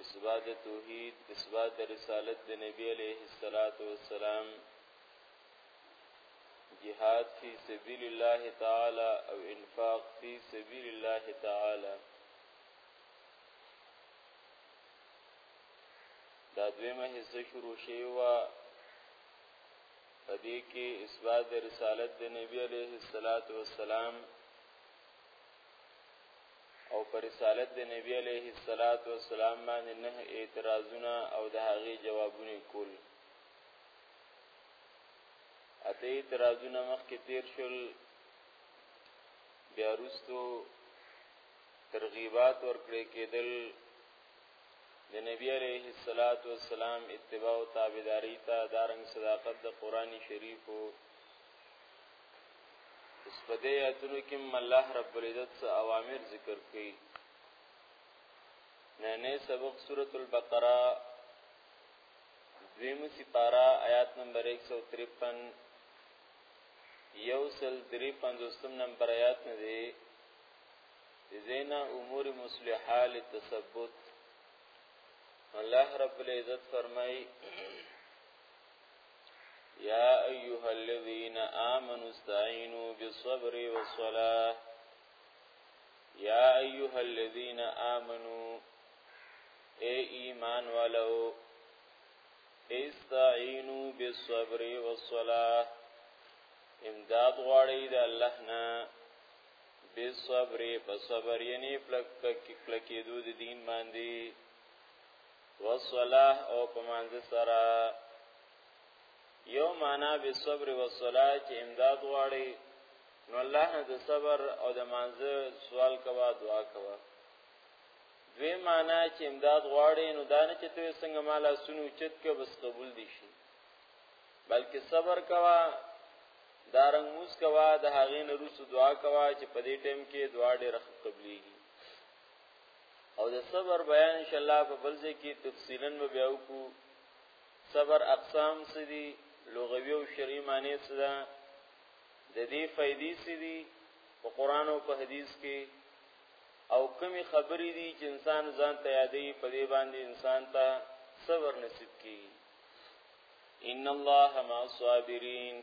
اثبات توحید اثبات رسالت د نبی علیه الصلاۃ والسلام جهاد فی سبیل الله تعالی او انفاق فی سبیل الله تعالی دا دویمه حصہ شروع شوی و پدې کې اثبات د رسالت د نبی علیه الصلاۃ والسلام او پر رسالت د نبی علیه الصلاۃ والسلام باندې نه اعتراضونه او د هغه جوابونه کول اته اعتراضونه مخکې تیر شول بیا وروسته ترغیبات ورکړې کېدل د نبی علیه الصلاۃ والسلام اتباع او تابعداري ته دارنګ صداقت د قرآني شریفو اس په دې آیتونو کې الله رب العزت څخه اوامر ذکر کړي نه نه سبق سورۃ البقره دویم سپارا آیات نمبر 153 یوسل 350 نمبر آیات نه دی زینا امور مصلحه للتثبت الله رب العزت فرمای يا أيها الذين آمنوا استعينوا بالصبر والصلاة يا أيها الذين آمنوا اي ايمان ولو استعينوا بالصبر والصلاة امداد غواړی د الله نه بالصبر په صبر یعنی پلک پلک کېدو د دین باندې والصلاه او په مانځ سره یو معنا به صبر او صلاه چې امداد غواړي نو الله د صبر او د مانځ سوال کوا دعا کوا دوی معنا چې امداد غواړي نو دا نه چې ته څنګه مالا سونو چت کې بس قبول دي شي بلکې صبر کوا دارنګ موس کوا د هغې نه روسو دعا کوا چې په دې ټیم کې دعا ډېر قبليږي او د صبر بیان ان شاء الله په بل ځای کې تفصیلا به بیا وکړو صبر اقسام څه دي لغوي او شرعي معنی څه ده د دې فائدې څه دي په قران او په حديث کې او کمی خبرې دي چې انسان ځان ته یادې په دې باندې انسان ته صبر نصیب کړي ان الله مع الصابرین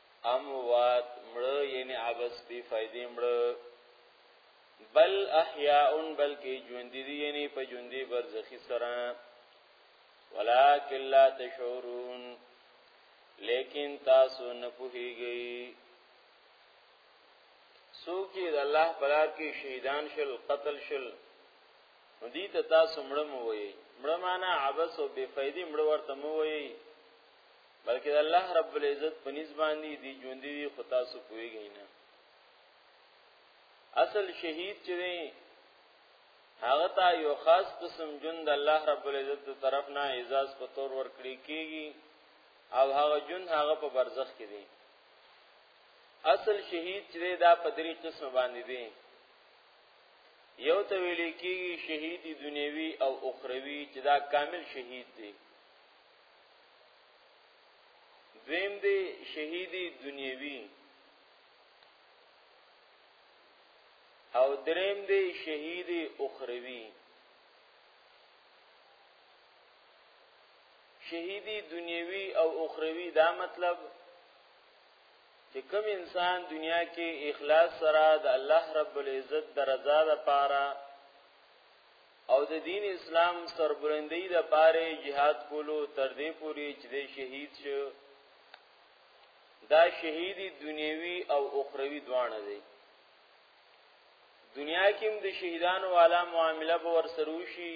اموات مړه یعنی عبس بی فائدې مړه بل احیاء بلکې ژوند دي یعنی په ژوند دي برزخی سره ولکن لا تشعرون لیکن تاسو نه پوهیږئ څوک چې د الله پلار کې شهیدان شل قتل شل نو دې ته تاسو مړه مو وایي مړه معنا عبس او بے فائدې مړه ورته مو وایي بلکې د الله رب العزت په نس باندې دی ژوند دی خو تاسو پوهیږئ نه اصل شهید چې دی هغه ته یو خاص قسم ژوند الله رب العزت تر طرف نه اعزاز په تور ورکړي کیږي او هغه جون هغه په برزخ کې دی اصل شهید چې دا په درې قسم باندې دی یو ته ویل کېږي شهید دنیوي او اخروی چې دا کامل شهید دی دویم دی شهیدی دنیوی او دریم دی شهید اخروی شهیدی دنیوی او اخروی دا مطلب چې کوم انسان دنیا کې اخلاص سره د الله رب العزت درزا لپاره او د دین اسلام سربلندۍ د پاره jihad کولو تر دې پوري چې د شهید شو دا شهیدی دنیوي او اخروی دواړه دي دنیا کې هم د شهیدانو والا معامله به ور سروشي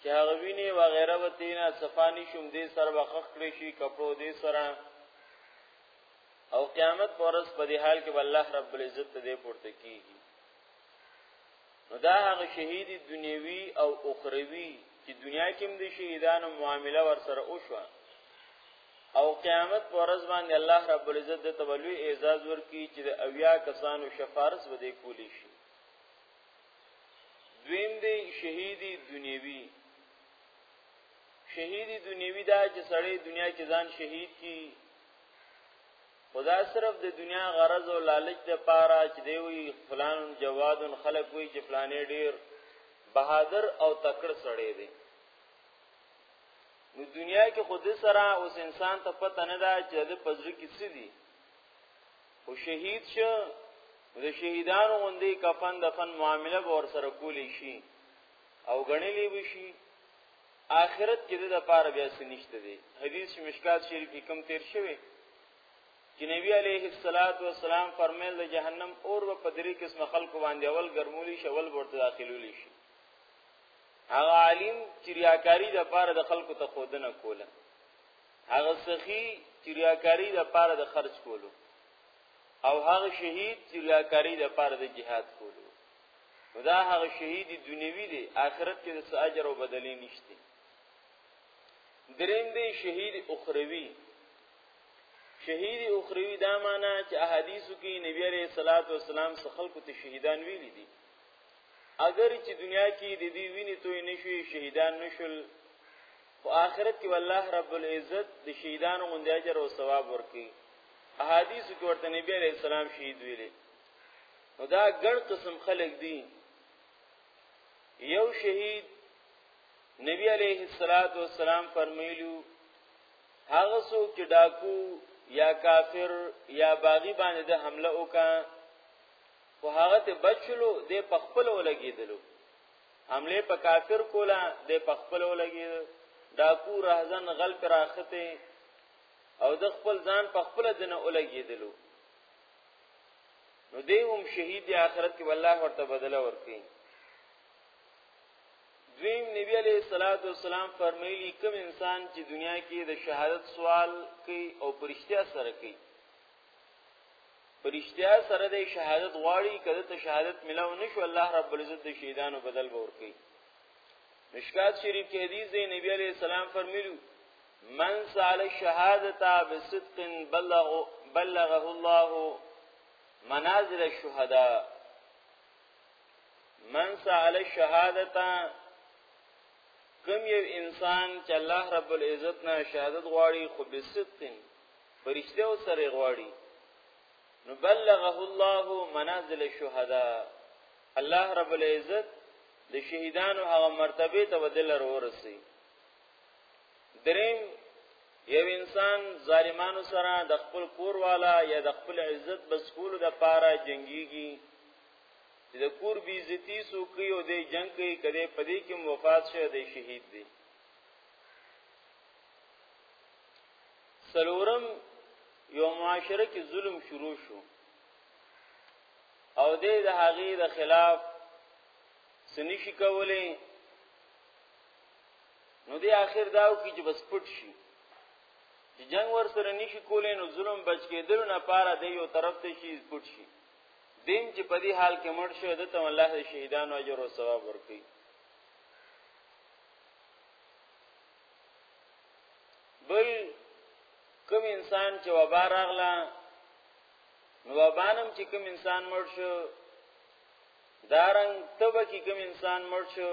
چې هغه ویني و غیره و تینا صفانی شوم دې سر وخخ کړی شي کپړو دې سره او قیامت پرس په دې حال کې الله رب العزت دې پورته کیږي نو دا هغه شهید دنیوي او اخروی چې دنیا کې هم د شهیدانو معامله ورسره وشوه او قیامت پر ورځ باندې الله رب العزت د تولوی اعزاز ورکړي چې د اویا کسانو شفارس بده کولی شي دویم دی شهیدی دنیوی شهیدی دنیوی دا چې سړی دنیا کې ځان شهید کی خدا صرف د دنیا غرض او لالچ د پاره چې دی وی فلان جواد خلق وی چې فلانې ډیر بهادر او تکړه سړی دی نو دنیا کې خود سره اوس انسان ته پته نه ده چې د پزړه کې څه دي او شهید شه د شهیدانو غوندې کفن دفن معامله ور سره کولی شي او غنلې وشي آخرت کې د لپاره بیا څه نشته دی حدیث مشکات شریف کې کم تیر شوی چې نبی علیه الصلاۃ والسلام فرمایل د جهنم اور په درې قسم خلکو باندې اول ګرمولی شي اول ورته داخلولی شي هغه عالم چې ریاکاری د لپاره د خلکو ته خودنه کوله هغه سخی چې ریاکاری د لپاره د خرج کولو او هغه شهید چې ریاکاری د لپاره د جهاد کولو نو دا هغه شهید دنیوي دی آخرت کې د اجر او بدلی نشته دریم دی شهید اخروی شهید اخروی دا معنی چې احادیثو کې نبی عليه الصلاه والسلام څخه خلکو ته شهیدان ویلي دي اگر چې دنیا کې د دې وینې توې نشوي شهیدان نشول په آخرت کې والله رب العزت د شهیدانو غوندې اجر او ثواب ورکړي احادیث کې ورته نبی عليه السلام شهید ویلي نو دا ګڼ قسم خلق دي یو شهید نبی علیه الصلاۃ والسلام فرمایلیو هغه څوک چې ډاکو یا کافر یا باغی باندې د حمله وکا خو هغه ته بچلو د پخپل ولګیدلو حمله په کافر کولا د پخپل ولګید ډاکو رهزن غل پراخته او د خپل ځان پخپل دنه ولګیدلو نو دی هم شهید دی آخرت کې والله ورته بدل ورکړي دویم نبی علیہ الصلات والسلام فرمایلی کوم انسان چې دنیا کې د شهادت سوال کوي او پرشتیا سره کوي پرشتیا سره د شهادت غواړي کله ته شهادت ملاو نشو الله رب العزت د شهیدانو بدل ورکړي مشکات شریف کې حدیث دی نبی علیہ السلام فرمایلی من سال شهادتا بصدق بلغ بلغه الله منازل الشهداء من سال شهادتا کم یو انسان چې الله رب العزت نه شهادت غواړي خو بصدق فرشته او سره غواړي نو بلغه الله منازل الشهداء الله رب العزت د شهیدانو هغه مرتبه ته ودل ورسي دریم یو انسان ظالمانو سره د خپل کور والا یا د خپل عزت بسکول د پاره جنگيږي چې د کور بی عزتی سو کوي او د جنگ کوي کله پدې کې وفات شه د شهید دی سلورم یو معاشره کې ظلم شروع شو او دې د هغې د خلاف سنشي کولې نو دی اخر داو کی چې بس پټ شي چې جنگ ور سره نشي کولای نو ظلم بچ کېدل نه پاره دی یو طرف ته شي پټ شي دیم چې په دې حال کې مړ شو دته الله د شهیدانو اجر او ثواب ورکړي بل کوم انسان چې وبا راغله نو وبانم چې کوم انسان مړ شو دارنګ تبه کې کوم انسان مړ شو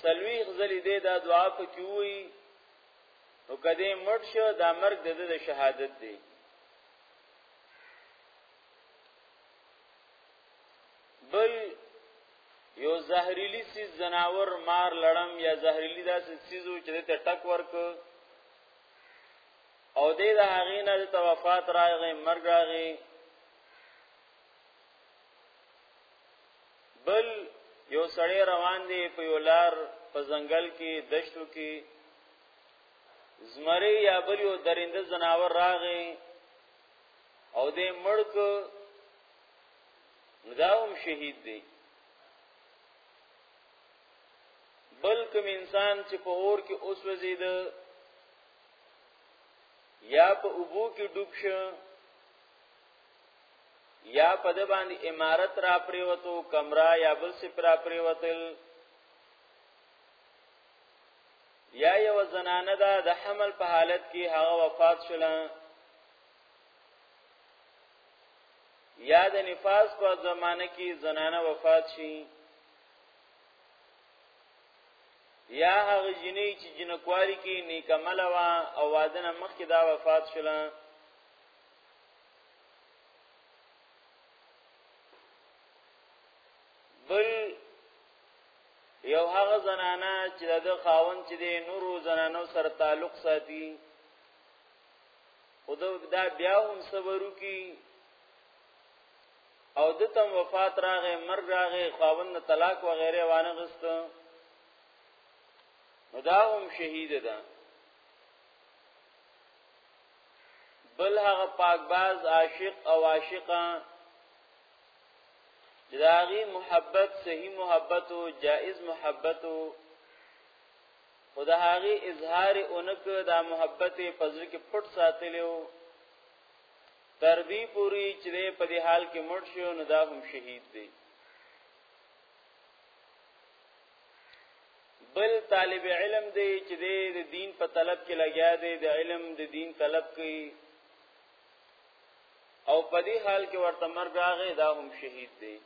سلويخ ځلې دې دا دعا پکې وي نو کده مړ شو دا مرګ د د شهادت دی بل یو زهريلي سي زناور مار لړم یا زهريلي داسې سيزو چې ته ټک ورک او دې د هغې نه د توفات راغې مرګ راغې بل یو سړی روان دی په یو لار په ځنګل کې دشتو کې زمری یا بل یو درنده زناور راغی او دې مړک مداوم شهید دی بلکم انسان چې په اور کې اوس وزید یا په اوبو کې ډوب شو یا په د باندې امارت را پریوتو کمرا یا بل سپرا پریوتل یا یو زنانه ده د حمل په حالت کې هغه وفات شوه یا د نفاس په زمانه کې زنانه وفات شي یا هغه جنې چې جنکوالي کې نیکمل وا او وادنه مخکې دا وفات شوه بل یو هغه زنانه چې د خاون چې د نورو زنانو سره تعلق ساتي خود دا بیا هم صبرو کی او د تم وفات راغې مرګ راغې خاون طلاق و غیره وانه غست نو دا هم شهید ده بل هغه پاکباز عاشق او عاشقه داغي محبت صحیح محبت او جائز محبت او خدایغي اظهار اونک دا محبت پزړه کې پټ ساتلیو تر دې پوری چې په دې حال کې مړ شو نو دا هم شهید دی بل طالب علم دی چې د دین په طلب کې لګیا دی د علم د دین طلب کوي او په دې حال کې ورته مرګ راغی دا هم شهید دی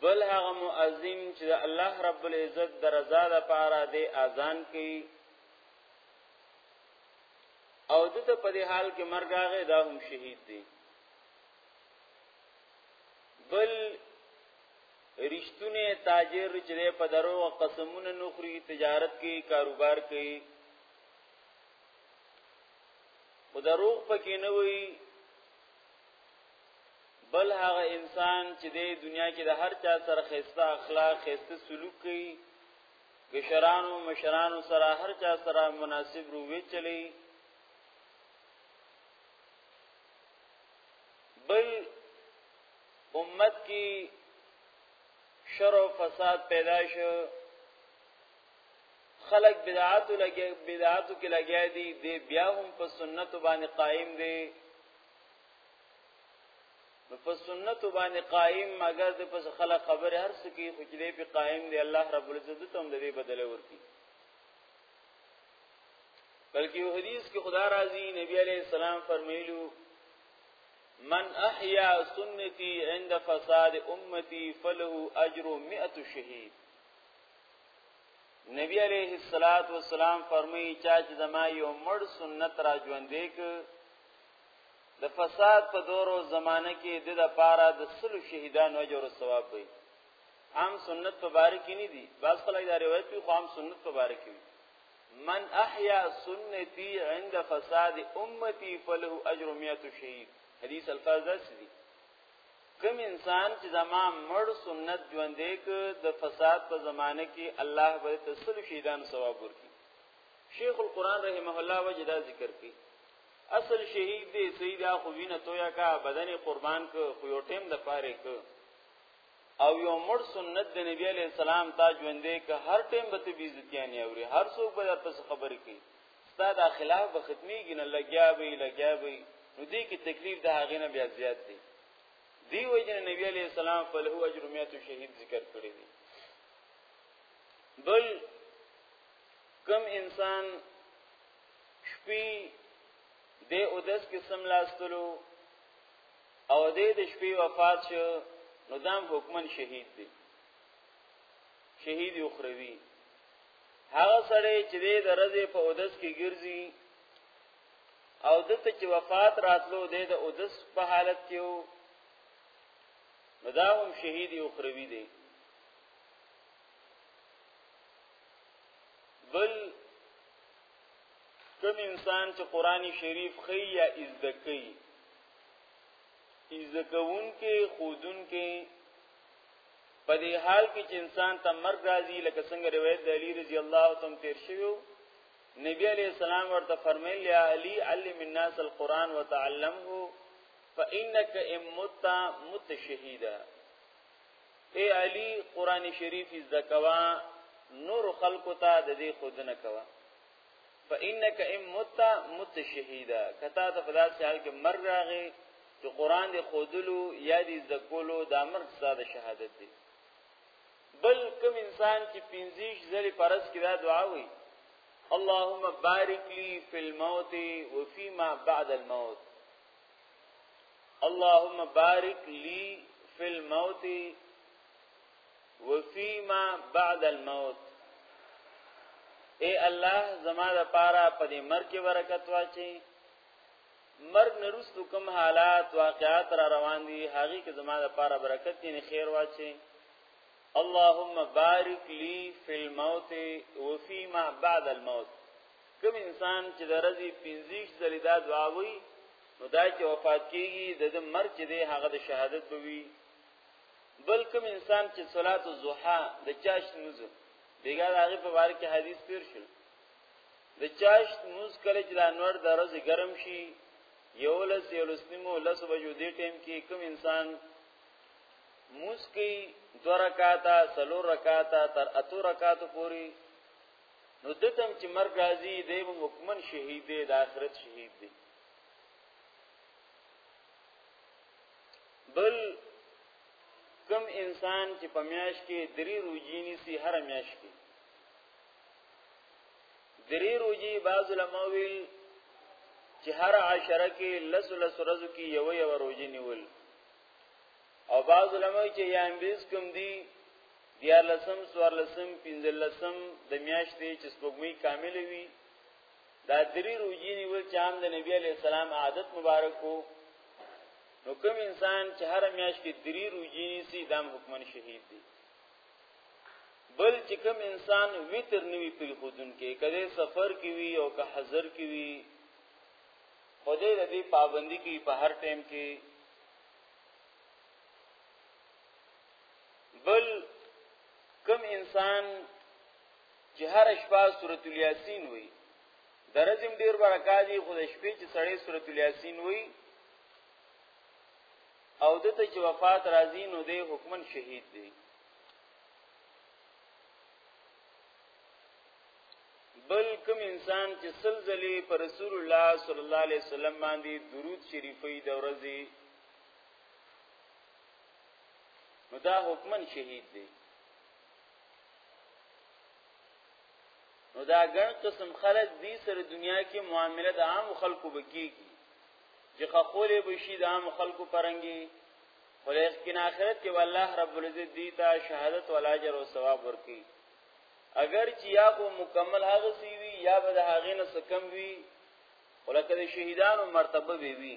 بل هغه مؤذن چې الله رب العزت درزا د پاره دی اذان کوي او دته په دې حال کې مرګ راغی دا هم شهید دی بل رښتونه تاجر چې په درو قسمونه نخري تجارت کې کاروبار کوي خو دروغ پکې نه وي بل هغه انسان چې د دنیا کې د هر چا سره خسته اخلاق خسته سلوک کوي کشرانو مشرانو سره هر چا سره مناسب روی چلی بل امت کی شر و فساد پیدا شو خلق بدعات لګي بدعات کې لګیا دي د بیا هم په سنت باندې قائم دي نو په سنت باندې قائم مگر د پس خلق خبر هر څه کې خو چې په قائم دي الله رب العزت ته هم د دې بدله ورکړي بلکې یو حدیث کې خدا راضي نبی عليه السلام فرمایلو من احیا سنتی عند فساد امتی فله اجر 100 شهید نبی علیہ الصلات والسلام فرمایي چا چې زما یو مړ سنت را ژوندې ک د فساد په دورو زمانه کې د لپاره د سلو شهیدانو اجر او ثواب وي عام سنت په باره کې نه دي بعض خلک دا روایت وي خو عام سنت په باره کې وي من احیا سنتی عند فساد امتی فله اجر 100 شهید حدیث الفاظ داسې دي کوم انسان چې زما مړ سنت ژوندې ک د فساد په زمانه کې الله به تسل شهیدان ثواب ورکړي شیخ القران رحمه الله وجدا ذکر کړي اصل شهید دی سیدا خو وینه تویا کا بدن قربان ک خو یو ټیم د پاره ک او یو مړ سنت د نبی علی السلام تا ژوندې که هر ټیم به ته بیزتیانی اوري هر څوک به درته خبرې کوي ستا دا خلاف به ختميږي نه لګیا به لګیا به نو دې کې تکلیف د هغې نه بیا زیات دی دی وجه نبی علی السلام په له اجر میاتو شهید ذکر کړی دی بل کم انسان شپې د اودس کې سملاستلو او دې د شپې وفات شو نو دام حکمن شهید دی شهید اخروی هغه سره چې دې درځي په اودس کې ګرځي او دته چې وفات راتلو دې د اودس په حالت کې وو نو دا هم شهید اخروی دی بل کوم انسان چې قرآنی شریف خی یا ازدکی ایزکون کې خودون کې په دې حال کې چې انسان ته مرګ راځي لکه څنګه روایت د علی رضی الله تعالی تیر شوی نبی علیہ السلام ورته فرمایلی یا علی علم الناس القرآن وتعلمه فانك ان مت مت شهیدا اے علی قران شریف زکوا نور خلق ته د دې خودنه کوا فانك ام مت مت شهيدا کتا ته په داسې حال کې مرګ راغی چې قران دې خودلو یا دې زکولو دا مرګ ساده شهادت دی بل کوم انسان چې 50 ځلې پرس کې دا دعا وایي اللهم بارك لي في الموت وفيما بعد الموت اللهم بارك لي في الموت وفيما بعد الموت اے الله زما د پاره په دې مرګ کې برکت واچي مرګ نرستو کوم حالات واقعات را روان دي هغه کې زما د پاره برکت یې خیر واچي اللهم بارک لی فی الموت وفيما بعد الموت کوم انسان چې د رضی 50 ځلې دا دعا وایي نو دا چې وفات کیږي د مرګ چې دی هغه د شهادت بوي بل کوم انسان چې صلات الضحى د چاش موز بیګا هغه په بار کې حدیث تیر شو د چاش موز کله چې د انور درز ګرم شي یو لس یو لس نیمو لس بجو دی ټیم کې کوم انسان موز کې دو رکاتا سلو رکاتا تر اتو رکاتو پوری نو دتم چې مرګ راځي دی حکمن شهید دی د آخرت شهید دی بل کم انسان چې په میاش کې درې روزي نیسی هر میاش کې درې روزي بعض علماء ویل چې هر عشره کې لس لس ورځو کې یو یو روزي نیول او بعض علماء چې یا امبیز کم دی بیا لسم سوار لسم پنځل لسم د میاشتې چې سپوږمۍ کامل وي دا درې روزي نیول چې عام د نبی علی السلام عادت مبارک وو نو کوم انسان چې هر میاش کې درې روزي نیسي دا حکمن شهید دی بل چې کوم انسان وتر نیوي په خودن کې کله سفر کې وي او که حضر کې وي خدای د دې پابندي کې په هر ټیم کې بل کوم انسان چې هر شپه سورۃ الیاسین وای درځم ډیر برکات دی خو د شپې چې سړی سورۃ الیاسین وای او دته چې وفات راځي نو د حکمن شهید دی بل کوم انسان چې سلزلې پر رسول الله صلی الله علیه وسلم باندې درود شریفې د ورځې نو دا حکمن شهید دی نو دا ګڼ قسم خلک دې سره دنیا کې معامله د عام خلکو بکیږي چې خولې بشي د عام خلکو پرنګي خلیص کین آخرت کې والله رب العزت دې ته شهادت ول اجر او ثواب ورکي اگر چې یا کو مکمل هغه سی وی یا به د هغې نه سکم وی ولکه د شهیدانو مرتبه وی وی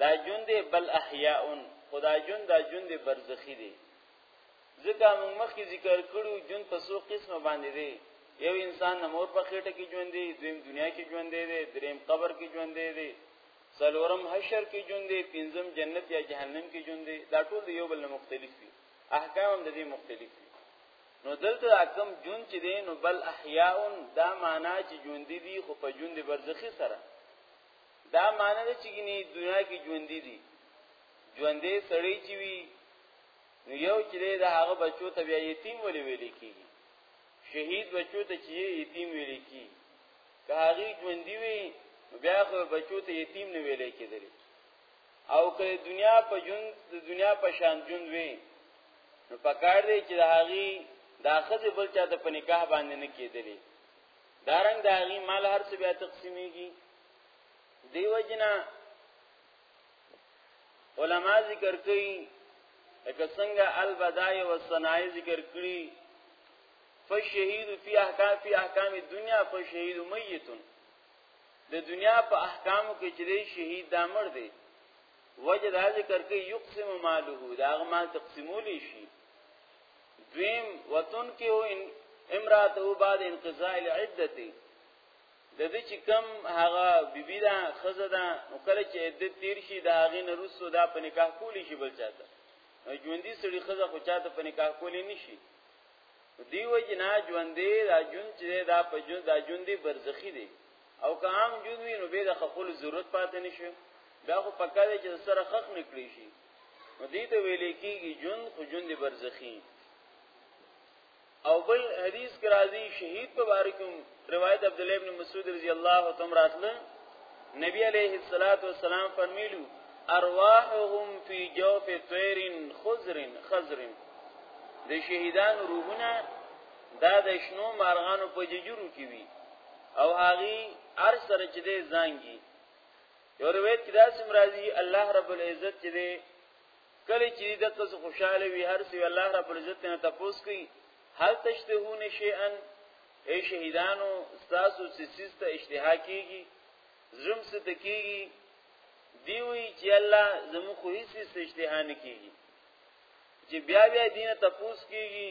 دا ژوند بل احیاء خو دا ژوند دا ژوند برزخی دی ځکه موږ مخکې ذکر کړو ژوند په څو قسمه باندې دی یو انسان د مور په خېټه کې ژوند دی دویم دنیا کې ژوند دی دریم قبر کې ژوند دی څلورم حشر کې ژوند دی پنځم جنت یا جهنم کې ژوند دی دا ټول د یو بل نه مختلف دي احکام هم د دې مختلف دي نو دلته اکم جون چې دی نو بل احیاء دا معنا چې ژوند دي خو په ژوند برزخی سره دا معنی ده چې ګنې دنیا کې ژوندې دي ژوندې سړی چې وي نو یو چې د هغه بچو ته بیا یتیم ولې ویل کېږي شهید بچو ته چې یتیم ویل کېږي که هغه ژوندې وي بیا خو بچو ته یتیم نه ویل کېدلی او که دنیا په جون د دنیا په شان جون وي نو پکار دی چې د هغه داخذ بل چا د پنکاه باندې نه کېدلی دارنګ د هغې مال هر څه بیا تقسیمېږي دیو جنا علما ذکر کوي لکه څنګه البدای و صنای ذکر کړي فشهید فی احکام فی احکام الدنیا فشهید میت د دنیا په احکامو کې چې شهید دا مړ دی وجه دا ذکر کوي یقسم ماله دا غمال تقسیمول شي دویم وتن کې هو ان امراته بعد انقضاء العدته د دې چې کم هغه بیبی دا خزه دا نو کله چې عدت تیر شي دا هغه نه روسو دا په نکاح کولی شي بل چاته ژوندۍ سړي خزه خو چاته په نکاح کولی نشي دیو جنا ژوندې دا جون چې دا په جون دا ژوندې برزخی دی او که عام جون وي نو به د خپل ضرورت پاتې نشي دا خو پکاره چې سره خخ نکړي شي دې ته ویل کېږي جون خو جون دي برزخی او بل حدیث کې راځي شهید په باره کې روایت عبد الله ابن مسعود رضی الله تعالی راتله نبی علیه الصلاۃ والسلام فرمیلو ارواحهم فی جوف طیر خضر خضر د شهیدان روحونه دا د شنو مارغانو په ججرو کې وي او هغه ار سره چې د زنګي یو روایت کې داسې مرادي الله رب العزت چې دی کله چې د تاسو خوشاله وي هر څه الله رب العزت نه تاسو کوي هل تشتهون شیئا اے شهیدانو تاسو چې سیس ته اشتها کیږي زم څه ته کیږي دی وی چې الله زمو خو هیڅ اشتها نه کیږي چې بیا بیا دینه تاسو کیږي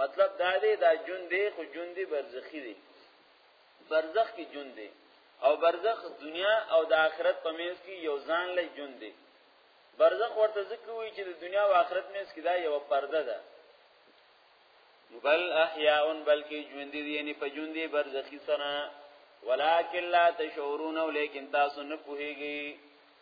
مطلب دا دی دا جون دی خو جون دی برزخی دی برزخ کی جون دی او برزخ دنیا او د آخرت په منځ کې یو ځان لې جون دی برزخ ورته ځکه وی چې د دنیا او آخرت منځ کې دا یو پرده ده بل احیاء بلکې ژوند دي یعنی په ژوند دي برزخی سره ولکن لا تشعرون ولیکن تاسو نه پوهیږئ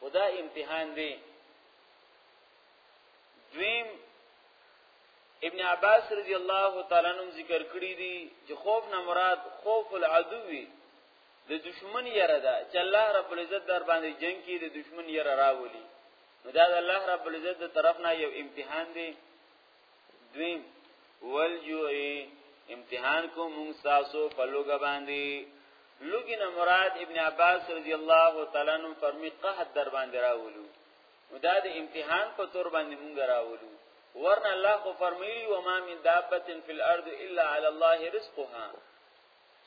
خدا امتحان دی دویم ابن عباس رضی الله تعالی عنہ ذکر کړی دی چې خوف نه مراد خوف العدو وی د دشمن یره ده چې الله رب العزت در باندې جنگ کې د دشمن یره راولي نو دا د الله رب العزت د طرف نه یو امتحان دی دویم والجوع امتحان کو مونږ تاسو په لوګه باندې لوګي نه مراد ابن عباس رضی الله تعالی عنہ فرمی قحط در باندې راولو نو دا د امتحان په تور باندې مونږ راولو ورنه الله خو فرمایلی و ما من دابه فی الارض الا علی الله رزقها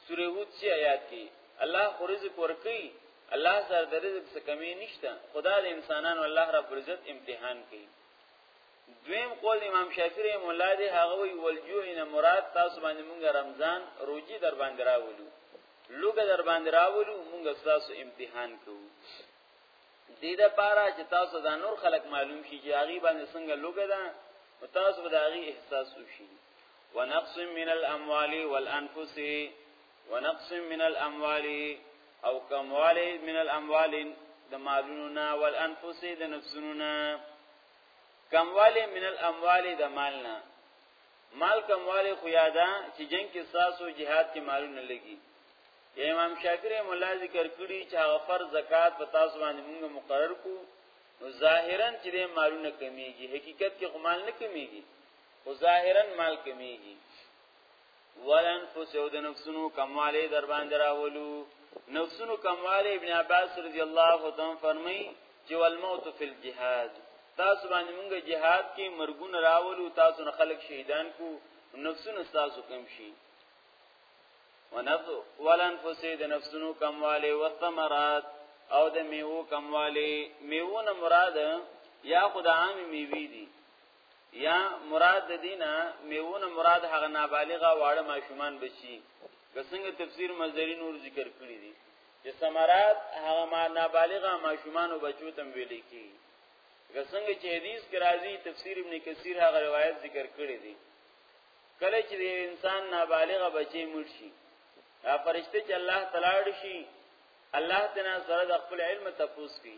سوره هود سی آیات کې الله خو رزق ورکي الله سره د رزق څخه کمی نشته خدا د انسانانو الله رب عزت امتحان کوي دویم قول امام شافعی رحم الله دی هغه وی ولجوع نه مراد تاسو باندې مونږ رمضان روزي در باندې راولو لوګه در باندې راولو مونږ تاسو امتحان کوو دې د پاره چې تاسو دا نور خلک معلوم شي چې هغه باندې څنګه لوګه ده او تاسو به دا هغه احساس وشي ونقص من الاموال والانفس ونقص من الاموال او کموال من الاموال د مالونو نه والانفس د نفسونو نه کمواله من الاموال د مال نه مال کمواله خو یادا چې جنگ کې ساسو jihad کې مالونه لګي امام شافعی مولا ذکر کړی چې هغه فرض زکات په تاسو باندې موږ مقرر کو نو ظاهرا چې مالونه کمیږي حقیقت کې خو مال نه کمیږي خو ظاهرا مال کمیږي ولن فسو د نفسونو کمواله در باندې راولو نفسونو کمواله ابن عباس رضی الله تعالی فرمای چې والموت فی الجهاد تاسو باندې موږ جهاد کې مرګون راولو تاسو نه خلق شهیدان کو نفسونو تاسو کم شي ونفو ولن فسو د نفسونو کمواله والثمرات او د میوه کمواله میوه نه مراد یا خدای عام میوه دي یا مراد د دینه میونه مراد هغه نابالغه واړه ماشومان بچي که څنګه تفسیر مزری نور ذکر کړی دي چې سمرات هغه ما نابالغه ماشومان او بچو تم ویل کی که څنګه چې حدیث کې راځي تفسیر ابن کثیر هغه روایت ذکر کړی دي کله چې انسان نابالغه بچي مرشي دا فرشته چې الله تعالی شي الله تعالی سره د خپل علم تفوس کوي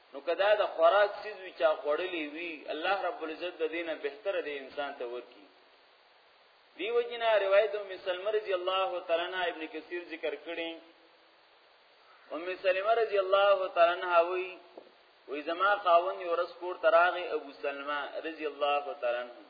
نو کدا د خوراک سیز وی چا خوړلې وی الله رب العزت د دینه بهتر دی انسان ته ورکی دیو جنا روایت ام سلمہ رضی الله تعالی عنها ابن کثیر ذکر کړي ام سلمہ رضی الله تعالی عنها وی وی زما خاون یو رس کور تراغه ابو سلمہ رضی الله تعالی عنہ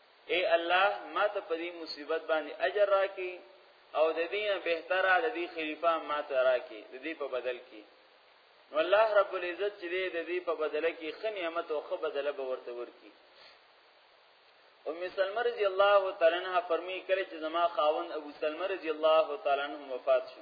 اے الله ما ته په دې مصیبت باندې اجر راکې او د دې نه بهتره د دې خلیفہ ما ته راکې د دې په بدل کې نو الله رب العزت چې د دې په بدل کې خ نعمت او خ بدل به ورته ورکی ام سلمہ رضی الله تعالی عنها فرمی کړي چې زما خاوند ابو سلمہ رضی الله تعالی عنہ وفات شو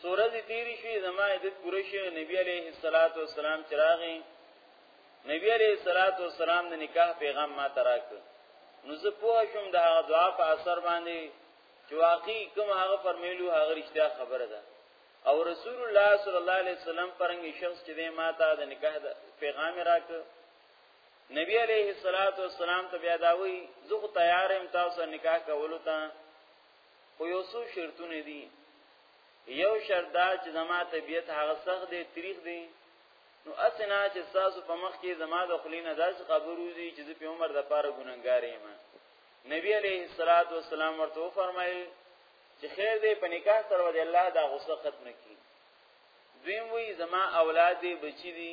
څو ورځې تیرې شوې زما عدت پوره شي نبی علیه الصلاۃ والسلام چراغي نبی علیه الصلاۃ والسلام د نکاح پیغام ما تراک نو زه پوه شوم د هغه دعا په اثر باندې چې واقعي کوم هغه فرمایلو هغه رښتیا خبره ده او رسول الله صلی الله علیه وسلم پرنګ شخص چې ما ته د نکاح د پیغام راک نبی علیه الصلاۃ والسلام ته بیا دا وی زه تیار یم تاسو نکاح کولو ته خو یو څو شرطونه دي یو شرط دا چې زما طبیعت هغه سخت دی تریخ دی نو اسنه چې تاسو په مخ کې زما د خلینو داس خبروزی چې په عمر د پاره ګننګار یم نبی علیه الصلاۃ والسلام ورته فرمایل چې خیر دې په نکاح سره ودی الله دا غصه ختم کړي دویم وی زما اولاد دې بچی دي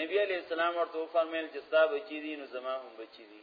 نبی علیہ السلام ورته فرمایل چې ستا بچی دي نو زما هم بچی دي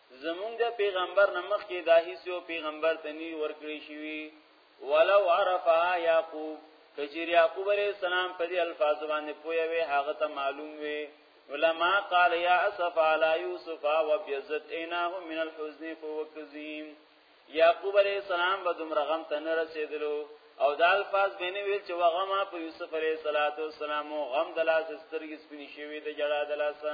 زمونږ د پیغمبر نمخ کې دا هیڅ یو پیغمبر ته نی ورکړی شوی ولو عرفها یعقوب کچیر یعقوب علیہ السلام په دې الفاظ باندې پوهه وي هغه ته معلوم وي علما قال یا اسف علی یوسف وبیزت عیناه من الحزن فهو کظیم یعقوب علیہ السلام به دومره غم ته نه رسیدلو او دا الفاظ بینه ویل چې وغما په یوسف علیہ السلام غم دلاس سترګې سپینې شوې د جړا دلاسه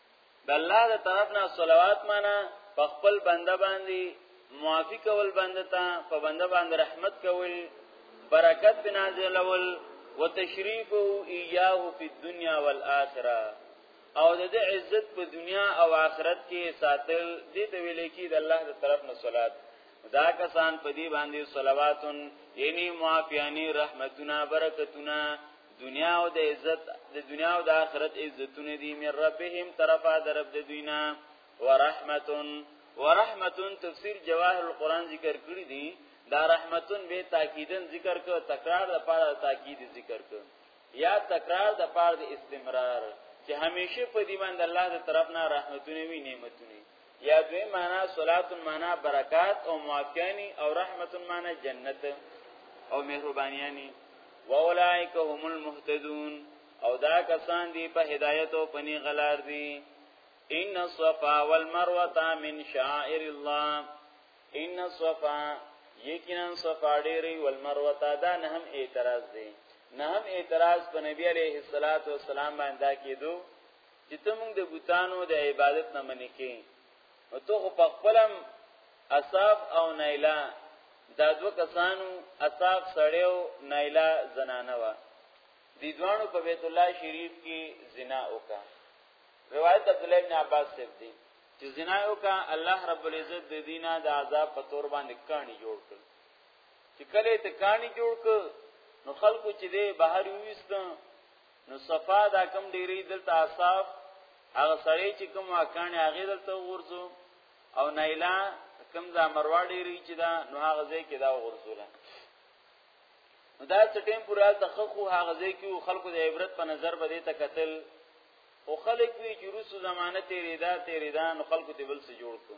د الله د طرف نه صلوات معنا په خپل بنده باندې معافي کول بنده ته په بنده باندې رحمت کول برکت بنازلول وتشریفه ایاه فی الدنیا والآخرة او د دې عزت په دنیا او آخرت کې ساتل دې ته ویل کې د الله د طرف نه صلوات دا کسان په دې باندې صلواتن یعنی معافیانی رحمتونه برکتونه دنیا او د عزت د دنیا او د آخرت عزتونه دي من ربهم طرفا د رب د دوینا ورحمتون ورحمتون تفسیر جواهر القرآن ذکر کړی دي دا رحمتون به تاکیدن ذکر کو تکرار د پاره تاکید ذکر کو یا تکرار د پاره د استمرار چې همیشه په دې باندې الله د طرف نه رحمتونه وي نعمتونه یا دوی معنا صلات معنا برکات او معافیانی او رحمت معنا جنت او مهربانیانی واولائک هم المهتدون او دا کسان دی په هدایت او پنی غلار دی ان الصفا والمروه من شعائر الله ان الصفا یقینا صفا ډیری والمروه دا نه هم اعتراض دی نه هم اعتراض په نبی علیه الصلاۃ والسلام باندې کیدو چې ته موږ د بوتانو د عبادت نه منې کې نو ته خو په خپلم اصاف او نایلا دا دو کسانو اصاف سړیو نایلا زنانه و دی دوانو په بیت الله شریف کې زنا وکا روایت عبد الله بن عباس سے دی چې زنا وکا الله رب العزت د دینه د عذاب په تور باندې کانی جوړ کړ چې کله ته کانی جوړ کړ نو خلکو چې دی بهر وېستم نو صفا دا کم ډیری دلته اصاف هغه سړی چې کوم واکان هغه دلته ورزو او نایلا کوم ځا مروا ډیری چې دا نو هغه ځای کې دا ورزوله نو دا سټیم پورا تخخو هغه ځای کې خلکو د عبرت په نظر باندې ته قتل او خلک وی چې روسو زمانه تیرې دا تیرې دا نو خلکو ته بل څه جوړ کو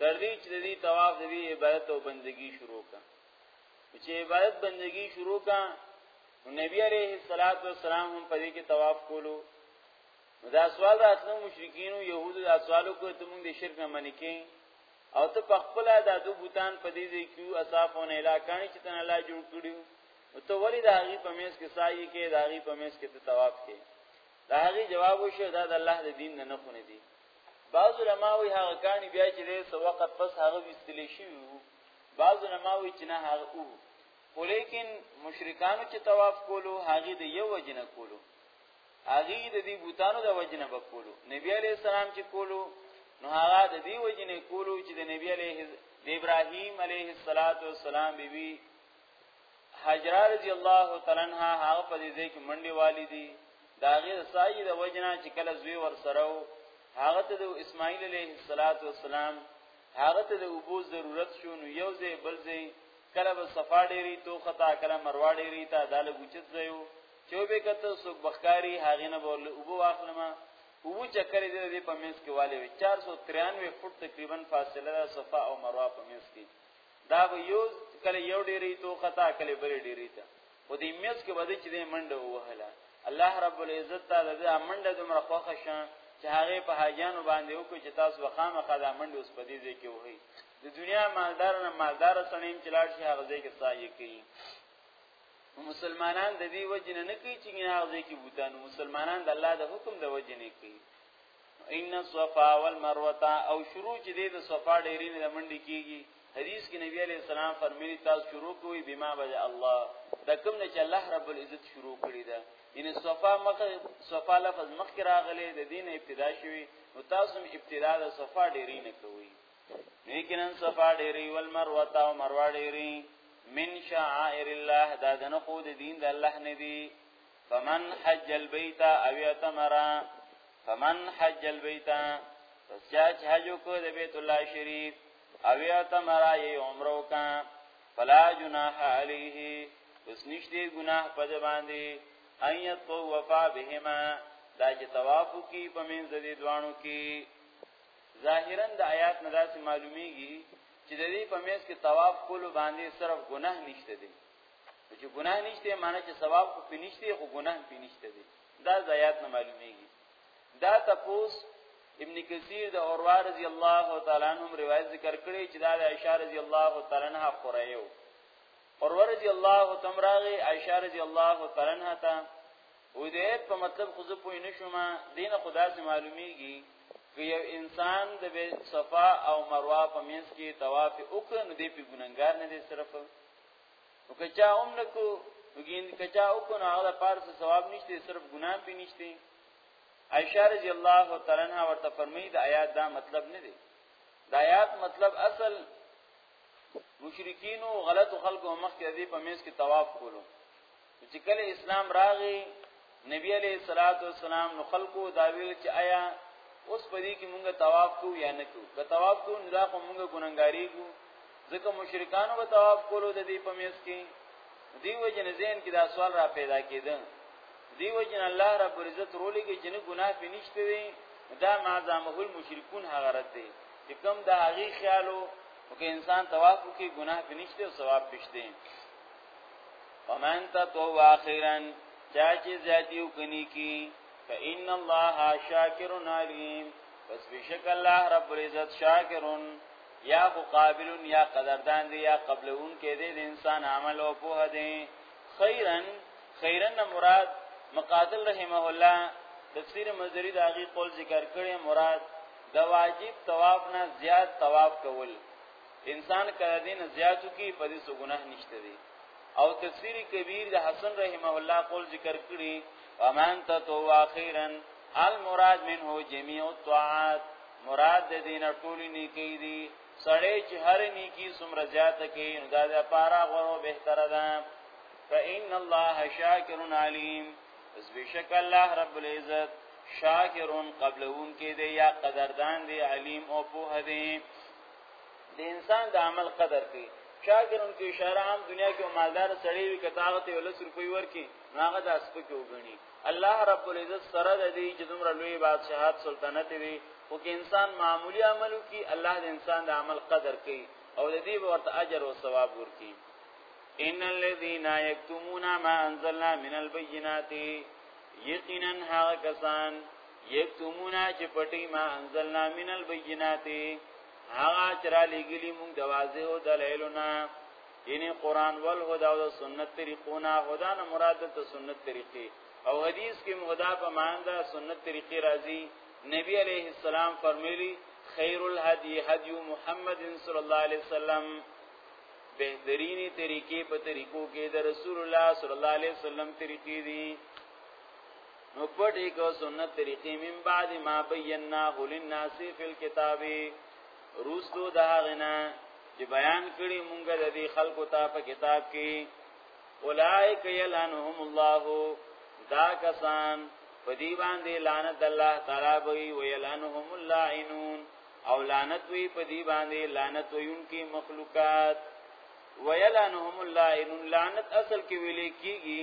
تر دې چې دې طواف دې عبادت او بندگی شروع کړه چې عبادت بندگی شروع کا نبی عليه الصلاه والسلام هم په دې کې طواف کولو دا سوال راتلو مشرکین او يهودو دا سوالو کو ته موږ د شرک نه منې کې او ته په خپل د دو بوتان په دې ځای کې اصافونه علاقې چې تن الله جوړ کړیو او ته ولې د هغه په میس کې سایه کې د هغه په میس کې ته طواف کې د هغه جواب وشو دا د الله د دین نه خونه دي بعض علماوی هغه کانی بیا چې د وخت پس هغه وستلی شي بعضو نماوی چې نه هغه او خو لیکن مشرکانو چې طواف کولو هغه د یو وجنه کولو هغه د دې بوتانو د وجنه بکولو نبی علی السلام چې کولو نو هغه د دې وجنه کولو چې د نبی علی د ابراهیم علیه السلام بیبي حجره رضی الله تعالی عنها هغه په دې ځای کې منډي والی دي دا غیر سایه د وجنه چې کله زوی ور سره هغه ته د اسماعیل علیه السلام هغه ته د اوبو ضرورت شو نو یو ځای بل ځای کله به صفا ډیری تو خطا کله مروا ډیری تا داله وچت ځایو چې به کته سوک بخکاری هغه نه بوله اوبو واخلمه وو چکر دې دې په مینس کې والي وي 493 فټ تقریبا فاصله ده صفا او مروه په مینس کې دا به یو کله یو ډیری تو خطا کله بل ډیری ته خو دې میز کې بده چې دې منډه ووهله الله رب العزت تعالی دې منډه دومره خوښه شه چې هغه په حاجانو باندې وکړي چې تاسو وخامه قدا منډه اوس په دې ځای کې وهي د دنیا مالدار نه مالدار سړیم چې لاړ شي هغه ځای کې سایه کوي مسلمانان د دې وجنه نه کوي چې هغه ځای کې بوتانو مسلمانان د الله د حکم د وجنه کوي ان الصفا والمروه او شروع چې د صفا ډیرې نه منډي کیږي حدیث کې نبی علی السلام فرمایلی تاسو شروع کوی بما بدا الله دا کوم نه چې الله رب العزت شروع کړی دا ان صفا مخ صفا لفظ مخ کې راغلی د دین ابتدا شوی نو تاسو ابتدا د صفا ډیرې نه کوی لیکن صفا ډیرې والمروه او مروه ډیرې من شعائر الله دا دنه خو د دین د الله نه دی فمن حج البيت او يتمر فمن حج البيت پس چا چې حج کو د بیت الله شریف او یا تمرا یې عمره کا فلا جناح علیه پس نشته ګناه په باندې ایت تو وفا بهما دا چې طواف کی په منځ دې دوانو کې ظاهرا د آیات نه داسې معلومیږي چې د دې په منځ کې طواف کول باندې صرف ګناه نشته دي نو چې ګناه نشته معنی چې ثواب خو پینشته خو ګناه پینشته دي دا زیات نه معلومیږي دا تپوس ابن کثیر د اوروا رضی الله تعالی عنہ روایت ذکر کړی چې دا د عائشہ رضی الله تعالی عنها قرایو اوروا رضی الله تمراغه عائشہ رضی الله تعالی عنها ته و دې په مطلب خو زه پوه نشم دین خدا سي معلومیږي که یو انسان د صفا او مروه په منځ کې طواف وکړ نو دې په ګننګار نه دي صرف او که چا هم نکو وګین که چا او کو نه هغه پار څه ثواب نشته صرف ګناه به نشته عائشہ رضی الله تعالی عنها ورته فرمایي د آیات دا مطلب نه دی د آیات مطلب اصل مشرکین او غلط خلکو مخ کې دی په میز کې طواف کولو چې کله اسلام راغی نبی علیہ الصلوۃ والسلام نو خلقو دا ویل چې آیا اوس په دې کې مونږ طواف کو یا نه کو که طواف کو نو دا خو مونږ ګناګاری کو ځکه مشرکانو به طواف کولو د دې په میس کې دیو جن زین کې دا سوال را پیدا کېده دیو جن الله رب عزت رولې کې جن ګناه پې نشته وي دا ما زامه المشرکون هغه رد دی چې کوم دا هغه خیالو او که انسان طواف کوي ګناه پې نشته او ثواب پېشته ومن تطوع خيرا چا چې زیاتی وکني کی فإن الله شاکر علیم پس بشک الله رب العزت شاکرون یا خو قابلون یا قدردان دی یا قبلون کې دی د انسان عمل او په دی خیرن خیرن مراد مقاتل رحمه الله تفسیر مزری د هغه قول ذکر کړي مراد د واجب طواف نه زیات طواف کول انسان کړه دین زیاتو کی په دې سو ګناه نشته دی او تفسیری کبیر د حسن رحمه الله قول ذکر کړي ومن تتو اخیرا المراد منه جميع الطاعات مراد د دین ټول نیکی دي سړی چې هر نیکی څومره زیات کوي نو دا د پاره غوړو بهتره ده فإن الله شاکر علیم اس بشک الله رب العزت شاکرون قبلون کې دی یا قدردان دی علیم او په دې د انسان د عمل قدر کوي چا ګرم کې اشاره عام دنیا کې مالدار سړی وي کته هغه ته ولس روپی ورکي نو هغه د اسپ کې وګڼي الله رب العزت سره د دې چې دومره لوی بادشاہت سلطنت وي او کې انسان معمولی عملو کې الله د انسان د عمل قدر کوي او د دې ورته اجر او ثواب ورکي ان الذين يكتمون ما انزلنا من البينات یقینا هغه کسان یکتمونا چې پټی ما انزلنا من البینات هغه چر لګلی موږ د واضح او دلایلنا یعنی قران ول هدا او سنت طریقونه هدا نه مراد ته سنت طریقې او حدیث کې هدا په ماندا سنت طریقې راځي نبی علیه السلام فرمایلی خیر الهدی هدی محمد صلی الله علیه وسلم بهترینی طریقې په طریقو کې د رسول الله صلی الله علیه وسلم طریقې دي نو پټی کو سنت طریقې من بعد ما بیناه للناس فی الكتاب روستو دا غنا چې بیان کړي مونږ د دې خلکو ته په کتاب کې اولائک یلعنهم الله دا کسان په دی باندې لعنت الله تعالی وی ویلعنهم اللاعنون او لعنت وی په دی باندې لعنت ویونکي مخلوقات ویلعنهم اللاعنون لعنت اصل کې ویل کیږي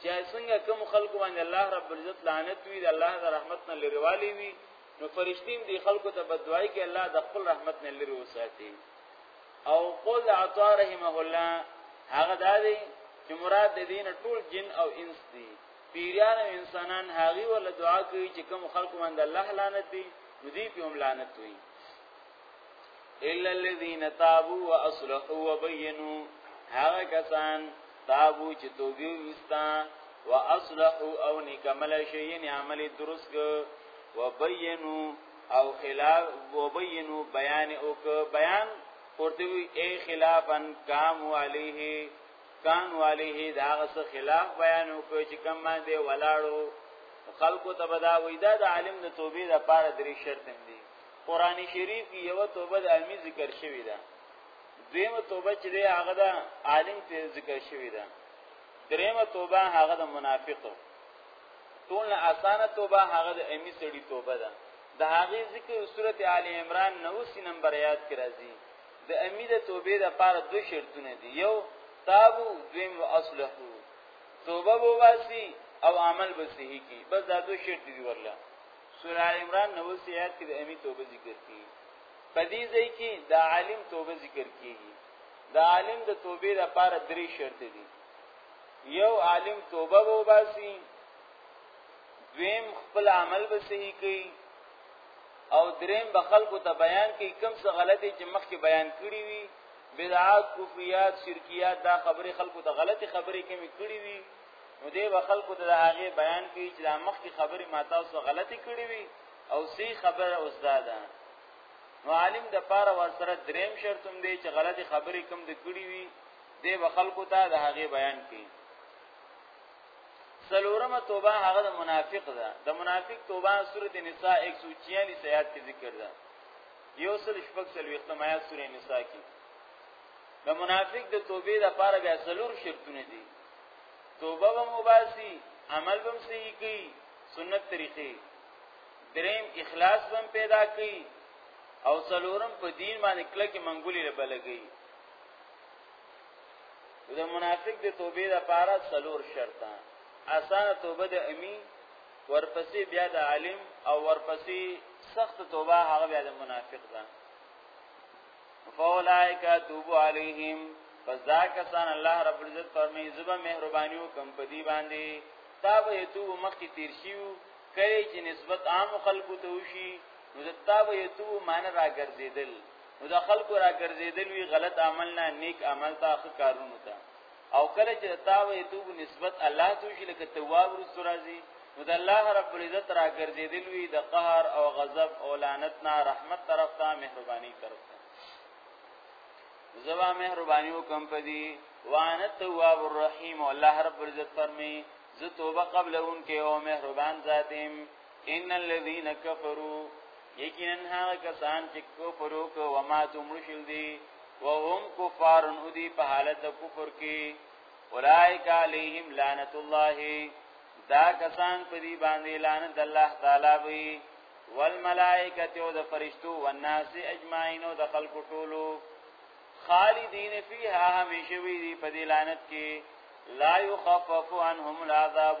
چې څنګه کوم خلکو باندې الله رب العزت لعنت وی د الله د رحمت نه لريوالي وی نو فرشتین دی خلکو ته بدوای کې الله د خپل رحمت نه لري وساتي او قول عطا رحمه الله هغه دا دی چې مراد د دین ټول جن او انس دي پیریان او انسانان هغه ول دعا کوي چې کوم خلکو باندې الله لعنت دي نو دی په هم لعنت وي الا الذين تابوا واصلحوا وبينوا هغه کسان تابو چې توبې وستا واصلحوا او نکمل شي یعنی عمل درست وبينوا او خلاف وبينوا بیان او بیان ورته وی اے خلافا کام علیه کان علیه دا غس خلاف بیان او چې کم باندې ولاړو خلکو ته بدا وېدا د عالم د توبې د پاره درې شرط دي قران شریف کې یو توبه د امی ذکر شوی ده دیمه توبه چې دی هغه د عالم ته ذکر شوی ده دریمه توبه هغه د منافق ټول اسانه توبه هغه د امی سړی توبه ده د هغه ذکر سورته آل عمران 90 نمبر یاد کراځي د امی د توبې د پاره دوه شرطونه دي یو تابو دویم اصله توبه وباسي او عمل به صحیح کی بس دا دوه شرط دي ورله سوره ال عمران نو سیات کې د امی توبه ذکر کی په دې ځای کې د عالم توبه ذکر کیږي د عالم د توبې لپاره درې شرط دي یو عالم توبه وباسي دویم خپل عمل به صحیح کوي او دریم به خلکو ته بیان کوي کم څه غلطي چې مخکې بیان کړی وي بدعات کفریات شرکیات دا خبره خلکو ته غلطي خبرې کمی کړی وي نو دی به خلکو ته د هغې بیان کوي چې دا مخکې خبرې ما تاسو غلطې کړې وي او سی خبره اوس دا ده نو عالم د پاره ور سره دریم شرط هم دی چې غلطې خبرې کم د کړې وي دی به خلکو ته د هغې بیان کوي سلورم توبه هغه د منافق ده د منافق توبه سورۃ النساء 146 آیات کې ذکر ده یو سل شپږ سل وختم آیات سورۃ النساء کې د منافق د توبې لپاره بیا سلور شرطونه دي توبه به مباسي عمل به صحیح کی سنت طریقې دریم اخلاص به پیدا کی او څلورم په دین باندې کله کې منګولې له بلګي د منافق د توبې لپاره څلور شرطه اسانه توبه د امی ورپسې بیا د عالم او ورپسې سخت توبه هغه بیا د منافق ده فاولائک توب علیہم پس دا کسان الله رب العزت فرمایي زبا مهرباني وکم په دی باندې تا به تو مخکې تیر شیو کله چې نسبت عام خلکو ته وشي نو د تا به تو مان را ګرځیدل نو د خلکو را ګرځیدل وی غلط عمل نه نیک عمل تا ښه کارونه تا او کله چې تا وې توب نسبت الله ته شي لکه تواب رسو راځي نو د الله رب العزت را ګرځېدل وي د قهر او غضب او لعنت نه رحمت طرف ته مهرباني طرف ته زوا مهرباني وکم پدی وان التواب الرحیم الله رب العزت فرمی زه توبه قبل اون کې او مهربان ذاتیم ان الذين كفروا یقینا هغه کسان چې کفرو کو وما تو مشل دي وهم کفار ودي په حالت کفر کې اولائک علیهم لعنت الله دا کسان په دې باندې لعنت الله تعالی وي والملائکه او د فرشتو والناس اجمعین او د خلق ټولو خالدین فیها همیشه وی دی په دې لعنت کې لا یخفف عنهم العذاب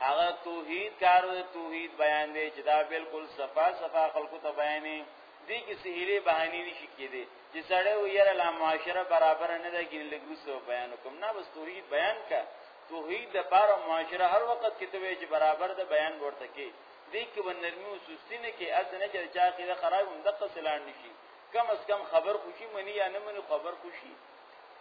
هغه توحید کارو توحید بیان دی چې دا بالکل صفا صفا خلکو ته بیانې دې کې سهيله بهاني نشي کېده چې سړی و یره لا معاشره برابر نه ده ګین لګوسو بیان کوم نه بس توحید بیان کا توحید د پاره معاشره هر وخت کې ته چې برابر ده بیان ورته کې دې کې ونرمي سستی نه کې از نه چې چا کې خراب هم دقه سلان نشي کم از کم خبر خوشي منی یا نه منی خبر خوشي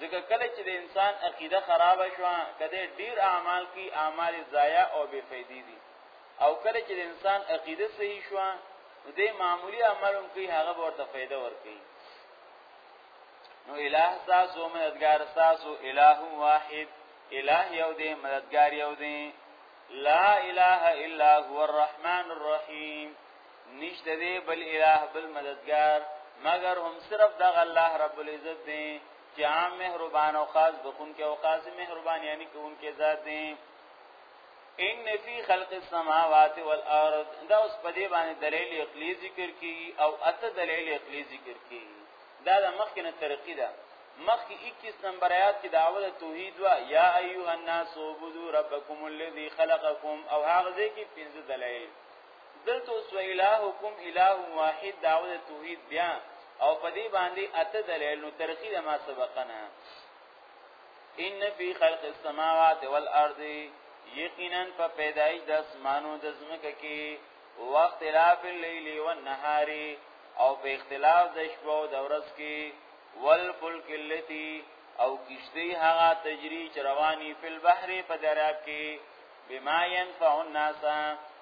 ځکه کله چې د انسان عقیده خراب شو کله ډیر اعمال کی اعمال ضایع او بے فیدی دي او کله چې د انسان عقیده صحیح شو نو د معمولی عملوم کی هغه ورته فایده ورکړي نو الہ تاسو مددگار تاسو الہ واحد الہ یو دی مددگار یو دی لا اله الا هو الرحمن الرحیم نشته دی بل اله بل مددگار مگر هم صرف د الله رب العزت دی چې عام مهربان او خاص بخون کې او خاص مهربان یعنی کوونکې ذات دی ان فی خلق السماوات والارض دا اوس په دې باندې دلیل عقلی ذکر کی او اته دلیل عقلی ذکر کی دا د مخکې نه ترقی ده مخکې 21 نمبر آیات کې دعوت توحید وا یا ایها الناس عبدوا ربکم الذی خلقکم او هغه ځکه پنځه دلیل دلته اوس الهکم اله واحد دعوه توحید بیا او په دې باندې اته دلیل نو ترخی د ما سبقنا ان فی خلق السماوات والارض یقینا په پیدایش د اسمانو د زمکه کې وخت اختلاف الليل والنهار او په اختلاف د شپه او د ورځ کې والفلک اللتی او کشتی هغه تجری چروانی فی البحر په دراب کې بما ينفع الناس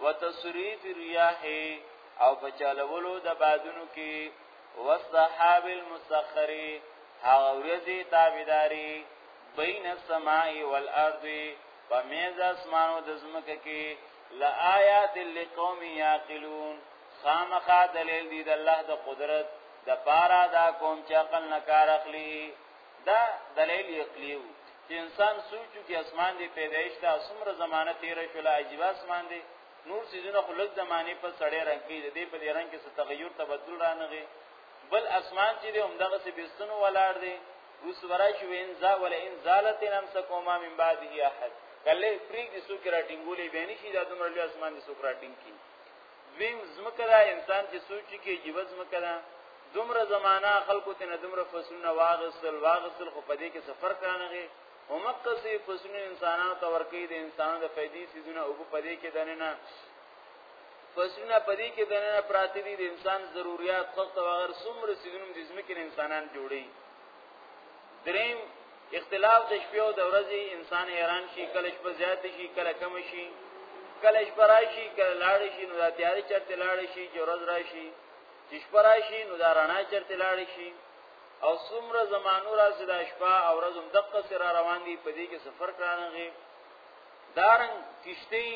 وتصریف الرياح او په چلولو د بادونو کې والسحاب المسخر هغه ورځې تابعداري بین السماء والارض پمیز اسمانو د زمکه کې لآیات لقوم یاقلون خامخا دلیل دی د الله د قدرت د پارا دا قوم چې عقل نه کار اخلي دا دلیل عقلی وو چې انسان سوچو کې اسمان دی پیدایش ته څومره زمانه تیر شو لا عجیب اسمان دی نور سيزونه خلک زمانه په سړی رنگ کې دی په دې رنگ کې څه تغیر تبدل رانغي بل اسمان چې دی همدغه سي بستنو ولاړ دی اوس ورای شو انزا ولا انزالت نم سکوما من بعده احد کله پریګ دي سو کرا ټینګولې بینی شي دا دومره لوی اسمان دي سو کرا ټینګ کی دویم زمکه دا انسان چې سوچي کې جیوز زمکه دا دومره زمانہ خلکو ته نه دومره فصلونه واغسل واغسل خو پدې کې سفر کانغي همکه سي فصلونه انسانانو ته ورکې د انسانانو د فائدې سيزونه او پدې کې دنه نه فصلونه پدې کې دنه نه پراتی دي د انسان ضرورت خلق وغیر سمره سيزونه د زمکه انسانان جوړي دریم اختلاف د شپې او د ورځې انسان حیران شي کله شپه زیات شي کله کم شي کله شپه راشي کله لاړ شي نو د تیارې چرته لاړ شي چې ورځ راشي چې شپه راشي نو د رڼا چرته لاړ شي او څومره زمانو را سدا شپه او ورځ هم دقه سره روان دي په دې کې سفر کړانږي دارن کشتی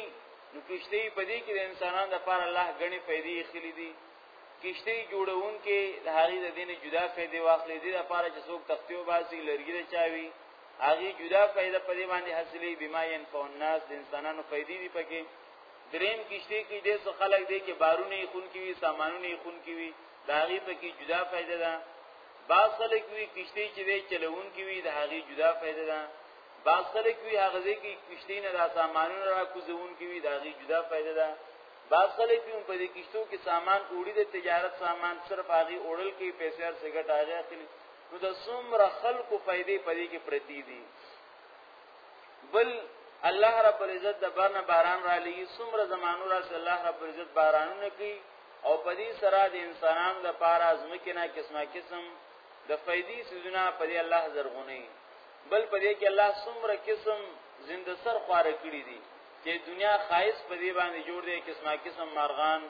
نو کشتی په دې کې د انسانانو لپاره الله غني پیدا خېلې دي کشته جوړون کې د هغې د دینه جدا فائدې واخلې دي لپاره چې څوک تختیو باسي لرګي د چاوي هغه جدا فائدہ په دې باندې حاصلې بما ينفع الناس د انسانانو فائدې دي پکې دریم کشته کې دې څو خلک دي کې بارونه خون کې وي سامانونه خون کې وي دا هغه پکې جدا فائدہ ده بعض خلک وی کشته چې دې چلون کې وي دا هغه جدا فائدہ ده بعض خلک وی هغه ځکه کشته نه دا سامانونه را کوزون کې وي دا هغه جدا فائدہ ده بعض خلک هم په دې کشتو کې سامان اوړي د تجارت سامان صرف هغه اوړل کې پیسې هر سګټ هغه اخلي نو د څومره خلکو فائدې په دې کې پرتی دي بل الله رب العزت د برنه باران را لېږي څومره زمانو را سره الله رب العزت بارانونه کوي او په دې سره د انسانانو لپاره ازمکه نه قسمه قسم د فائدې سيزونه په دې الله زرغوني بل په دې کې الله څومره قسم زنده سر خواره کړی دي چې دنیا خایس په دې باندې جوړ دی قسمه قسم مارغان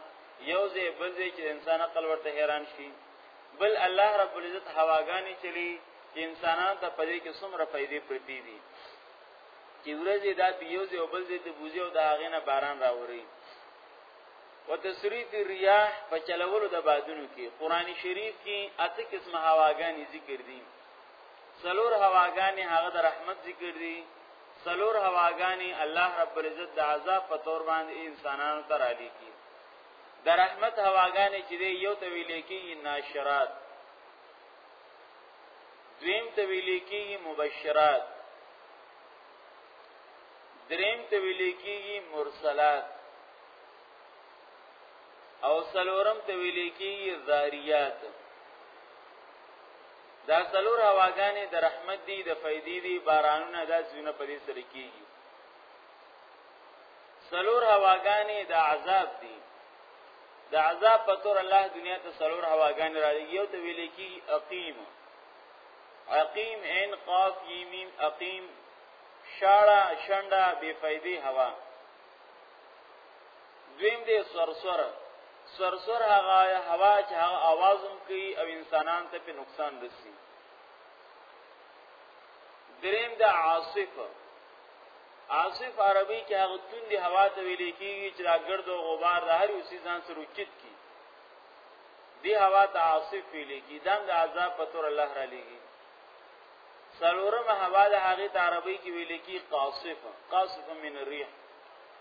یو ځای بل ځای چې انسان عقل ورته حیران شي بل الله رب العزت هواګانی چلی چې انسانان ته پدې کې څومره فائدې پرتی دي چې ورځې دا بیوځي او بل ځای ته بوزي او دا غینه باران راوري وتسریف الرياح په چلولو د بادونو کې قران شریف کې اته قسمه هواګانی ذکر دي سلور هواګانی هغه د رحمت ذکر دي سلور هواګانی الله رب العزت د عذاب په تور باندې انسانانو ته را لېږي د رحمت هواګانی چې دی یو ته ویل کېږي ناشرات دویم ته ویل کېږي مبشرات دریم ته ویل کېږي مرسلات او سلورم ته ویل کېږي ذاریات دا څلور هواګانې د رحمت دی د فیدی دی بارانونه دا سونه په دې سره کیږي څلور هواګانې د عذاب دی د عذاب په تور الله دنیا ته څلور هواګانې را لګي او ته ویل کی اقیم اقیم عین قاف یمیم اقیم شاړه شنډه بے فائدې هوا دویم دی سرسر سرسر هغه هوا چې هغه आवाज هم کوي او انسانان ته په نقصان رسي دریم د عاصف عاصف عربی کې هغه توندې هوا ته ویل کېږي چې دا ګرد او غبار د هر یو سیزان سره وچت کی دی هوا ته عاصف ویل کېږي دا د عذاب په تور الله را لېږي سلورم هوا د هغه عربی کې ویل کېږي قاصف قاصف من الريح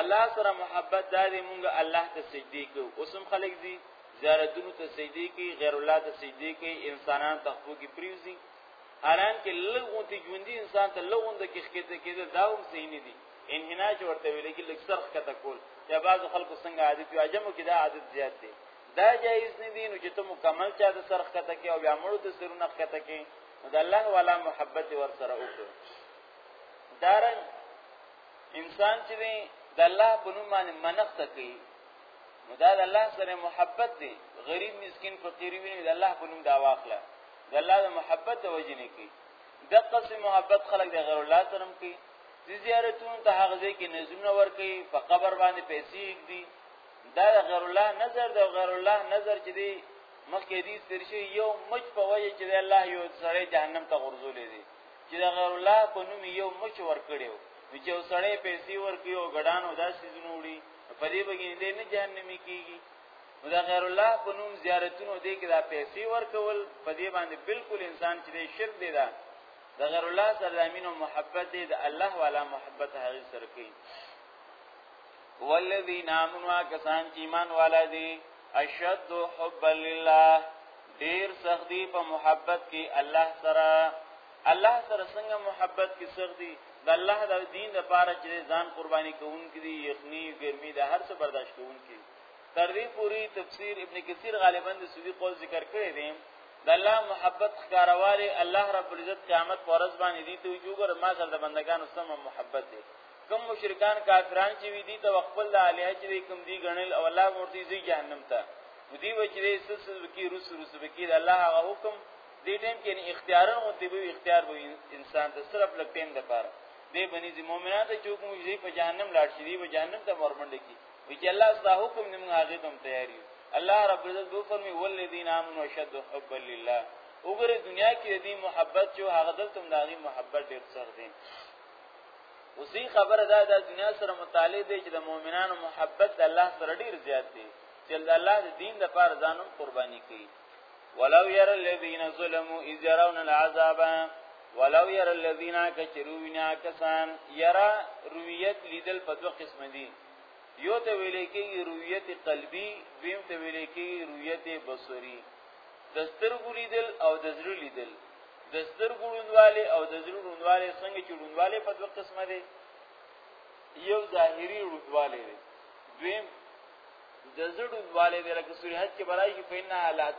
الله سره محبت دا دی مونږ الله ته سجدي کوو اوسم خلک دي زیارتونو ته سجدي کوي غیر الله ته سجدي کوي انسانان تخفو کې پریوزي حالان کې لغون ته ژوندۍ انسان ته لغون د کښکته کېده دا هم صحیح نه دي انحنا چې ورته ویل کې لږ سرخ کته کول یا بعض خلکو څنګه عادت یو اجمو کې دا عادت زیات دی دا جایز نه دي نو چې ته مکمل چا د سرخ کته کې او بیا مړو ته سرونه کته کې د الله والا محبت ور سره وکړه دارن انسان چې دی د الله په نوم باندې منښت کوي نو دا د الله سره محبت دی غریب مسكين فقیر ویني د الله په نوم دا واخله د الله د محبت د وجې نه کوي د قسم محبت خلک د غیر الله سره کوي د زیارتونو ته هغه ځای کې نذرونه ور کوي په قبر باندې پیسې کړي دا د غیر الله نظر د غیر الله نظر چې دی مخکې دې سترشي یو مچ په وجه چې الله یو سره جهنم ته غرزولې دي چې د غیر الله په نوم یو مچ ورکړیو نو چې وسړې پیسې ورکړي او ګډانو داسې زنوړي په دې بګې دې نه جهنمي کیږي نو د غیر الله په نوم زیارتونو دې کې دا پیسې ورکول په دې باندې بالکل انسان چې شرک دی دا د غیر الله سره د امین او محبت دې د الله والا محبت هغه سره کوي والذین آمنوا کسان چې ایمان والا دي اشد حبا لله ډیر سختی په محبت کې الله سره الله سره څنګه محبت کې سختی د الله د دین لپاره چې ځان قرباني کوونکې دي یخني ګرمي د هر څه برداشت کوونکې تر دې پوری تفسیر ابن کثیر غالبا د سوی قول ذکر کړی دی د الله محبت ښکارواله الله رب العزت قیامت پر ورځ باندې دي ته وجوګر ما سره د بندگانو سم محبت دي کوم مشرکان کافران چې وی دي ته خپل د الہ چې کوم دی غنل او الله ورته زی جهنم ته ودی وچې دې سلسل وکي رس رس وکي د الله هغه حکم دې ټیم کې اختیارن او دی اختیار به انسان ته صرف لک ټیم د پاره دې بني دي مؤمنان ته چې کوم دی په جهنم لاړ شي دی په جهنم ته ورمنډ کی وی چې الله ستا حکم دې موږ هغه تم تیاری الله رب عزت دو فرمی والذین آمنوا شد حبا لله وګوره دنیا کې دې محبت چې هغه دلته داغي محبت ډیر سخت دی اوسې خبره ده د دنیا سره متعلق دی چې د مؤمنانو محبت د الله سره ډیر زیات دی چې د الله د دین لپاره ځانم قرباني کوي ولو ير الذين ظلموا اذ يرون العذاب ولو ير الذين كشرونا كسان يرى رویت لیدل په دوه قسم دي یو ته ویل کېږي رویت قلبي دویم ته ویل کېږي رویت بصري د سترګو لیدل او د زړه لیدل د سترګو ړوندواله او د زړه ړوندواله څنګه چې ړوندواله په دوه قسمه دي یو ظاهری ړوندواله دی دویم د زړه ړوندواله دی لکه سورې حج کې برای کې فینا حالات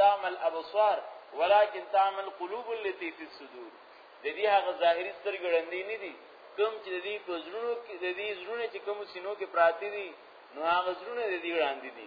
تعمل ابصار ولكن تعمل قلوب التي في الصدور د دې هغه ظاهری سترګې ړندې نه دي کوم چې د دې په زړونو کې د دې زړونو چې کوم سينو کې پراته دي نو هغه زړونه د دې وړاندې دي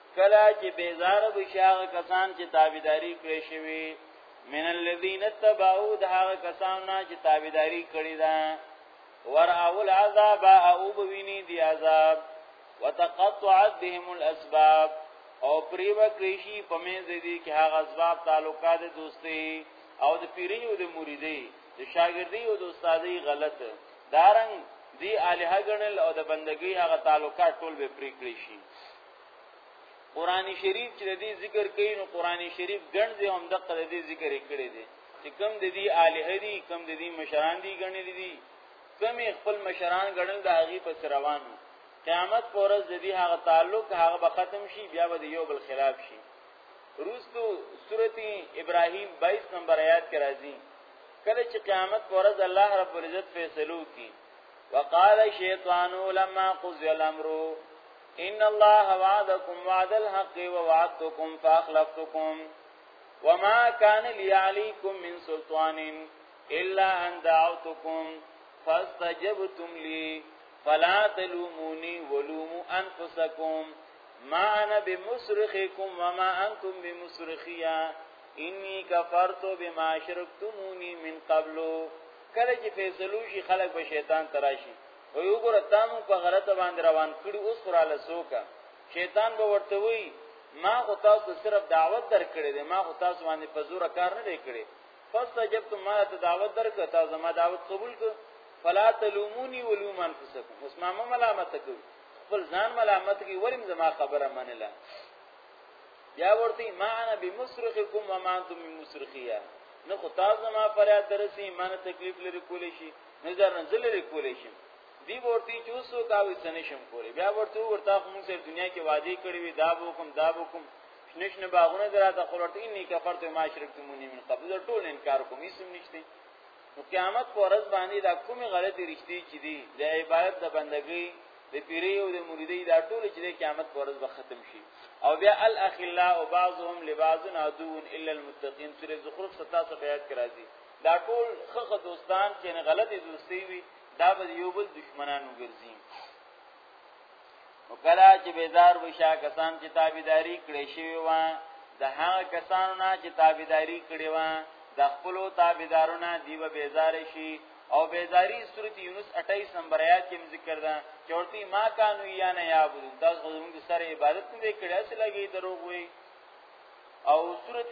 کلا چې بیزار بشاغ کسان چې تابعداري کړی شوی من الذين تبعوا ده هغه کسان نه چې تابعداري کړی ده ور اول عذاب او بوینی دی عذاب وتقطعت بهم الاسباب او پریو کریشی پمنځ دي کې هغه اسباب تعلقات دوستي او د پیریو د مریدي د شاګردي او د استادي غلط دارنګ دی الہ غنل او د بندګۍ هغه تعلقات ټول به پرې کړی شي قران شریف چې د دې ذکر کوي نو قران شریف ګڼ دی هم دغه د دې ذکر کړي دي چې کم د دې الہ دي کم د دې مشران دي ګڼل دي کم خپل مشران ګڼل د هغه په روانو قیامت پورز د دې هغه تعلق هغه به ختم شي بیا به یو بل خلاف شي روستو سورتی ابراهیم 22 نمبر آیات کې راځي کله چې قیامت پورز الله رب العزت فیصلو کی وقال شیطان لما قضی الامر ان الله وعدكم وعد الحق ووعدتكم فاخلفتكم وما كان لي عليكم من سلطان الا ان دعوتكم فاستجبتم لي فلا تلوموني ولوموا انفسكم ما انا بمصرخكم وما انتم بمصرخيا انی کفرتو بما شرکتمونی من قبلو کله چې فیصلو شي خلک به شیطان تراشي وی وګوره تا مون په غلطه باندې روان کړي اوس خراله سوکا شیطان به ورته وی ما خو تاسو صرف دعوت درکړې ده ما خو تاسو باندې په زور کار نه دی کړی فاستجبتم ما ته دعوت درک تاسو زما دعوت قبول کړ فلا تلومونی ولوم انفسکم اوس ما ملامت کوي خپل ځان ملامت کوي ولیم زما خبره منله یا ورته ما انا بمصرخکم وما انتم بمصرخیا نه خو تاسو ما فریاد درسي ما تکلیف لري کولی شي نه ځان زه لري کولې شم دی ورته چې اوس وکاوي څه نشم کولی بیا ورته ورته خو موږ سره دنیا کې وعده کړې وي دا به کوم دا به کوم نشنه باغونه دراته خو ورته اني کفرت ما شرکتمونی من قبل ټول انکار کوم هیڅ نشته نو قیامت پر ورځ باندې دا کومه غلطي رښتې چې دي د عبادت د بندګۍ د پیری او د مریدۍ دا ټول چې د قیامت پر ورځ به ختم شي او بیا الاخلاء بعضهم لبعض عدو الا المتقين سورې زخرف 67 آیات کې راځي دا ټول خخ دوستان چې نه غلطه دوستي وي دا به یو بل دشمنان وګرځي وکلا چې بیزار وشا کسان چې تابعداري کړې شي و د هغه کسانو نه چې تابعداري کړې و د خپل تابعدارونه دیو بیزار شي او بیزاری سورۃ یونس 28 نمبر آیات کې ذکر ده چې ورته ما کانو یا نه یعبدون دا غوږم د سره عبادت نه کړي اصل لګي دروغ وي او سورۃ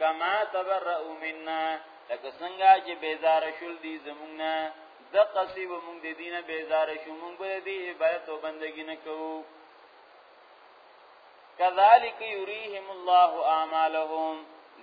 کما تبرؤ منا لکه څنګه چې بیزار شول دي زمونږ نه د قصي و مونږ د دینه بیزار شو مونږ به دې عبادت او بندګی نه کوو کذالک یریهم الله اعمالهم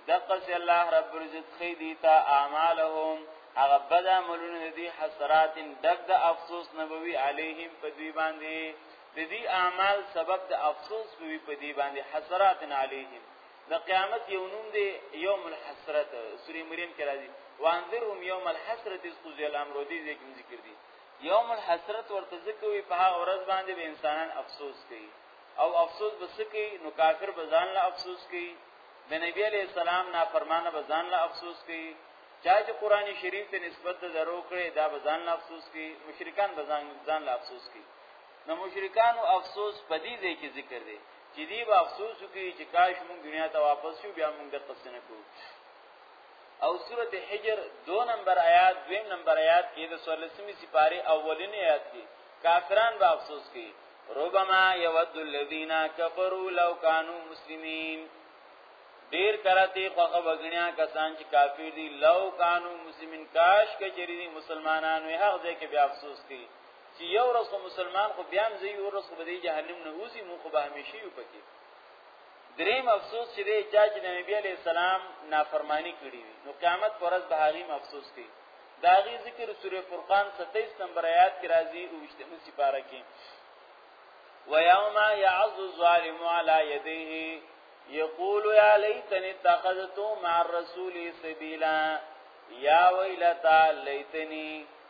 دقص الله رب العزت خیدی تا اعمالهم هغه بد عملونه دي حسرات دغ د افسوس نبوي علیهم په دوی باندې د دې اعمال سبب د افسوس وی په دې باندې حسرات علیهم د قیامت یو نوم دی یوم الحسرت سوره مریم کې راځي وانذرهم یوم الحسرت از قضی الامر دې دې کوم ذکر دی یوم الحسرت ورته ذکر وي په هغه ورځ باندې به انسانان افسوس کوي او افسوس بس کوي نو کافر به ځان له افسوس کوي د نبی علی السلام نافرمانه به ځان له افسوس کوي چا چې قران شریف ته نسبت درو کړي دا به ځان له افسوس کوي مشرکان به ځان له افسوس کوي نو مشرکانو افسوس په دې ځای کې ذکر دی چې دی به افسوس وکړي چې کاش مونږ دنیا ته واپس شو بیا مونږ د قصې نه کوو او سورته حجر 2 نمبر آیات 2 نمبر آیات کې د 14 سپاره اولنی آیات کې کافران به افسوس کوي ربما يود الذين كفروا لو كانوا مسلمين ډیر کراتی خوغه وګنیا کسان چې کافر دي لو کانو مسلمانین کاش کچری دي مسلمانانو هغه ځکه بیا افسوس کوي چې یو ورځ خو مسلمان خو بیا هم زی ورځ خو به دی جهنم نه وځي مو خو به همیشه یو پکې دریم افسوس چې دی چا چې نبی علی السلام نافرمانی کړی وي نو قیامت پر ورځ به هغه افسوس کوي دا غي ذکر سوره فرقان 27 نمبر آیات کې راځي او وشتمه سپاره کې ويوم يعض الظالم على يديه يقول يا ليتني اتخذت مع الرسول سبيلا يا ويلتا ليتني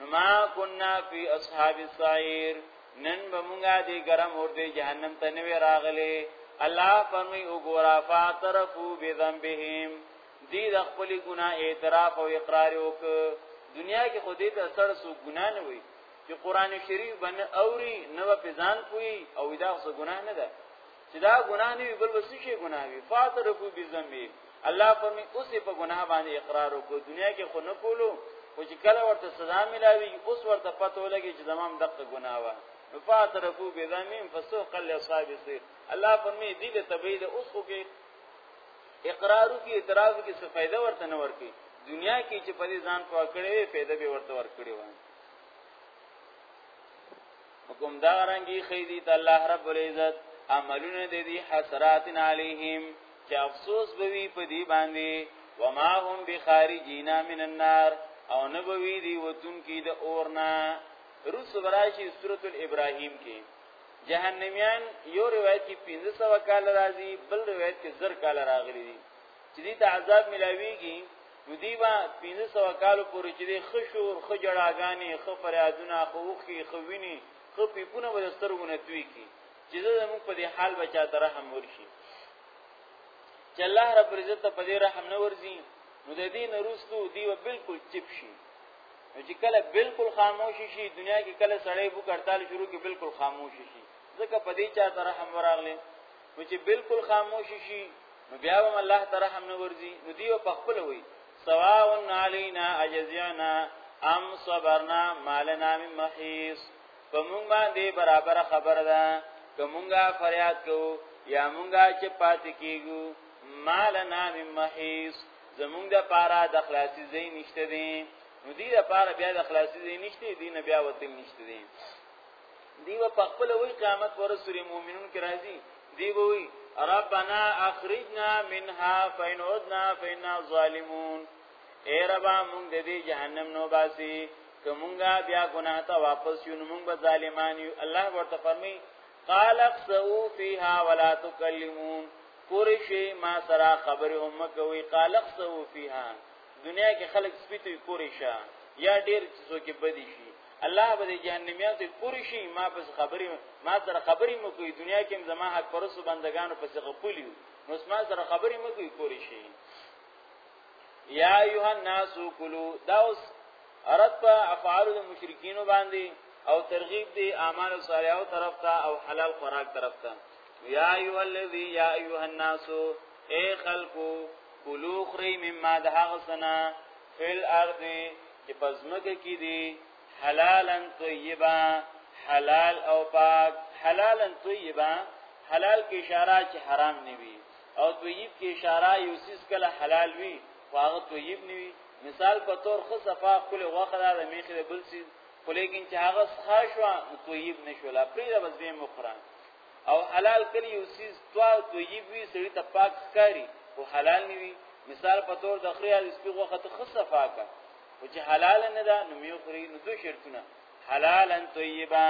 نما كنا في اصحاب السعير نن به مونږه دې ګرم اور دې جهنم ته نه راغلي الله فرمي وګورا فاعترفو بذنبهم دې د خپل ګناه اعتراف او اقرار وک دنیا کې خو دې ته سر سو ګناه نه وي چې قران شریف باندې اوري نو په ځان کوي او دا څه ګناه نه ده چې دا ګناه نه وي بل وسې شي ګناه وي فاعترفوا بذنبهم الله فرمي اوس په ګناه باندې اقرار وکړو دنیا کې خو نه کولو خو چې کله ورته سزا ملاوي اوس ورته پته ولګي چې زمام دغه ګناه و فاعترفوا بذنبهم فسوقا لاصحاب السير الله فرمي دې له تبعید اوس خو کې اقرار کی اعتراض کی څه فائدہ ورته نه ورکی دنیا کې چې په دې ځان پوکړې فائدہ به ورته ورکړي وای حکم دا رنگی خیدی تا اللہ رب العزت عملون دی دی حسرات علیهم چې افسوس بوي په دی باندې وما هم بخارجینا من النار او نه بوي دی وتون کی د اورنا روس براشی سورۃ الابراهیم کې جهنميان یو روایت کې 1500 کال راځي بل روایت کې زر کال راغلي دي چې دې ته عذاب ملاويږي نو دی با 1500 کال پورې چې د خشور خجړاګانی خ فریادونه خوخي خوینی خ پیپونه ولسترونه توی کی چې زموږ په دې حال بچا ته رحم ورشي چې الله رب عزت په دې رحم نه ورزي نو د دې نرستو دی بالکل چپ شي نو چې کله بالکل خاموش شي دنیا کې کله سړی بو کړتال شروع کې بالکل خاموش شي ځکه په دې چا ته رحم وراغلی نو چې بالکل خاموش شي نو بیا هم الله تعالی هم نه ورځي نو دی په خپل وي سواء علينا اجزعنا ام صبرنا مالنا من محيص په مونږ باندې برابر خبر ده کومګه فریاد کو یا مونږه چې پات کیګو مالنا من محيص زمونږ د پاره د خلاصي زین نشته دي نو دې لپاره بیا د خلاصي زین نشته دي نه بیا وتل نشته دي دیو په خپل وی قیامت پر سورې مؤمنون کې راځي دی وی ربنا اخرجنا منها فإن عدنا فإنا ظالمون اے ربا مونږ د دې جهنم نو باسي کومګه بیا ګناه ته واپس یو مونږ به ظالمان یو الله ورته فرمایي قال اخسو فيها ولا تكلمون پوری شي ما سره خبرې هم کوي قال اخسو فيها دنیا کې خلک سپیتوي پوری شه یا ډیر څه کې بدی شي الله به جهنميان ته پوری شي ما پس خبري ما سره خبري مو کوي دنیا کې زما حق پرسو بندگانو پس غپلی نو ما سره خبري مو کوي پوری شي یا ایه الناس کلو دا اوس رد په افعال د مشرکین باندې او ترغیب دی اعمال صالحو طرف ته او حلال خوراک طرف ته یا ایه الذی یا ایه الناس اے خلقو کلو خری مما دهغسنا فل ارض چې پزمکه کې دي حلالن طیبا حلال او پاک حلالن طیبا حلال کې اشاره چې حرام نه وي او طیب کې اشاره یو سیس کله حلال وي خو هغه طیب نه وي مثال په تور خو صفا خپل وخت دا میخه بل سیس خو لیکن چې هغه ښه شو طیب نشو لا پرې د بس به مخران او حلال کلی یو سیز توا طیب وی سړی ته پاک ښکاری او حلال نه وی مثال په تور د خریا د سپیغه وخت خصه پاکه او چې حلال نه ده نو میو خوري نو دوه شرطونه حلالا طیبا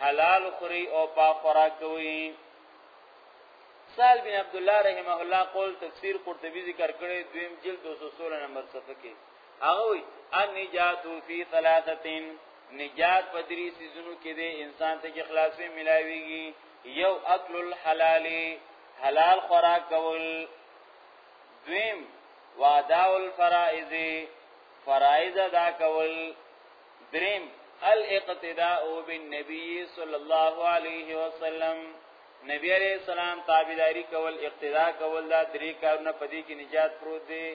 حلال خوري او پاک خوراک کوي سال بن عبد الله رحمه الله قول تفسیر قرطبی ذکر کړی دویم جلد 216 نمبر صفحه کې هغه وی ان نجاتو فی ثلاثتین نجات په درې سيزونو کې دی انسان ته چې خلاصې ملاويږي یو اکل الحلال حلال خوراک کول دویم واداء الفرائض فرائض ادا کول دریم الاقتداء بالنبي صلی الله علیه وسلم نبی علیہ السلام تابعداری کول اقتدا کول دا درې کارونه پدې کې نجات پروت دی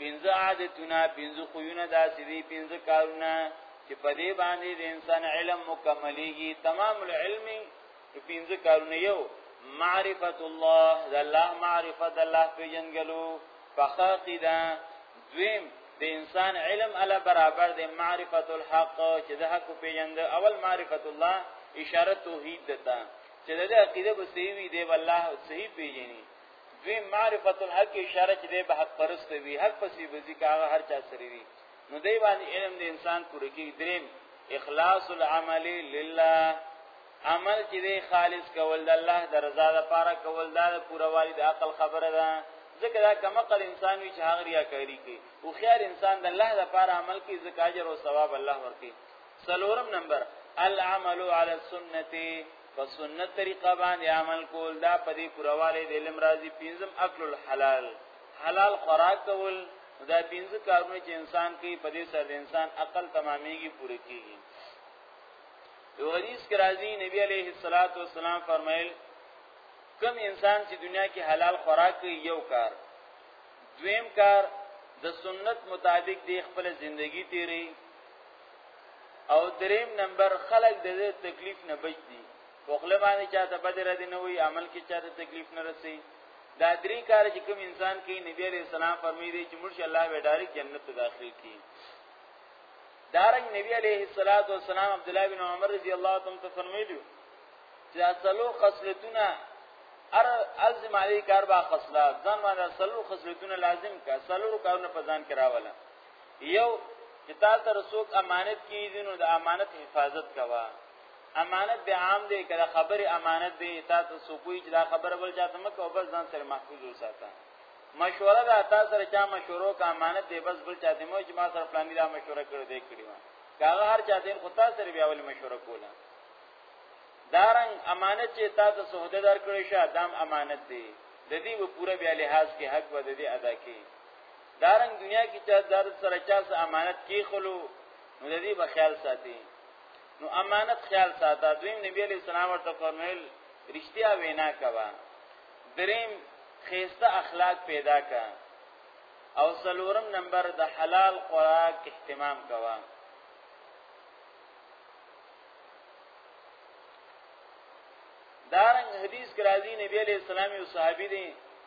پنځه عادتونه پنځه خوونه داسې دي پنځه کارونه چې په دې باندې د انسان علم مکملېږي تمام العلم پنځه کارونه یو معرفت الله د الله معرفت الله پیژنګلو فخاقدا دویم د انسان علم علی برابر د معرفت الحق چې د حق پیژند اول معرفت الله اشاره توحید دتا چې د عقیده به صحیح وي دی والله صحیح پیژني دوی معرفت الحق اشاره چې دی به حق پرست وي حق پسې بزی کاغه هر چا سره وي نو دی باندې علم د انسان پوره کې دریم اخلاص العمل لله عمل چې دی خالص کول د الله د رضا لپاره کول دا د پوره والی د عقل خبره ده ځکه دا کم عقل انسان وی چې هغه ریاکاری کوي او خیر انسان د الله لپاره عمل کوي ځکه اجر او ثواب الله ورکړي څلورم نمبر العمل على السنه په سنت طریقه باندې عمل کول دا په دې پرواله د علم راضي پنځم اکل الحلال حلال خوراک کول دا پنځه کارونه چې انسان کوي په دې سره د انسان عقل تمامېږي پوره کیږي یو حدیث کې راځي نبی عليه الصلاة والسلام فرمایل کم انسان چې دنیا کې حلال خوراک کوي یو کار دویم کار د سنت مطابق د خپل ژوندۍ تیری او دریم نمبر خلق د تکلیف نه بچ دي په خپل باندې چا ته بدر دي نه وي عمل کې چا ته تکلیف نه رسي دا درې کار چې کوم انسان کوي نبی عليه السلام فرمایي چې مرشي الله به ډایرک جنت ته داخل کړي دارنګ نبی عليه الصلاه والسلام عبد الله بن عمر رضی الله تعالی عنہ فرمایلی چې اصلو خصلتونه ار الزم علی کار با خصلات ځان باندې اصلو خصلتونه لازم کا اصلو کارونه په ځان کراواله یو چې تا سره څوک امانت کیږي نو د امانت حفاظت کوه امانت به عام دی کله خبره امانت دی تا ته سوکوي چې دا خبره بل چاته مکه او بس ځان سره محفوظ وساته مشوره دا تا سره چا مشورو کا امانت دی بس بل چاته مو چې ما سره پلاني دا مشوره کړې دی کړی ما کاغه هر چا دین خو تا سره بیا ول مشوره کوله دارنګ امانت چې تا ته سوده در کړی شه دام امانت دی د دې و پوره بیا لحاظ کې حق و د دې ادا کې دارنګ دنیا کې چې دار سره چا سره امانت کې خلو نو د دې بخیال ساتي نو امانت خیال ساته دویم نبی علیہ السلام ورته فرمایل رښتیا وینا کوا دریم خیسته اخلاق پیدا کا او سلورم نمبر د حلال خوراک اهتمام کوا دارنګ حدیث کرازی نبی علیہ السلام او صحابي دي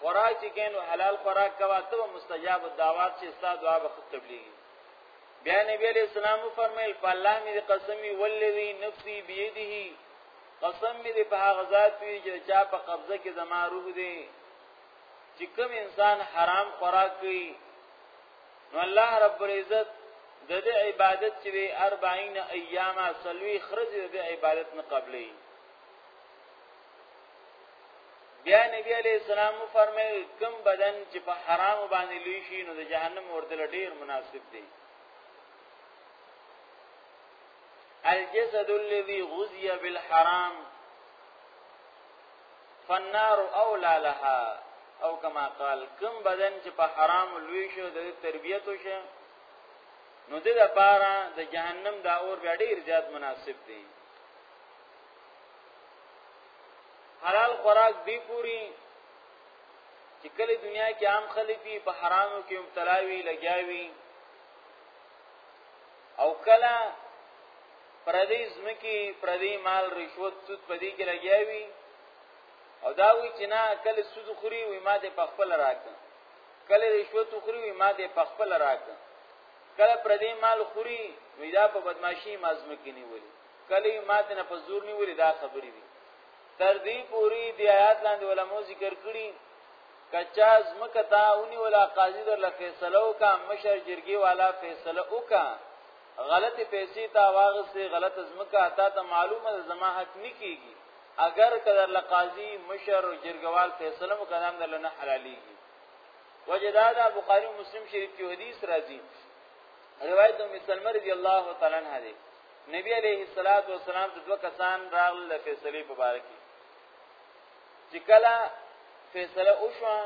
خوراک چې کینو حلال خوراک کوا ته مستجاب الدعوات چې استاد دعا به تبلیغي بیا نبی علیہ السلام فرمایل په الله مې قسمی ولذي نفسي بيده قسم مې په هغه ذات وی چې چا په قبضه کې زما روح دی چې کوم انسان حرام خوراک کوي نو الله رب العزت د دې عبادت چې 40 ایام سلوي خرج د عبادت نه قبلې بیا نبی علی السلام فرمایي کم بدن چې په حرام باندې لوي شي نو د جهنم ورته ډیر مناسب دی الجسد الذي غذي بالحرام فالنار اولى لها او کما قال کم بدن چې په حرام لوي شو د تربيت وشه نو د لپاره د جهنم دا اور بیا ډیر زیات مناسب دی حلال خوراک دی پوری چې کله دنیا کې عام خلک وي په حرامو کې مبتلا وي لګیاوي او کله پردی زمکی پردی مال رشوت سود پدی کې لګیاوي او دا وی چې نه کله سود خوري وي ما دې په خپل راکړه کله رشوت خوري وي ما دې په خپل راکړه کله پردی مال خوري وی دا په بدمعشي مازمه کې نیولي کلی ماته نه په زور نیولې دا خبرې دي تر دې پوری د آیات لاندې علماء ذکر کړي کچا زمکه تا اونی ولا قاضي در له فیصله وکا مشر جرګي والا فیصله وکا غلط پیسې تا واغسه غلط زمکه تا ته معلومه زما حق نکېږي اگر کدر لقاضي مشر او جرګوال فیصله مقدم در نه حلاليږي وجدادا بخاری مسلم شریف کې حدیث راځي روایت ام سلمہ رضی الله تعالی عنها دی نبی علیه الصلاۃ والسلام ته دوه کسان راغلل د فیصلې په باره کې چې کله فیصله وشو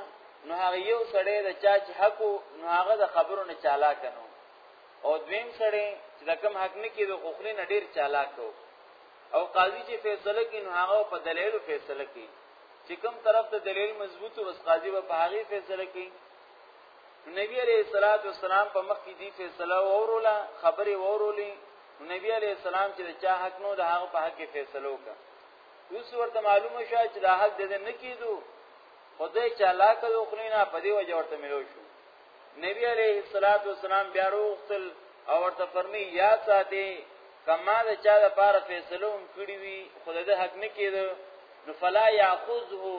نو هغه یو سړی د چا چې حق نو هغه د خبرو نه چالاک نو او دویم سړی چې د کم حق نه کېدو خو خلی نه ډیر چالاک وو او قاضي چې فیصله کوي نو هغه په دلیل فیصله کوي چې کوم طرف ته دلیل مضبوط او قاضي به په هغه فیصله کوي نبی علیہ الصلوۃ والسلام په مخ کې دی فیصله وروله خبره ورولې نبی علیہ السلام چې چا حق نو د هغه په حق کې فیصله وکړه اوس ورته معلومه شوه چې دا حق دې نه کیدو خدای چې الله کړو خلینا په دې وجه ورته ملو شو نبی علیہ الصلوۃ والسلام بیا وروختل او ورته فرمی یا ساتي کما د چا د پاره فیصله هم کړی وي خدای د حق نه کیدو نو فلا یاخذه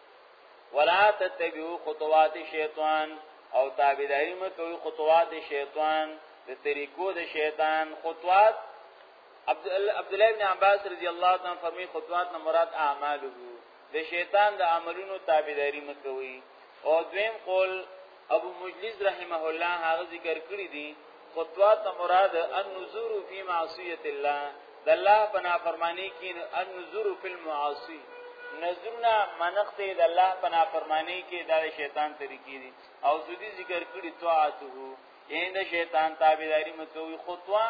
ولا تتبعوا خطوات شیطان او تابعداري مکوئ خطوات شیطان د طریقو د شیطان خطوات عبد عبد الله ابن عباس رضی الله تعالی عنہ فرمی خطوات نه مراد اعماله د شیطان د عملونو تابعداري مکوئ او دویم قول ابو مجلس رحمه الله هغه ذکر کړی دی خطوات مراد النذور فی معصیت الله د الله په نافرمانی کې النذور فی المعاصی نذرنا منخت د الله په نافرمانی کې د شیطان طریقې دي او ذی ذکر کړی طاعته یعنی د شیطان تابعداري مکوې خطوه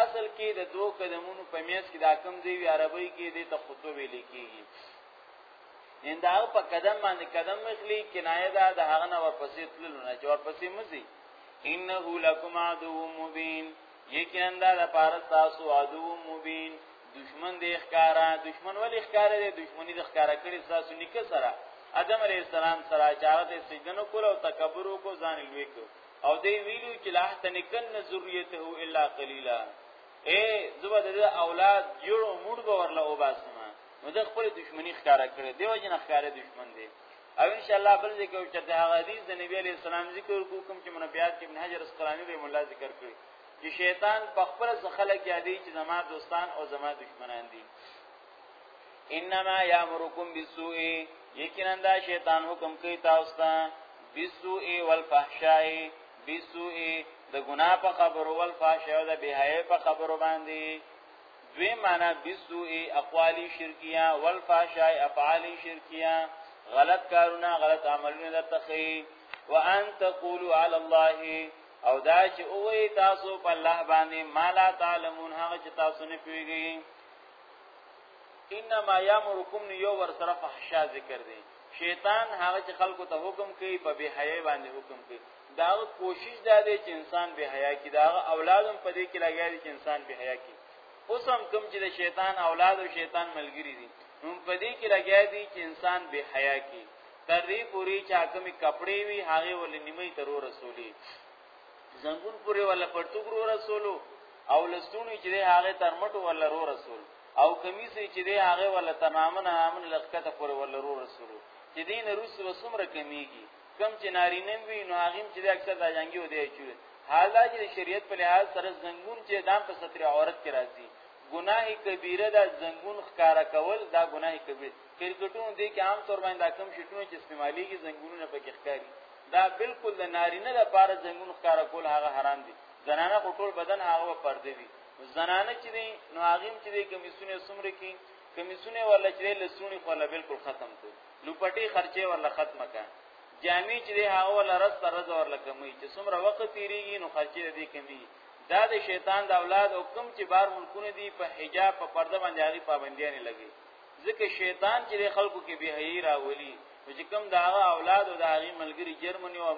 اصل کې د دوه قدمونو په میاس کې دا کم دی عربی کې د تخطو ویل کېږي ان دا په قدم باندې قدم مخلي کنایه دا د هغه نه ورپسې تللو نه چې ورپسې مزي انه لکم عدو مبین یقینا دا د پاره تاسو عدو مبین دشمن دې ښکارا دشمن ولې ښکارا دې دشمنی دې ښکارا کړی تاسو نیکه سره ادم علیہ السلام سره چارت سجدن کول او تکبر کو ځان لوی کو او دی ویلو چې لا تنکن ذریته الا قلیلا اے زبر د اولاد جوړو موډ باور له وباسم نو د خپل دښمنی ښکارا کړي دی وجه نه ښکارې دښمن دی او ان شاء الله بل ذکر چې دا حدیث د نبی علی السلام ذکر کو کوم چې منبیات ابن حجر اسقلانی رحم الله ذکر کړی چې شیطان په خپل خلک یادې چې زما دوستان او زما دښمنان دي انما یامرکم بالسوء یقینا دا شیطان حکم کوي تاسو ته بالسوء والفحشاء بالسوء د ګناه په خبرو والفحشاء د بهای په خبرو باندې دوی معنا بسوئی اقوالی شرکیه والفحشاء افعال شرکیه غلط کارونه غلط عملونه د تخی وان تقولوا علی الله او دا چې اوې تاسو په الله باندې ما لا تعلمون هغه چې تاسو نه پیږئ انما یامرکم یو ور سره فحشا ذکر دی شیطان هغه چې خلکو ته حکم کوي په بی حیاي باندې حکم کوي دا کوشش دا دی چې انسان به حیا کی دا اولادم په دې کې لګیا دي چې انسان به حیا کی اوس هم کوم چې د شیطان اولاد او شیطان ملګری دي نو په دې کې لګیا دي چې انسان به حیا کی تر دې پوری چې حکمي کپڑے وی هغه ول نیمه تر رسولي زنګون پوری ولا پرتګ رو رسولو او لستونی چې هغه تر مټو ولا رو رسول او کمیسي چې هغه ولا تمامن امن لخته پوری ولا رو رسولو چې دین روس وسمره کمیږي کم چې نارینه وي نو هغه چې د اکثر د جنگي و دی چې حالا چې شریعت په لحاظ سره زنګون چې دام په ستر عورت کې راځي ګناه کبیره دا زنګون ښکارا کول دا ګناه کبیره کرکټونو دې کې عام طور باندې کم شټونه چې استعماليږي زنګونونه پکې ښکاري دا بالکل د نارینه لپاره زنګون ښکارا کول هغه حرام دي زنانه په ټول بدن هغه پردې وي زنانه چې دي نو هغه چې دي کمیسونه سمره کې کمیسونه ولا چې لسونی خو لا بالکل ختم کړي نو پټي خرچه ورله ختمه کا جامع چې دی هغه ول رز تر رز ورله کمی چې څومره وخت تیریږي نو خرچه دې کمی دا د شیطان د اولاد او کم چې بار ملکونه دي په حجاب په پرده باندې هغه پابندیاں لګي ځکه شیطان چې خلکو کې به هی راولي چې کم دا اولاد او دا غي ملګری جرمني او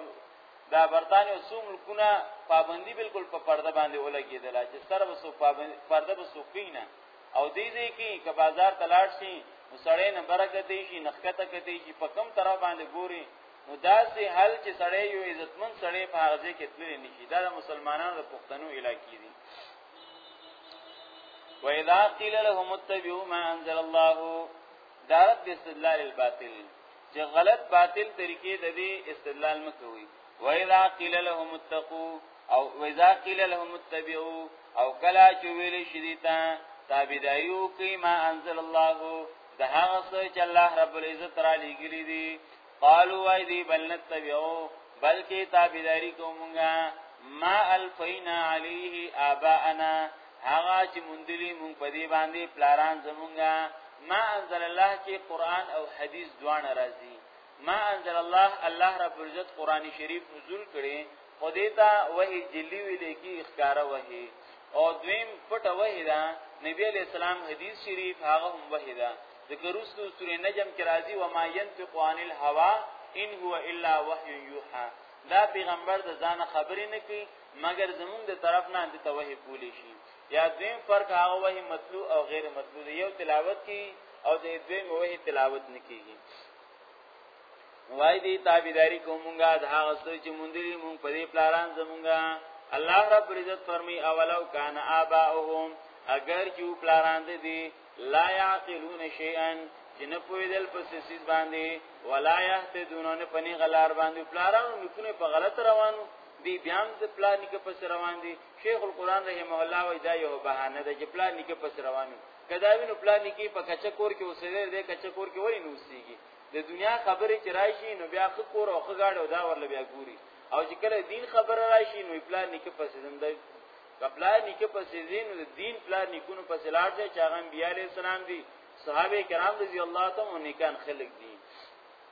دا برتانیې او سوم ملکونه پابندي بالکل په پرده باندې ولګیدل چې سره وسو پابندي پرده وسو کینه او دې دې کې که بازار تلاړ شي نو سړی نه برکتې شي نخکته کتې شي په کم طرف باندې ګوري نو دا سه حل چې سړی یو عزتمن سړی په هغه ځای کې تللی نشي دا د مسلمانانو د پښتنو علاقې دي وَإِذَا قِيلَ لَهُمُ اتَّبِعُوا مَا أَنزَلَ اللَّهُ دارت د استدلال الباطل چې غلط باطل طریقې د دې استدلال مکوي وَإِذَا قِيلَ لَهُمُ اتَّقُوا او وذا قيل لهم اتبعوا او کلا چویل شدیتا تابعداریو کی ما انزل الله د هغه څه چې الله رب العزت را لګیلی دي قالوا وای دی بل نتبعو بلکې تابعداري کومګه ما الفینا علیه آباءنا هغه چې مندلی مونږ په دې باندې پلاران زمونږه ما انزل الله کې قران او حدیث دوه ناراضي ما انزل الله الله رب العزت قران شریف نزول کړي خو دیتا وحی جلی ویل کی اخکارا وحی او دویم پټ وحی دا نبی علیہ السلام حدیث شریف هغه هم وحی دا ذکر رسو سورې نجم کې راځي و ما ينطق عن الهوى ان هو الا وحي يوحى دا پیغمبر د ځان خبرې نه کوي مګر زمونږ د طرف نه د توحید کولی شي یا دویم فرق هغه وحی مطلوع او غیر مطلوع یو تلاوت کی او د دویم وحی تلاوت نه کیږي وای دی تابعداري کومګه د هغه څه چې مونږ دې مونږ په دې پلاران زمونږه الله رب عزت فرمی اولو کان آباؤهم اگر چې پلاران دې لا يعقلون شيئا چې نه پوهېدل په سیس باندې ولا يهتدون نه پني غلار باندې پلاران نکونه په غلط روانو دی بیا هم د پلان کې پس روان دي شیخ القران رحمه الله وای دا یو بهانه ده چې پلان کې پس روانو کداوی نو پلان کې په کچا کور کې اوسېدل دی کچا کور کې وری نوسیږي د دنیا خبرې چې راشي نو بیا خو کور او خګاړو دا ورل بیا ګوري او چې کله دین خبره راشي نو پلان کې پسې زنده خپلار نیکه پسې زین د دین پلار نیکونو پسې لاړ شي چې هغه انبیاء علی السلام دي صحابه کرام رضی الله تعالی عنهم نیکان خلق دي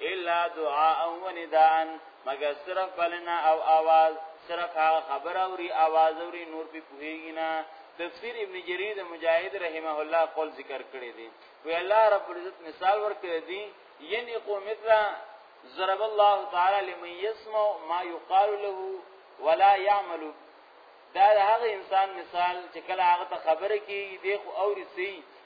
الا دعاء و نداء مگر صرف بلنا او आवाज صرف هغه خبر اوري आवाज اوري نور په پوهیږي نه تفسیر ابن جریر د مجاهد رحمه الله قول ذکر کړی دی وی الله رب العزت مثال ورکړی دی یعنی قو مثل ضرب الله تعالی لمن يسمع ما يقال له ولا يعمل دا هغه انسان مثال چې کله هغه ته خبره کوي دی خو اوري سي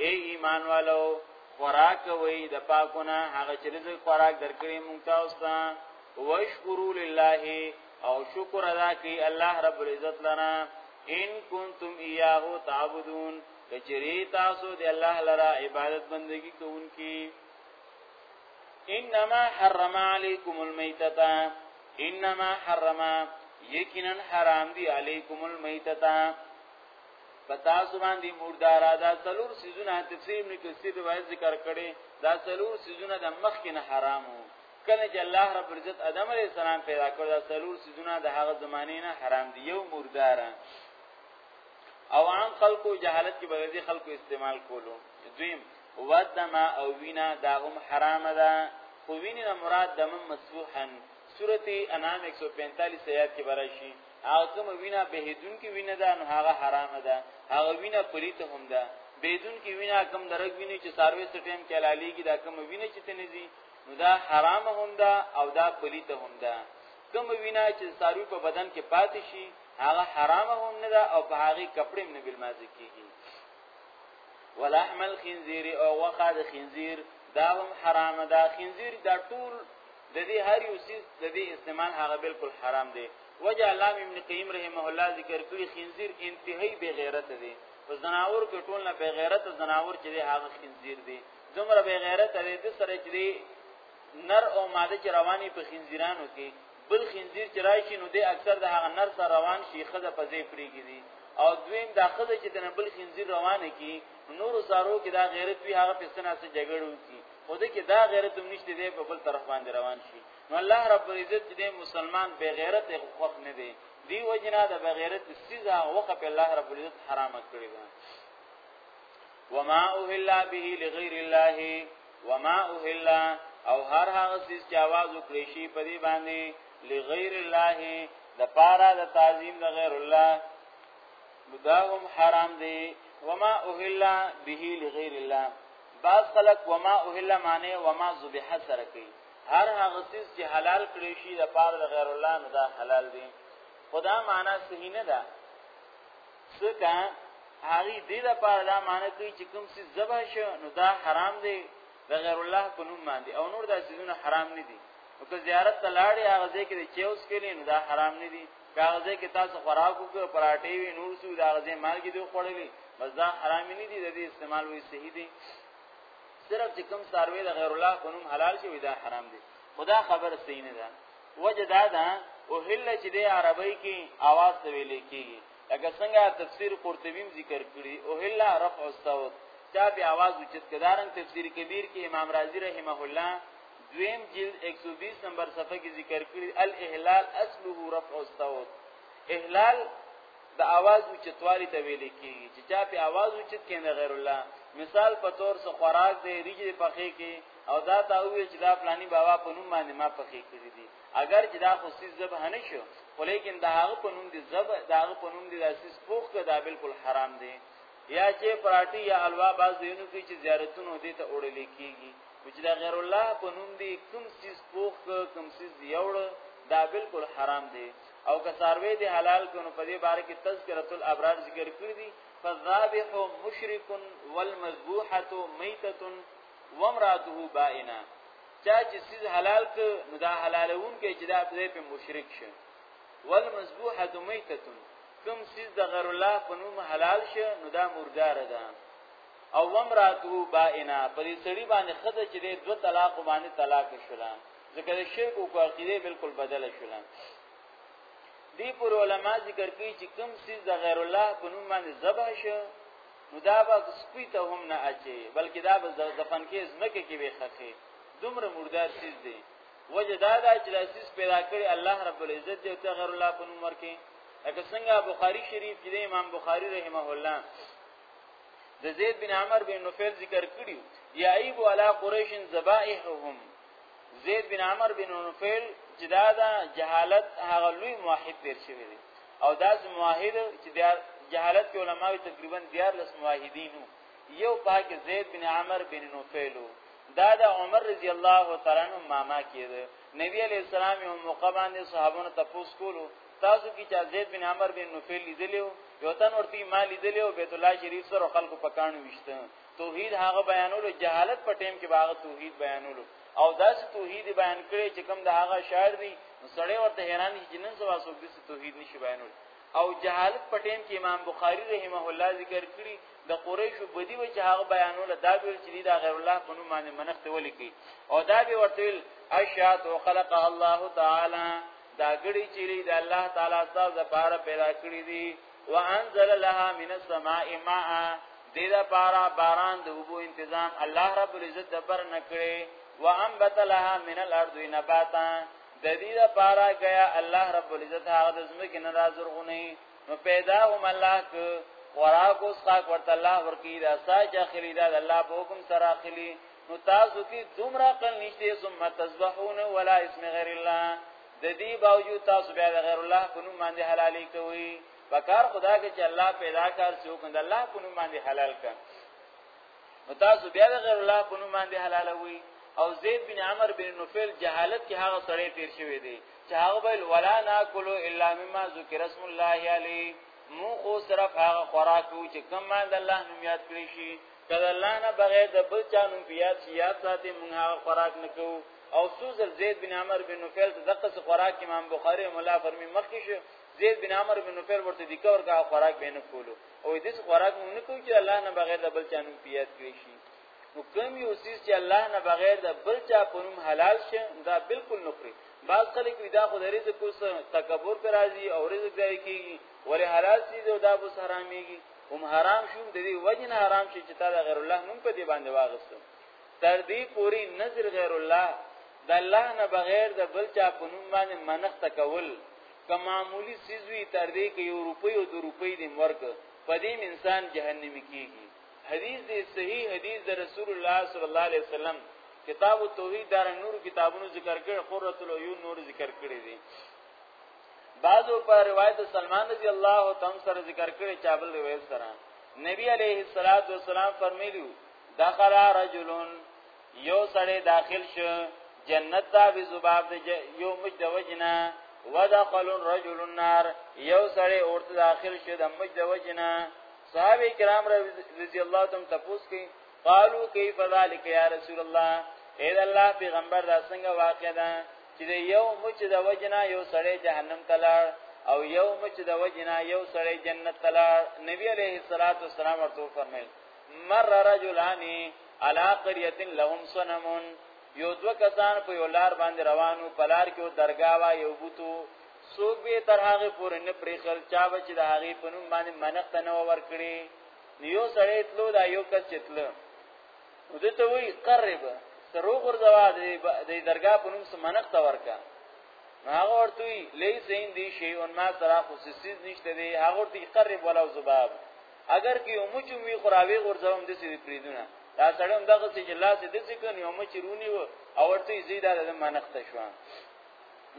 اے ایمان والو خوراک وی د پاکونه هغه چې رزق خوراک درکړي مونږ تاسو ته واشکرو لله او شکر ادا کوي الله رب العزت لنا ان کنتم ایاه تعبدون کچری تاسو د الله لرا عبادت بندگی کوونکی انما حرم علیکم المیتتا انما حرم یقینا حرام دی علیکم المیتتا پتا سو باندې مردارا دا څلور سيزونه تفسیر ابن کثیر روایت ذکر کړي دا څلور سيزونه د مخ کې نه حرامو کله چې الله رب عزت ادم علی السلام پیدا کړ دا څلور سيزونه د هغه زمانه نه حرام دي یو مردارا او عام خلکو جهالت کې بغیر خلکو استعمال کولو دویم ودما او وینا دا هم حرام ده خو وینه مراد دم مسفوحن سورته انعام 145 آیات کې براشي هغه کوم وینا بهیدون کې وینا ده نو هغه حرام ده هغه وینا پلیت هم ده بهیدون کې وینا کم درګ ویني چې سروې سټیم کې لالیږي دا کوم وینا چې تنزي نو دا حرام هم ده او دا پلیت هم ده کوم وینا چې سروې په بدن کې پاتې شي هغه حرام هم نه ده او په هغه کپړې نه بل مازه کیږي ولحم الخنزير او وقد خنزير دا هم حرام ده خنزير دا ټول د دې هر یو سیس د دې استعمال هغه بالکل حرام دی وجه علامه ابن قیم رحمه الله ذکر کړی خنزیر انتهایی بے غیرت دی په زناور کې ټول نه بے غیرت زناور چې هغه خنزیر دی دومره بے غیرت دی د سره چې نر او ماده چې رواني په خنزیرانو کې بل خنزیر چې راشي نو د اکثر د هغه نر سره روان شي خزه په ځای پریږي او دویم دا خزه چې د بل خنزیر روانه کی نور زارو کې دا غیرت وی هغه پسنه سره جګړو کی خو دې کې دا غیرت هم نشته دی په بل طرف باندې روان شي نو الله رب العزت دې مسلمان به غیرت خوښ نه دی دی وجنا د بغیرت سزا وقه په الله رب العزت حرام کړی ده وما اوهلا به لغیر الله وما اوهلا او هر هغه سیس چې आवाज وکړي شي په دې باندې لغیر الله د پارا د تعظیم د غیر الله نو دا هم حرام دی وما اهل به لغیر الله بعض خلق وما اهل معنی وما ذبح سره کوي هر هغه چیز چې حلال کړی شي د پاره د غیر الله نه دا حلال دی خدا معنی صحیح نه ده څکه هغه دې د پاره دا معنی کوي چې کوم څه ذبح شو نو دا حرام دی د غیر الله په نوم باندې او نور دا چیزونه حرام نه دي او که زیارت ته لاړې هغه ځای کې چې اوس کړي نو دا حرام نه دي کاغذه کې تاسو خوراکو کې پراټې وی نور سو دا غزه مالګي دی خوړلې بس دا حرام نه دي د دې استعمال وی صحیح دي صرف چې کوم ساروی د غیر الله قانون حلال شي دا حرام دي خدا خبر صحیح نه ده وجه دا ده او هله چې د عربی کې आवाज ته ویل کېږي لکه څنګه تفسیر قرطبی ذکر کړی او هله رفع الصوت چا به आवाज اوچت کدارن تفسیر کبیر کې امام رازی رحمه الله دویم جلد 120 نمبر صفحه کې ذکر کړی الاهلال اصله رفع الصوت اهلال د आवाज او چتوالي ته ویل کیږي چې چا په आवाज او چت کې نه غیر الله مثال په تور سره خوراک دی ریجه پخې کې او دا تا وی چې دا پلاني بابا په نوم باندې ما پخې کړی دي اگر چې دا خصوصي زب هنه شو خو لیکن دا هغه په نوم دي زب دا هغه په نوم دي د اساس پوخ کې دا بالکل حرام دي یا چې پراټي یا الوا باز دینو کې چې زیارتونو دي ته اورل کیږي چې دا غیر الله په نوم دی کوم سیس پوخ کوم سیس یوړ دا بالکل حرام دی او که ساروی دی حلال کونو په دې باره کې تذکرۃ الابرار ذکر کړی دی فذابح مشرک والمذبوحه میته وامراته بائنه چا چې سیس حلال ک نو دا حلالون کې چې دا په مشرک شه والمذبوحه میته کوم سیز د غیر الله په نوم حلال شه نو دا مردار ده او ومراته بائنا په دې سړي باندې خزه چې دې دو طلاق باندې طلاق شولا ځکه د شرک او عقیده بالکل بدل شولا دی پر علما ذکر کوي چې کوم سیز د غیر الله په نوم باندې ذبح شو نو دا به سپی ته هم نه اچي بلکې دا به دفن کې زمکه کې به خخي دومره مردار سیز دی وجه دا دا چې لاسیس پیدا کړی الله رب العزت دی او ته غیر الله په نوم ورکې اګه څنګه بخاری شریف کې امام بخاری رحمه الله د زید بن عمر بن نفیل ذکر کړیو یعیب علی قریش ذبائحهم زید بن عمر بن نفیل چې دا د جهالت هغه لوی موحد تیر شوی دی او دا موحد چې د جهالت کې علماوی تقریبا 14 موحدینو یو پاک زید بن عمر بن نفیل دا د عمر رضی الله تعالی عنہ ماما کېده نبی علیہ السلام یو موقع باندې صحابانو تپوس کولو تاسو کې چې زید بن عمر بن نوفل لیدلیو یو تن ورته ما لیدلیو بیت الله شریف سره خلکو پکانو وشته توحید هغه بیانولو جهالت په ټیم کې باغ توحید بیانولو او داس توحید بیان کړي چې کوم د هغه شاعر دی سړی ورته حیران شي جنن سوا سو د توحید نشي بیانول او جهالت په ټیم کې امام بخاری رحمه الله ذکر کړي د قریشو بدی و چې هغه بیانول دا ویل چې دا غیر الله په نوم باندې منښت ولیکي او دا به ورته ویل اشهد خلق الله تعالی دا ګړي چې د الله تعالی ستاسو لپاره پیدا کړی دي وانزل لها من السماء ماء دې دا پارا باران د وبو تنظیم الله رب العزت دبر نکړي وانبت لها من الارض نباتا د دې دا پارا غیا الله رب العزت هغه د زمکه نه راځرغونی نو پیدا هم الله ک خوراک اوس کا ورته الله ورکی دا ساجه خلی دا الله په حکم سره خلی نو تاسو کې دومره عقل نشته ثم تذبحون ولا اسم غیر الله د دې باوجود تاسو بیا د غیر الله په نوم باندې حلالي کوي پکار خدا کې چې الله پیدا کار څوک د الله په نوم باندې حلال کړي نو تاسو بیا د غیر الله په نوم باندې حلالوي او زید بن عمر بن نوفل جهالت کې هغه سړی تیر شوی دی چې هغه ویل ولا ناکلو الا مما ذکر اسم الله علی مو خو صرف هغه خوراک وو چې کوم باندې الله نوم یاد کړی شي کله الله نه بغیر د بل چا نوم په یاد شي یاد ساتي موږ هغه خوراک نه کوو او سوزل زید بن عمر بن نوفل ته دغه څه خوراک امام بخاری او مولا فرمی مخکې شو زید بن عمر بن نوفل ورته د کور کا خوراک به نه کولو او دې څه خوراک موږ نه کوو چې الله نه بغیر د بل چا نوم په یاد کړی شي نو کوم یو سیس چې الله نه بغیر د بل چا په نوم حلال شي دا بالکل نخري بعض خلک دا خو د رزق کوس تکبر پر راضي او رزق ځای کیږي ولی حلال سیز او دا بس حرامیږي هم حرام شوم د دې وجه نه حرام شي چې تا د غیر الله نوم په دې باندې واغستو تر دې پوری نظر غیر الله د الله نه بغیر د بل چا په نوم باندې منښت کول که معمولی سیز وي تر دې کې یو روپۍ او دو روپۍ دې مرګ په دې انسان جهنمی کیږي حدیث دې صحیح حدیث د رسول الله صلی الله علیه وسلم کتاب التوحید دار نور کتابونو ذکر کړ قرۃ العیون نور ذکر کړی دي بعضو په روایت سلمان رضی الله تعالی سره ذکر کړي چابل روایت سره نبی علیه الصلاۃ والسلام فرمایلیو دخل رجل یو سړی داخل شو جنت دا به زباب د یو مج د وجنا ودخل رجل النار یو سړی اورته داخل شو د مج د وجنا صحابه کرام رضی الله تعالی تپوس کړي قالو کیف ذلک یا رسول الله اے الله پیغمبر دا څنګه واقع ده چې یو مچ د وجنا یو سړی جهنم ته لاړ او یو مچ د وجنا یو سړی جنت ته لاړ نبی علیه الصلاۃ والسلام ورته فرمایل مر رجلان علی قريه لهم صنم یو دو کسان په یو لار باندې روانو پلار کې درگاه وا یو بوتو سوق به تر هغه پورې نه پریخل چا بچ د هغه پنوم باندې منښت نه ور کړی نو یو سړی تلو دا یو کس چې تلو نو د ته وی قرب سرو غرزوا د درگاه په نوم سمنق تا ورکا هغه ورته وی لیس این دی شی اون ما سره خصوصیز نشته دی هغه ورته قرب ولا زباب اگر کی یو مچو می خراوی غرزوم د سې پریدونه دا سړی هم دغه چې لاس د څه کني او مچ رونی و او ورته زیاده د منخ ته شو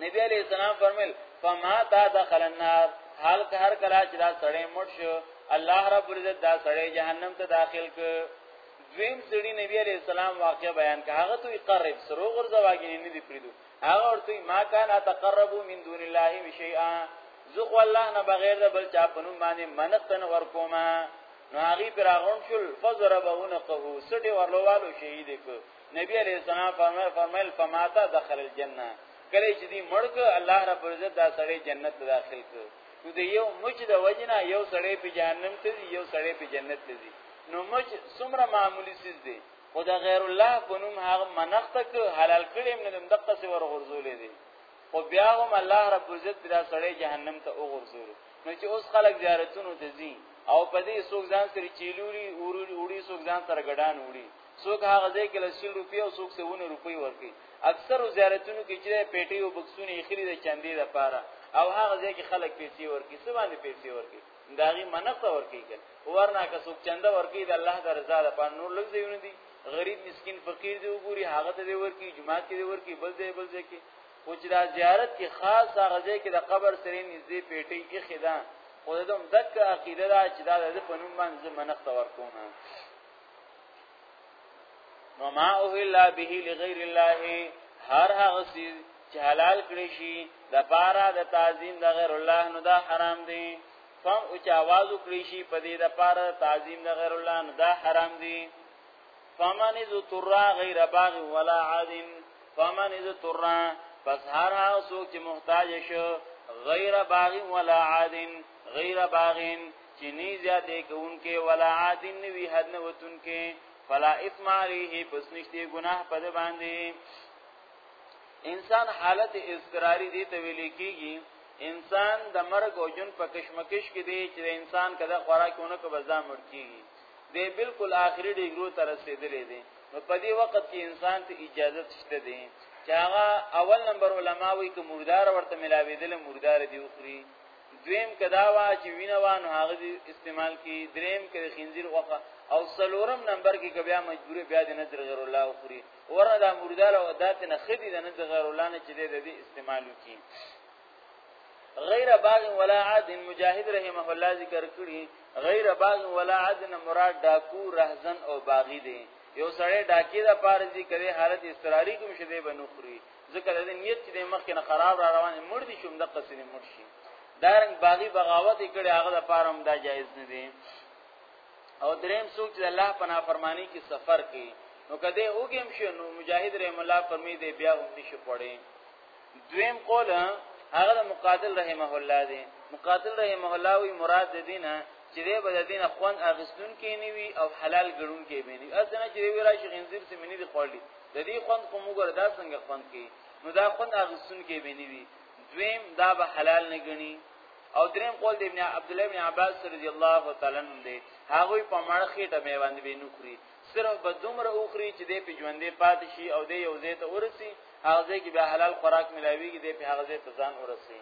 نبی علیہ السلام فرمایل فما تا دخل النار حال که هر کلا چې دا سړی مړ شو الله رب العزت دا سړی جهنم ته داخل ک دویم سړی نبی علیہ السلام واقع بیان که هغه توي قرب سرو غرزه واګینې نه دی پریدو هغه ورته ما کان اتقرب من دون الله بشیئا زخ الله نه بغیر د بل چا پنوم باندې منتن ورکوما نو هغه پر اغون شل فزربونه قهو سټي ورلوالو شهید ک نبی علیہ السلام فرمایل فرمایل فماتا دخل الجنه کله چې دی مړک الله رب عزت دا سړی جنت ته داخل کړ نو د یو مچ د وجنه یو سړی په جهنم ته دی یو سړی په جنت ته دی نو مچ څومره معمولی سیز دی خو د غیر الله په نوم هغه منښته ک حلال کړي من د دقه سی ور غرزولې دي خو بیا هم الله رب عزت دا سړی جهنم ته وګرځول نو چې اوس خلک زیارتونو ته ځي او په دې سوګ ځان سره چیلوري اوري اوري سوګ ځان سره ګډان وړي څوک هغه ځای کې لسل روپی او څوک سونه روپی ورکي اکثر زیارتونو کې چې پیټي او بکسونه یې خري د چندې د پاره او هغه ځای کې خلک پیسې ورکي څه باندې پیسې ورکي داغي منښت ورکي ګل ورنه که څوک چنده ورکي د الله د رضا لپاره نور لږ ځایونه دي غریب مسكين فقیر دی وګوري هغه ته دی ورکی جمعه کې دی ورکی بل دی بل ځای کې خو چې دا زیارت کې خاص هغه ځای کې د قبر سره نږدې پیټي کې خدا خو دم دک عقیده دا چې دا د پنوم باندې منښت ورکونه نو ما او الا به لغیر الله هر هغه سیز چې حلال کړی شي د پاره د تعظیم د غیر الله نو دا حرام دی فم او چې आवाज وکړي شي په دې د پاره تعظیم د غیر الله نو دا حرام دی فمن ذو ترا غیر باغ ولا عاد فمن ذو ترا پس هر هغه څوک چې محتاج شو غیر باغ ولا عاد غیر باغین چې نه زیاتې کوونکې ولا عادین نوی حد نه وتونکې فلا اثم علیه پس نشته گناه پد باندې انسان حالت اضطراری دی ته ویل کیږي انسان د مرګ او جون په کشمکش کې دی چې انسان کده خوراکونه کو بزا مړ کیږي دی بالکل آخري ډیګرو تر رسیدلې دی نو په دې وخت کې انسان ته اجازه شته دی چې هغه اول نمبر علما وایي چې مردار ورته ملاوي دي مردار دی اخري دویم کدا وا چې وینه وا نو هغه استعمال کی دریم کې خنزیر وخه او سلورم نمبر کې کبیا مجبور بیا د نظر غیر الله اخري ورنه دا مرداله او دات نه خدي د نظر غیر الله نه چې د دې استعمال کی غیر باغ ولا عاد مجاهد رحمه الله ذکر کړی غیر باغ ولا عاد نه مراد ډاکو رهزن او باغی دی یو سړی ډاکی دا پارځي کړي حالت استراری کوم شته بنخري ذکر دې نیت چې مخکې نه خراب را روان مړ دي شوم د قصې مړ شي دارنګ باغی بغاوت کړي هغه د پاره هم دا جایز نه دي او دریم څوک چې الله په نافرمانی کې سفر کوي نو کده اوګم شو نو مجاهد رحم الله فرمی دی بیا هم نشي پړي دویم قول هغه د مقاتل رحمه الله دی مقاتل رحمه الله وی مراد د دینه چې د بد دین خوان اغستون کې نیوي او حلال ګړون کې بینی اسنه چې وی راشي غنزیر سیمنی دی خورلی د دې خوند خو موږ دا څنګه خوند کوي نو دا خوند هغه سن کې بنی وي دویم دا به حلال نه غني او دریم قول د ابن عبد الله ابن عباس رضی الله تعالی عنہ دی هغه په مړخې ته به باندې به نوخري صرف به دومره اوخري چې د په ژوندې پات شي او د یو ځای ته ورسي هغه ځای کې به حلال خوراک ملاويږي د په هغه ځای ته ځان ورسي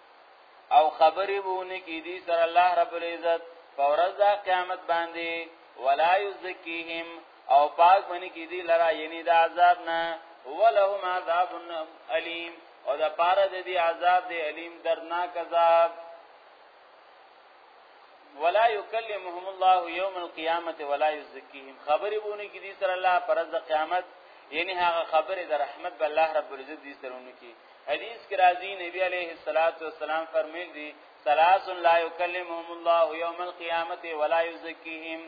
او خبرې وونه کې دي سره الله رب العزت فورز دا قیامت باندې ولا یزکیهم او پاک باندې کې دي لرا یعنی د عذاب نه ولهم عذاب الیم او دا پاره د دې عذاب دی الیم دردناک عذاب ولا یکلمهم الله یوم القیامت ولا یزکیهم خبرې وونه کې دي سره الله پرز د قیامت یعنی هغه خبره د رحمت به الله رب العزت دې سرونه کی حدیث کې راځي نبی عليه الصلاه والسلام فرمایلی دي ثلاث لا يكلمهم الله يوم القيامه ولا يزكيهم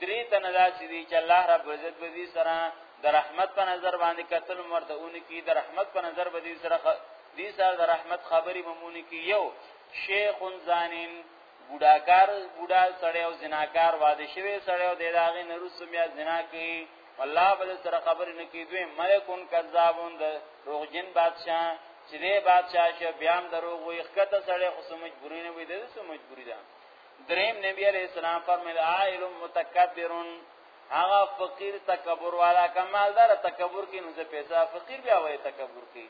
درې تنه داسې دي چې الله رب عزت به دې سره د رحمت په نظر باندې قتل مرته اونې کې د رحمت په نظر به دې سره دې سره د رحمت خبرې ممونې کې یو شیخ زانین بوډاکار بوډا سړی او زناکار واده شوی سړی او د داغې نرسو بیا زنا کوي الله بل سره خبر نه کی دوی ملکون کذابون د روغجن بادشاہ چې دې بادشاہ شه بیا هم دروغ وي خکته سره خو سمج بری نه وي د سمج بری ده دریم نبی علیہ السلام فرمایل عائل متکبرون هغه فقیر تکبر والا کمالدار تکبر کې نو پیسې فقیر بیا وایي تکبر کې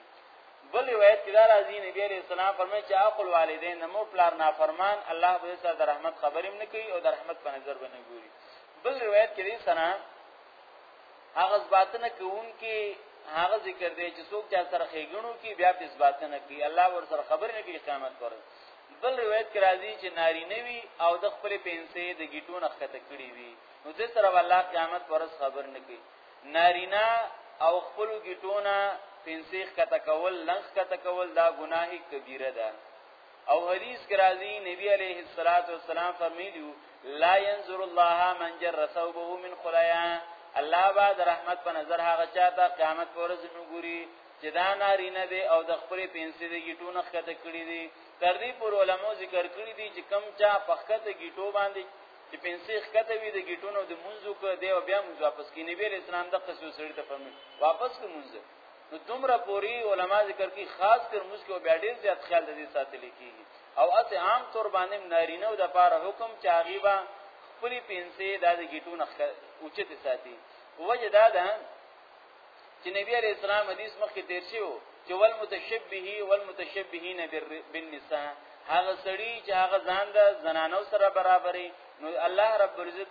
بل روایت کې دا راځي نبی عليه السلام فرمایي چې عقل والدین نمو پلار نافرمان الله به سره د رحمت خبرې نه کوي او د رحمت په نظر باندې ګوري بل روایت کې سره هغه ځباتنه کوونکې هغه ذکر دی چې څوک چا سره خېګنو کې بیا په ځباتنه کوي الله ور سره خبر نه کوي قیامت پر بل روایت کې راځي چې ناری نوي او د خپل پنسې د گیټو نخته کړی وي نو دې سره الله قیامت پر خبر نه کوي نارینا او خپل گیټونه پنسې خته کول لنخ کته کول دا ګناهي کبیره ده او حدیث کې راځي نبی عليه الصلاه والسلام فرمایلیو لا ينظر الله من جر ثوبه من خلايا الله با د رحمت په نظر هغه چاته قیامت پر ورځ نګوري چې دا نارینه دی او د خپل پنسي دی ټونه خته کړی دی تر دې پر علماء ذکر کړی دی چې کم چا پخته گیټو باندې چې پنسي خته وي د گیټونو د منځو کې دی او بیا موږ واپس کینې بیل اسلام د قصو سره ته فرمایي واپس کوم منځ نو دومره پوری علما ذکر کی خاص کر موږ کې بیا ډیر زیات خیال د دې ساتل کیږي او اس عام طور باندې نارینه د پاره حکم چاغیبا خپل پینسه د دې گیټونه اوچت ساتي وجه دا ده چې نبی علی اسلام حدیث مخکې تیر شو چې ول متشبهه ول متشبهین بالنساء هغه سړی چې هغه ځان د زنانو سره برابرې نو الله رب العزت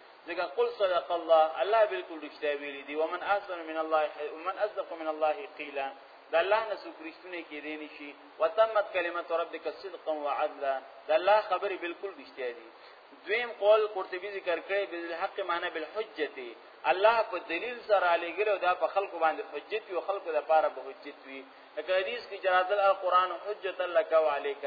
ځکه قل صدق الله الله بالکل رښتیا ویلي دی ومن احسن من الله ومن اصدق من الله قیلا د الله نه څوک رښتونه کې دی نشي وتمت کلمت ربک صدقا وعدلا د الله خبره بالکل رښتیا دي دویم قول قرطبي ذکر کړي بالحق معنی بالحجت الله په دلیل سره لګره دا په خلکو باندې حجت او خلکو د پاره به حجت وي هغه حدیث کې جرادل القرآن حجت لك وعليك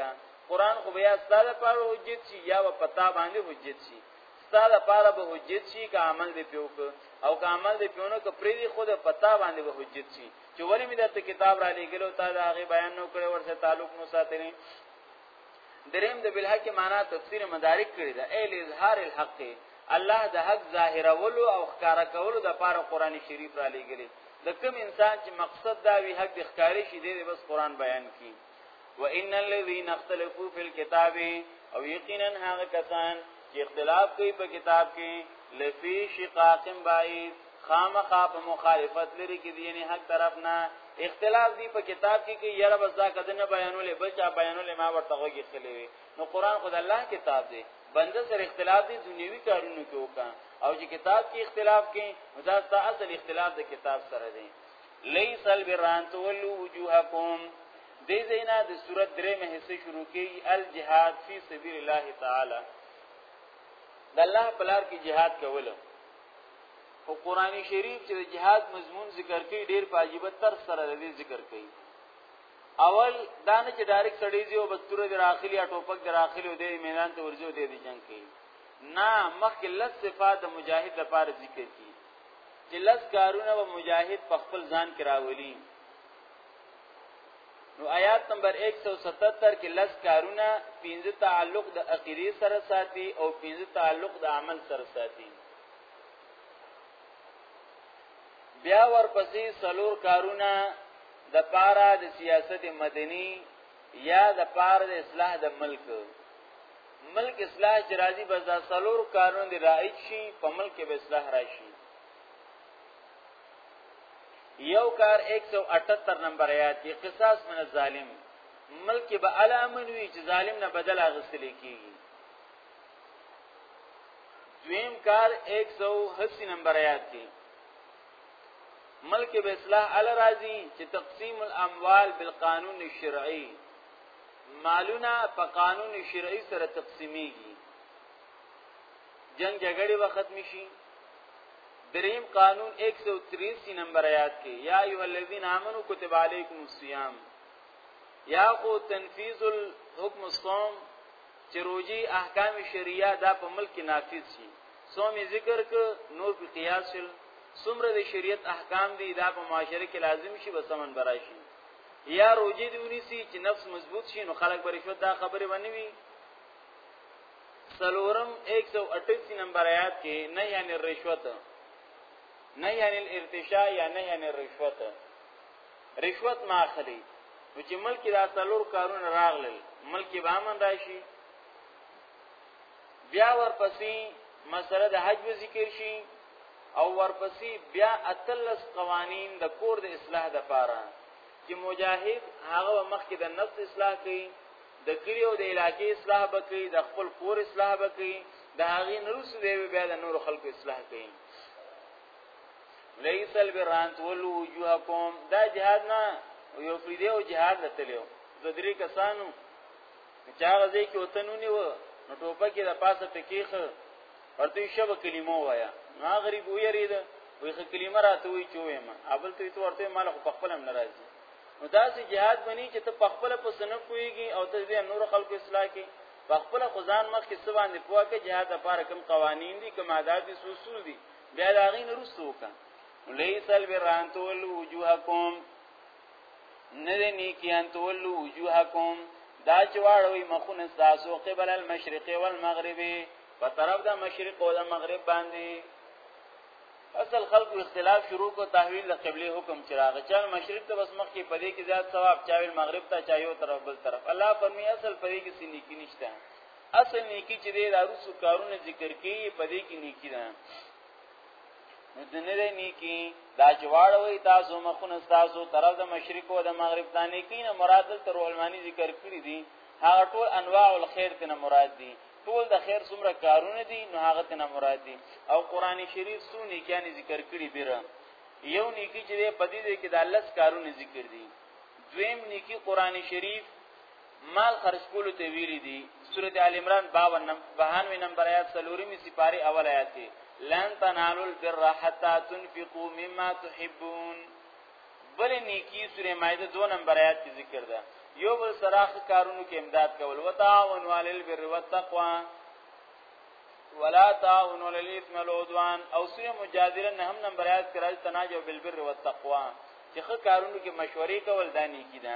قرآن خو بیا ستاسو لپاره حجت شي یا په پتا باندې حجت شي ستا د پاره به حجت شي که عمل دی پیوک او که عمل دی پیونه که پری دی خود پتا باندې به حجت شي چې ولې مې درته کتاب را لېګلو تا دا غي بیان نو کړو ورسره تعلق نو ساتلی دریم د بالحق معنا تفسیر مدارک کړی دا ال اظهار الحق الله د حق ظاهرولو او ښکارا کولو د پاره قران شریف را لېګلی د کوم انسان چې مقصد دا وی حق د ښکاری شي دی بس قران بیان کړي وان الذين اختلفوا في الكتاب او یقینا هغه کسان چې اختلاف کوي په کتاب کې لفي شقاق بعید خامخا په مخالفت لري کې دي نه حق طرف نه اختلاف دی په کتاب کې کې یره بس دا کدنه بیانولې بل چا بیانولې ما ورته وګی خلې وي نو قران خدای الله کتاب دی بنده سره اختلاف دی دنیوي کارونو کې وکا او چې کتاب کې اختلاف کې مزاستا اصل اختلاف د کتاب سره دی ليس البر ان تولوا وجوهكم دې زینا د صورت درې مه حصے شروع کیږي الجهاد فی سبیل الله تعالی د الله په لار کې jihad کول او قرآنی شریف چې د jihad مضمون ذکر کوي ډیر په عجیب تر سره دې ذکر کوي اول دانه چې ډایرک سړی دی او بتور دی راخلی یا ټوپک دی راخلی او د میدان ته ورځو دی د جنگ کوي نه مخکې لږ صفات د مجاهد لپاره ذکر کی چې لس کارونه به مجاهد په خپل ځان کې راولي نو آیات نمبر 177 کې لس کارونه پنځه تعلق د عقیده سره ساتي او پنځه تعلق د عمل سره ساتي بیا ورپسې سلور کارونه د پارا د سیاست مدني یا د پار د اصلاح د ملک ملک اصلاح چې راځي بس دا سلور کارونه دی رائج شي په ملک به اصلاح راشي یو کار 178 نمبر آیات کې قصاص من الظالم ملک به علامن وی چې ظالم نه بدل اغستل کیږي دویم کار 180 نمبر آیات کې ملک به اصلاح ال راضی چې تقسیم الاموال بالقانون الشرعي مالونه په قانون شرعي سره تقسیمیږي جنگ جګړه به ختم شي دریم قانون 183 نمبر آیات کې یا ایه الذین آمنو کتب علیکم الصیام یا خو تنفیذ الحکم الصوم چې روزي احکام شریعه دا په ملک کې نافذ شي صوم ذکر ک نور په قیاس شل سمره د شریعت احکام دی دا په معاشره کې لازم شي بسمن براشي یا روجه دی ونیسی چې نفس مضبوط شي نو خلک بری شو دا خبره باندې وی سلورم 188 نمبر آیات کې نه یعنی رشوت نه یعنی الارتشاء یا نه یعنی رشوت رشوت ما اخلي نو چې ملک دا سلور کارونه راغلل ملک به امن راشي بیا ورپسې مسله د حج ذکر شي او ورپسې بیا اتلس قوانین د کور د اصلاح د پاره چې مجاهد هغه مخکې د نفس اصلاح کوي د کلی او د علاقې اصلاح وکړي د خپل کور اصلاح وکړي د هغه نرس دی بیا د نور خلکو اصلاح کوي ليس البران تولوا وجوهكم دا جهاد نه یو فریده او جهاد لتلو د درې کسانو چې هغه ځای کې وتنونی و نو ټوپه کې د پاسه پکېخه ورته شبه کلمه وایا نو غریب ویرید وی خ کلمه راته وی چوي ما ابل ته تو ورته مال خو خپل هم ناراضي نو دا سي جهاد بني چې ته خپل په سن پويږي او ته دې نور خلکو اصلاح کې خپل خزان مخ کې سبا نه پوهه کې جهاد لپاره کوم قوانين دي کوم عادت دي اصول دي بیا دا غي نه رسو کا ليس البرانتو الوجوهکم نه دې نیکی ان تولو وجوهکم دا چواړوي مخونه تاسو قبل المشرق والمغرب په طرف د مشرق او د مغرب باندې اصل خلق اختلاف شروع کو تحویل د قبله حکم چراغ چا مشرق ته بس مخ کې پدې کې زیات ثواب چا مغرب ته چا یو طرف بل طرف الله فرمی اصل پدې کې سنې کې نشته اصل نیکی چې د روسو کارونه ذکر کې پدې کې نیکی ده نو د نه نیکی دا جواړوي تاسو مخونه تاسو طرف د مشرق او د مغرب د نیکی نه مراد تر علماني ذکر کړی دي هغه ټول انواع الخير ته مراد دي ټول د خیر څومره کارونه دي نو هغه ته مراد دي او قران شریف سو نیکیان ذکر کړی بیره یو نیکی چې په دې کې د الله کارونه ذکر دي دویم نیکی قران شریف مال خرج کولو ته ویلي دي سورته ال عمران 52 نم 92 نمبر آیات سلورمی سپاره اول آیات کې لن تنالوا البر حتا تنفقوا مما تحبون بل نیکی سورې مائده 2 نمبر آیات کې ذکر ده یو بل سراخ کارونو کې امداد کول وتعاونوا علی البر والتقوا ولا تعاونوا علی الاثم والعدوان او سورې مجادله نه هم نمبر آیات کې راځي تناجوا بالبر والتقوا چې ښه کارونو کې مشورې کول دا نیکی ده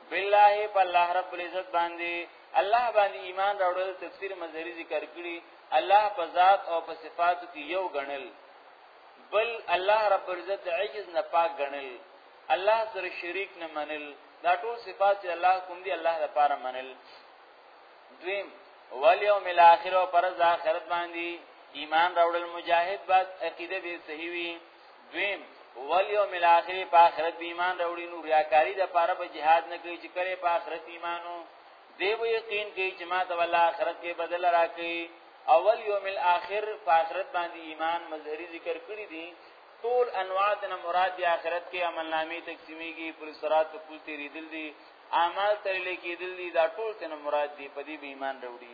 بالله په الله رب العزت باندې الله باندې ایمان راوړل تفسیر مظهری ذکر کړي الله په ذات او په صفاتو کې یو غنل بل الله رب العزت عجز نه پاک غنل الله سره شریک نه منل دا ټول صفات چې الله کوم دي الله لپاره منل دویم والیوم الاخر او پر ځا آخرت باندې ایمان راوړل مجاهد بعد عقیده به صحیح وي دویم والیوم الاخر په آخرت به ایمان راوړي نو ریاکاری د پاره به jihad نه کوي چې کله په آخرت ایمانو دی به یقین کوي چې ما ته ول آخرت کې بدل راکړي اول یوم الاخر په آخرت باندې ایمان مظهری ذکر کړی دي ټول انواع د مراد دی آخرت کې عمل نامې تقسیمیږي پر صراط په پوز تیریدل دي اعمال ترلې کېدل دي دا ټول څه مراد دي په دې به ایمان راوړي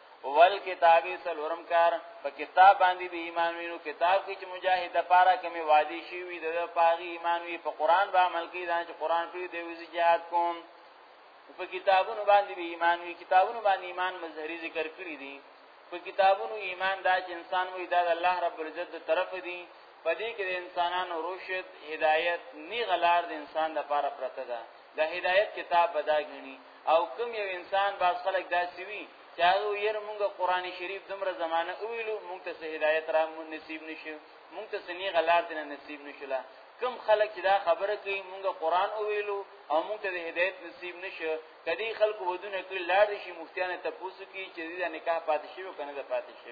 ول کتابي سلورم کار په کتاب باندې به ایمان وینو کتاب کې چې مجاهد لپاره کومې وادي شي وي د پاغي ایمان وي په قران به عمل کوي دا چې قران پری دی وزي jihad کوم په کتابونو باندې به ایمان وي کتابونو باندې ایمان مظهری ذکر کړی دي په کتابونو ایمان دا چې انسان وي دا الله رب العزت د طرف دي په دې کې د انسانانو روشد هدایت نی غلار د انسان لپاره پرته ده د هدایت کتاب بدا غني او کوم یو انسان باز خلک داسي وي چې هغه یې موږ قران شریف دمر زمانه ویلو موږ ته هدایت را نصیب نشي موږ ته سنی غلار دینه نصیب نشولا کم خلک چې دا خبره کوي موږ قران ویلو او موږ ته هدایت نصیب نشو کدی خلک ودونه کړي لار شي مفتیانه تاسو کې چې دا نکاح پاتې شي او کنه پاتې شي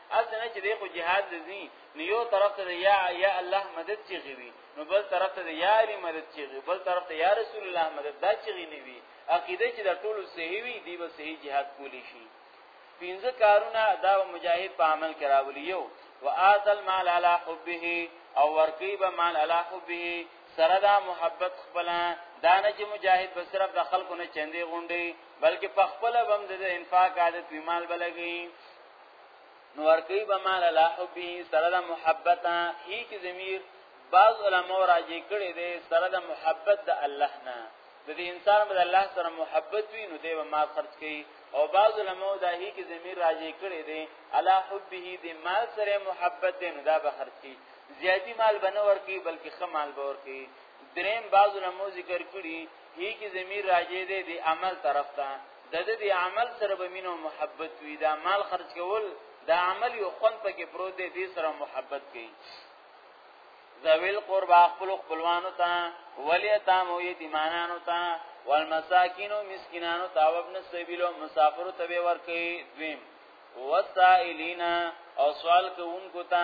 اسنه چې دی خو جهاد لزی نو یو طرف ته یا یا الله مدد چیږي وي نو بل طرف ته یا علی مدد چیږي بل طرف ته یا رسول الله مدد دا چیږي نه وي عقیده چې د ټولو صحیح وي دی به صحیح جهاد کولی شي پنځه کارونه دا مجاهد په عمل کې راولي یو وآتل مال علی حبه او ورکی به مال علی حبه سره دا محبت خپل دا نه چې مجاهد به صرف د خلکو نه چندې غونډي بلکې په خپل بم د انفاق عادت وی مال بلګي نو ورکی به مال لا حبی سره د محبت هی کی ضمیر بعض علما راجی کړي دي سره د محبت د الله نه د دې انسان بد الله سره محبت وي نو دی به مال خرج کوي او بعض علما دا هی کی ضمیر راجی کړي دي علا حبه د مال سره محبت دی نو دا به خرج کوي زیاتی مال بنه ورکی بلکې خه مال به ورکی دریم بعض علما ذکر کړي هی کی ضمیر راجی دی د عمل طرف ته د دې عمل سره به مين او محبت وي دا مال خرج کول دا عمل یو خون پکې پروت دی دې سره محبت کوي ذویل قربا خپل خپلوانو ته ولیتام او یتیمانانو ته والمساکین او مسکینانو ته او ابن سبیل او مسافر ته به ورکي دویم وسائلینا او سوال کوونکو ته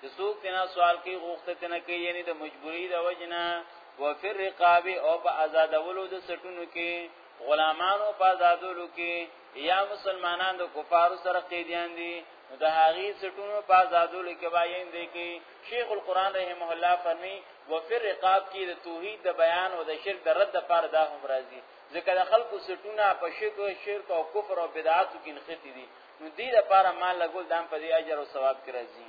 چې څوک تینا سوال کوي غوښته تینا کوي یعنی د مجبوری د وجنه وفر رقاب او په آزادولو د سټونو کې غلامانو په آزادولو کې یا مسلمانان د کفارو سره قیدیان دي نو د هغه سټونو په آزادولو کې وایي دی کې شیخ القران رحمه الله فرمی وفر رقاب کې د توحید د بیان او د شرک د رد لپاره دا هم راځي ځکه د خلکو سټونه په شرک او شرک او کفر او بدعاتو کې نختی دي نو دې لپاره مال لګول دام په دې اجر او ثواب کې راځي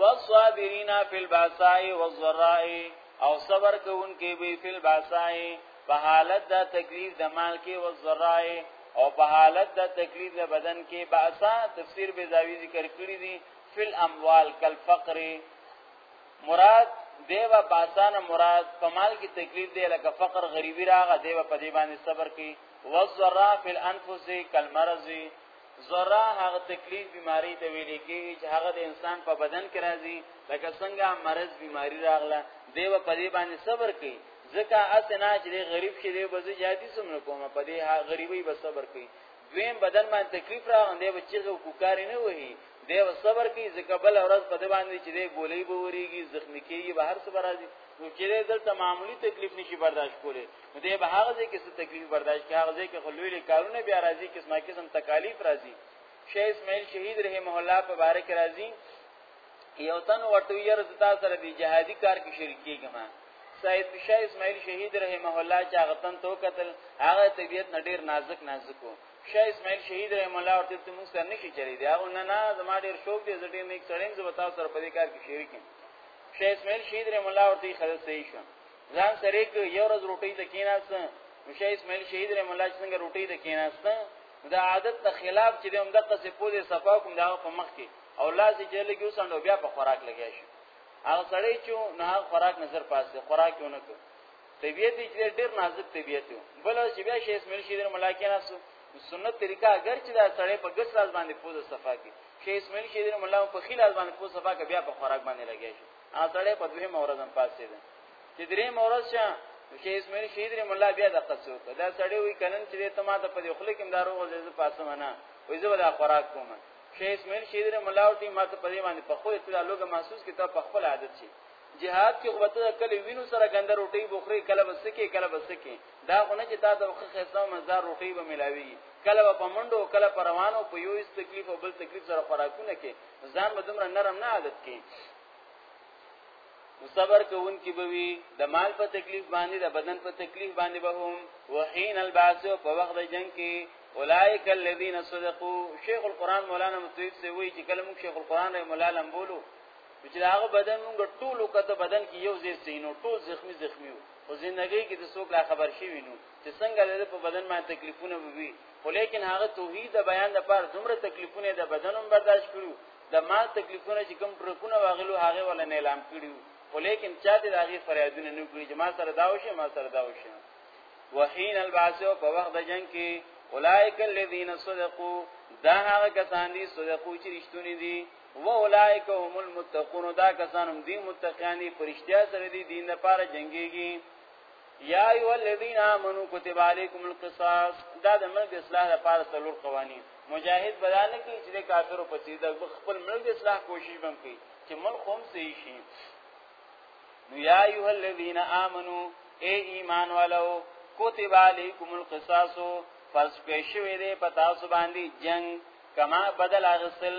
والصابرین فی الباساء والضراء او صبر کوونکې به فی الباساء په حالت د تکلیف د مال کې او ذرای او په حالت د تکلیف د بدن کې باسا تفسیر بیزاوی ذکر کړی دی فل اموال کل فقر مراد دیوا باسان مراد په مال کې تکلیف دی لکه فقر غریبی راغه دیوا په دې باندې صبر کوي وذرا فل انفس کل مرض ذره هغه تکلیف بیماری ته ویل کېږي چې هغه د انسان په بدن کې راځي لکه څنګه مرض بیماری راغله دیو په دې باندې صبر کوي ځکه اسنه چې غریب شي دی بزې جادي سم نه کومه په دې غریبي به صبر کوي دویم بدن باندې تکلیف راغلی به چې کوکار نه وهي دی به صبر کوي ځکه بل ورځ په دې باندې چې دی ګولې به وريږي زخمی کېږي به هر څه راځي نو چې دلته معمولی تکلیف نشي برداشت کولی نو دې به هغه ځکه څه تکلیف برداشت کوي هغه ځکه خو لوی کارونه بیا راځي قسمه قسم تکالیف راځي شیخ اسماعیل شهید رحمه الله په باره کې راځي یو تن ورته یې رضا سره دی جهادي کار کې شریک کیږم سید شاه اسماعیل شهید رحمه الله چې هغه تن تو قتل هغه طبیعت نډیر نازک نازک وو شاه اسماعیل شهید رحم الله ورته ته موږ سره نشي چلی دی هغه نه نه زما ډیر شوق دی زه ډیر نیک سړیم زه وتا سره په دې کار کې شریک یم شاه اسماعیل شهید رحم الله ورته خلاص صحیح شو ځان سره کې یو ورځ روټي ته کیناست نو شیخ اسماعیل شهید رحم الله څنګه روټي ته کیناست د عادت ته خلاف چې هم دغه څه په دې صفا کوم دا په مخ کې او لاس یې جلې کې وسندو بیا په خوراک لګیا شي هغه سړی چې نه خوراک نظر پاسه خوراک یې ونکړ طبیعت یې ډېر نازک طبیعت یو بل چې بیا شیخ اسماعیل شهید رحم الله کیناست سنت طریقه اگر چې دا سړی په ګس لاس باندې پوزه صفا کی شیخ اسماعیل شهید رحم الله په خیل لاس باندې پوزه صفا کې بیا په خوراک باندې لګیا شي هغه سړی په دویمه ورځ هم پاسې ده چې دریم ورځ شه شیخ اسماعیل شهید رحم الله بیا د قصو دا سړی وی کنن چې ته ما ته په دې خله کې دارو غوځې زه پاسه منه وې زه ولا خوراک کوم شیخ اسماعیل شهید رحم الله او ټیم ما ته په دې باندې په خو اطلاع لوګه محسوس کې ته په خپل عادت شي جهاد کې قوت کله وینو سره ګندر روټي بخري کله بس کې کله بس کې دا غونه چې تا د وخت خسته مزدار روټي به ملاوي کله په منډو کله په روانو په یو تکلیف او بل تکلیف سره خوراکونه کې ځان به دومره نرم نه عادت کی صبر کوون کی به وی د مال په تکلیف باندې د بدن په تکلیف باندې به هم وحین البعث په وخت د جنگ کې اولائک الذین صدقوا شیخ القران مولانا مطیب سے وی چې کله موږ شیخ القران رحم الله لم بولو چې هغه بدن موږ ټول کته بدن کې یو ځای سینو ټول زخمی زخمی وو خو زندګۍ کې د څوک لا خبر شي وینو چې څنګه له په بدن باندې تکلیفونه وي خو لیکن هغه توحید د بیان د پاره دومره تکلیفونه د بدنوم برداشت کړو د مال تکلیفونه چې کوم ټرکونه واغلو هغه ول نه اعلان کړو خو لیکن چا دې هغه فریادونه نه کړی چې ما سره دا وشه ما سره دا وشه وحین البعث په وخت د جنگ کې اولائک الذین صدقوا دا هغه کسان دي صدقو چې رښتونی دي و اولائک هم المتقون دا کسان هم دي متقین دي پرشتیا سره دي دین لپاره جنگيږي یا ایو الذین آمنو کتب علیکم القصاص دا د ملک اصلاح لپاره څلور قوانین مجاهد بدانه کی چې د کافرو په څیر د خپل ملک اصلاح کوشش بم کوي چې ملک هم صحیح شي نو یا ایو الذین آمنو اے ایمان والو کتب علیکم القصاص فرض کړی شوی دی په تاسو باندې جنگ کما بدل اغسل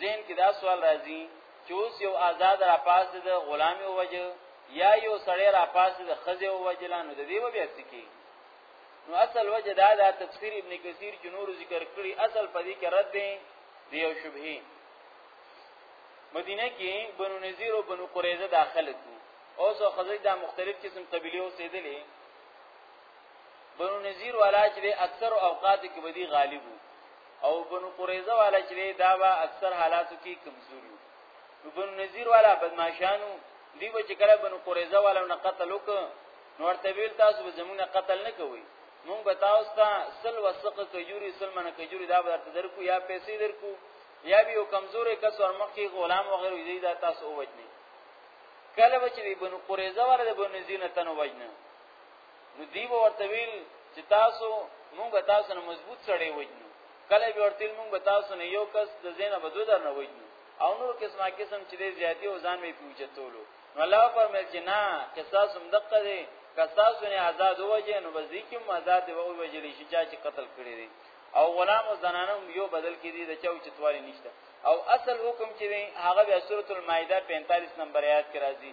ذهن کې دا سوال راځي چې اوس یو آزاد را پاس د غلامي وجه یا یو سړی را پاس د خزه وجلانو د دیو بیا سکی نو اصل وجه دا د تفسیر ابن کثیر چې نور ذکر کړی اصل په دې کې رد دی دیو شبهه مدینه کې بنو نذیر او بنو قریظه داخله دي اوس خزه دا مختلف قسم قبیله اوسېدلې بنو نذیر ولا چې اکثر اوقات کې بدی غالب وو او بنو قریظه والا چې دا به اکثر حالاتو کې کمزوري نو بنو نذیر والا بدمعشانو دی و چې کله بنو قریظه والا نه قتل وک نو ورته ویل تاسو به زمونه قتل نه کوئ مونږ به تاسو ته سل وسق کجوري سل من کجوري دا به درکو یا پیسې درکو یا به یو کمزورې کس ورمخ کې غلام وغیرہ دې دا تاسو وجني کله به چې بنو قریظه والا د بنو نذیر نه تنو وجنه نو دی به ورته ویل چې تاسو مونږ تاسو نه مضبوط سړی وجنو کله به ورته مونږ تاسو نه یو کس د زینب دو در نه وجنو او نور قسمه قسم چې دی زیاتی او ځان می پیوچتولو نو الله فرمایل چې نه قصاص هم دقه دی قصاص نه آزاد وجه نو بزی کوم آزاد دی او وجل شي چې قتل کړی دی او غلام او زنانه هم یو بدل کړي د چاو چتوالي نشته او اصل حکم چې هغه د سورۃ المائده 45 نمبر آیات کې راځي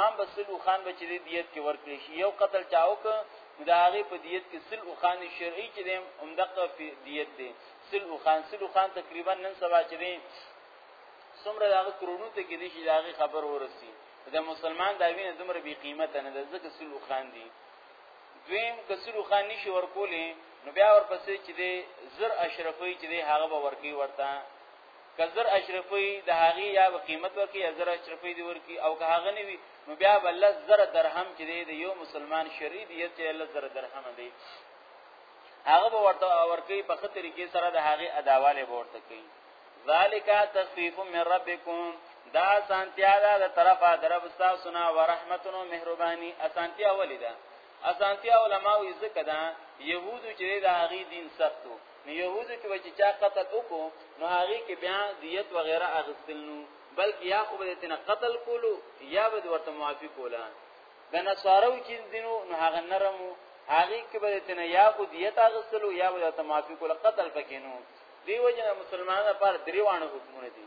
عام به سل اوخان به چې دیت کې ورکړي شي یو قتل چاوک دا هغه په دیت کې سل اوخان شرعي چې دیم همدغه دیت دی سل اوخان سل اوخان تقریبا نن سبا چې دی څومره هغه کرونو ته کې دي چې دا خبر ورسي دا مسلمان دا وینه دومره بی قیمت نه ده ځکه سل اوخان دی دویم کسل اوخان نشي ورکولې نو بیا ورپسې چې دی زر اشرفي چې دی هغه به ورکی ورته کزر اشرفی د هغه یا به قیمت ورکی یا زر اشرفی دی ورکی او که هغه نه وي نو بیا به لز زر درهم چې دی د یو مسلمان شری دی چې لز زر درهم دی هغه به ورته ورکی په خطر کې سره د هغه اداواله ورته کوي ذالک تصفیف من ربکم دا سانتیا دا د طرفه درب تاسو نه ورحمتونو مهرباني اسانتیا ولیدا اسانتیا علماء یې ځکه دا يهودو چې دا غي دین سختو نو يهودو کې وجه چا قتل وکړو نو هغه کې بیا دیت وغیرہ اغستل نو بلکې یا خو به تنه قتل کولو یا به ورته معافي کولا د نصارو چې دینو نو هغه نرمو هغه کې به تنه یا خو دیت اغستلو یا به ورته معافي کوله قتل پکې نو دیو جن مسلمانانو لپاره دریوانه حکمونه دي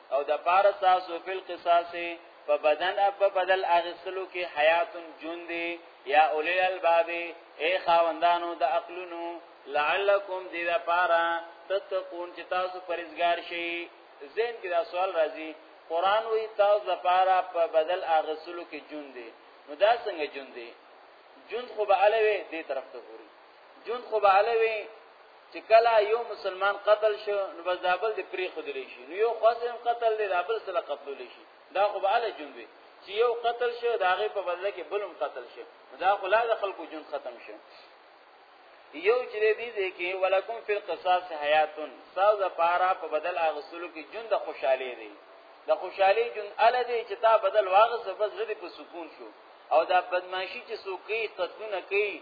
او د پاره تاسو فل قصاص په بدن اب بدل اغسلو کې حیات جوند یا اولی الباب اے خاوندانو د عقلونو لعلکم دې د پاره تتقون چې تاسو پرېزګار شئ زین کې دا سوال راځي قران وی تاسو د پاره په بدل اغسلو کې جوند نو دا څنګه جوند جوند خو به الوي دې طرف ته ګوري جوند خو به الوي چې کله یو مسلمان قتل شو نو بس دا بل دی پری خود لشي نو یو خاصم قتل دی دا بل سره قتل لشي دا خو به اله جون وي چې یو قتل شو دا غي په بدله کې بلم قتل شو دا خو لا د خلکو جون ختم شو یو چې دې دې کې ولکم فی القصاص حیاتن ساز پارا په بدل اغسلو کې جون د خوشحالي دی د خوشحالي جون اله دی چې تا بدل واغس بس زړه په سکون شو او دا بدمعشی چې سوکې قتلونه کوي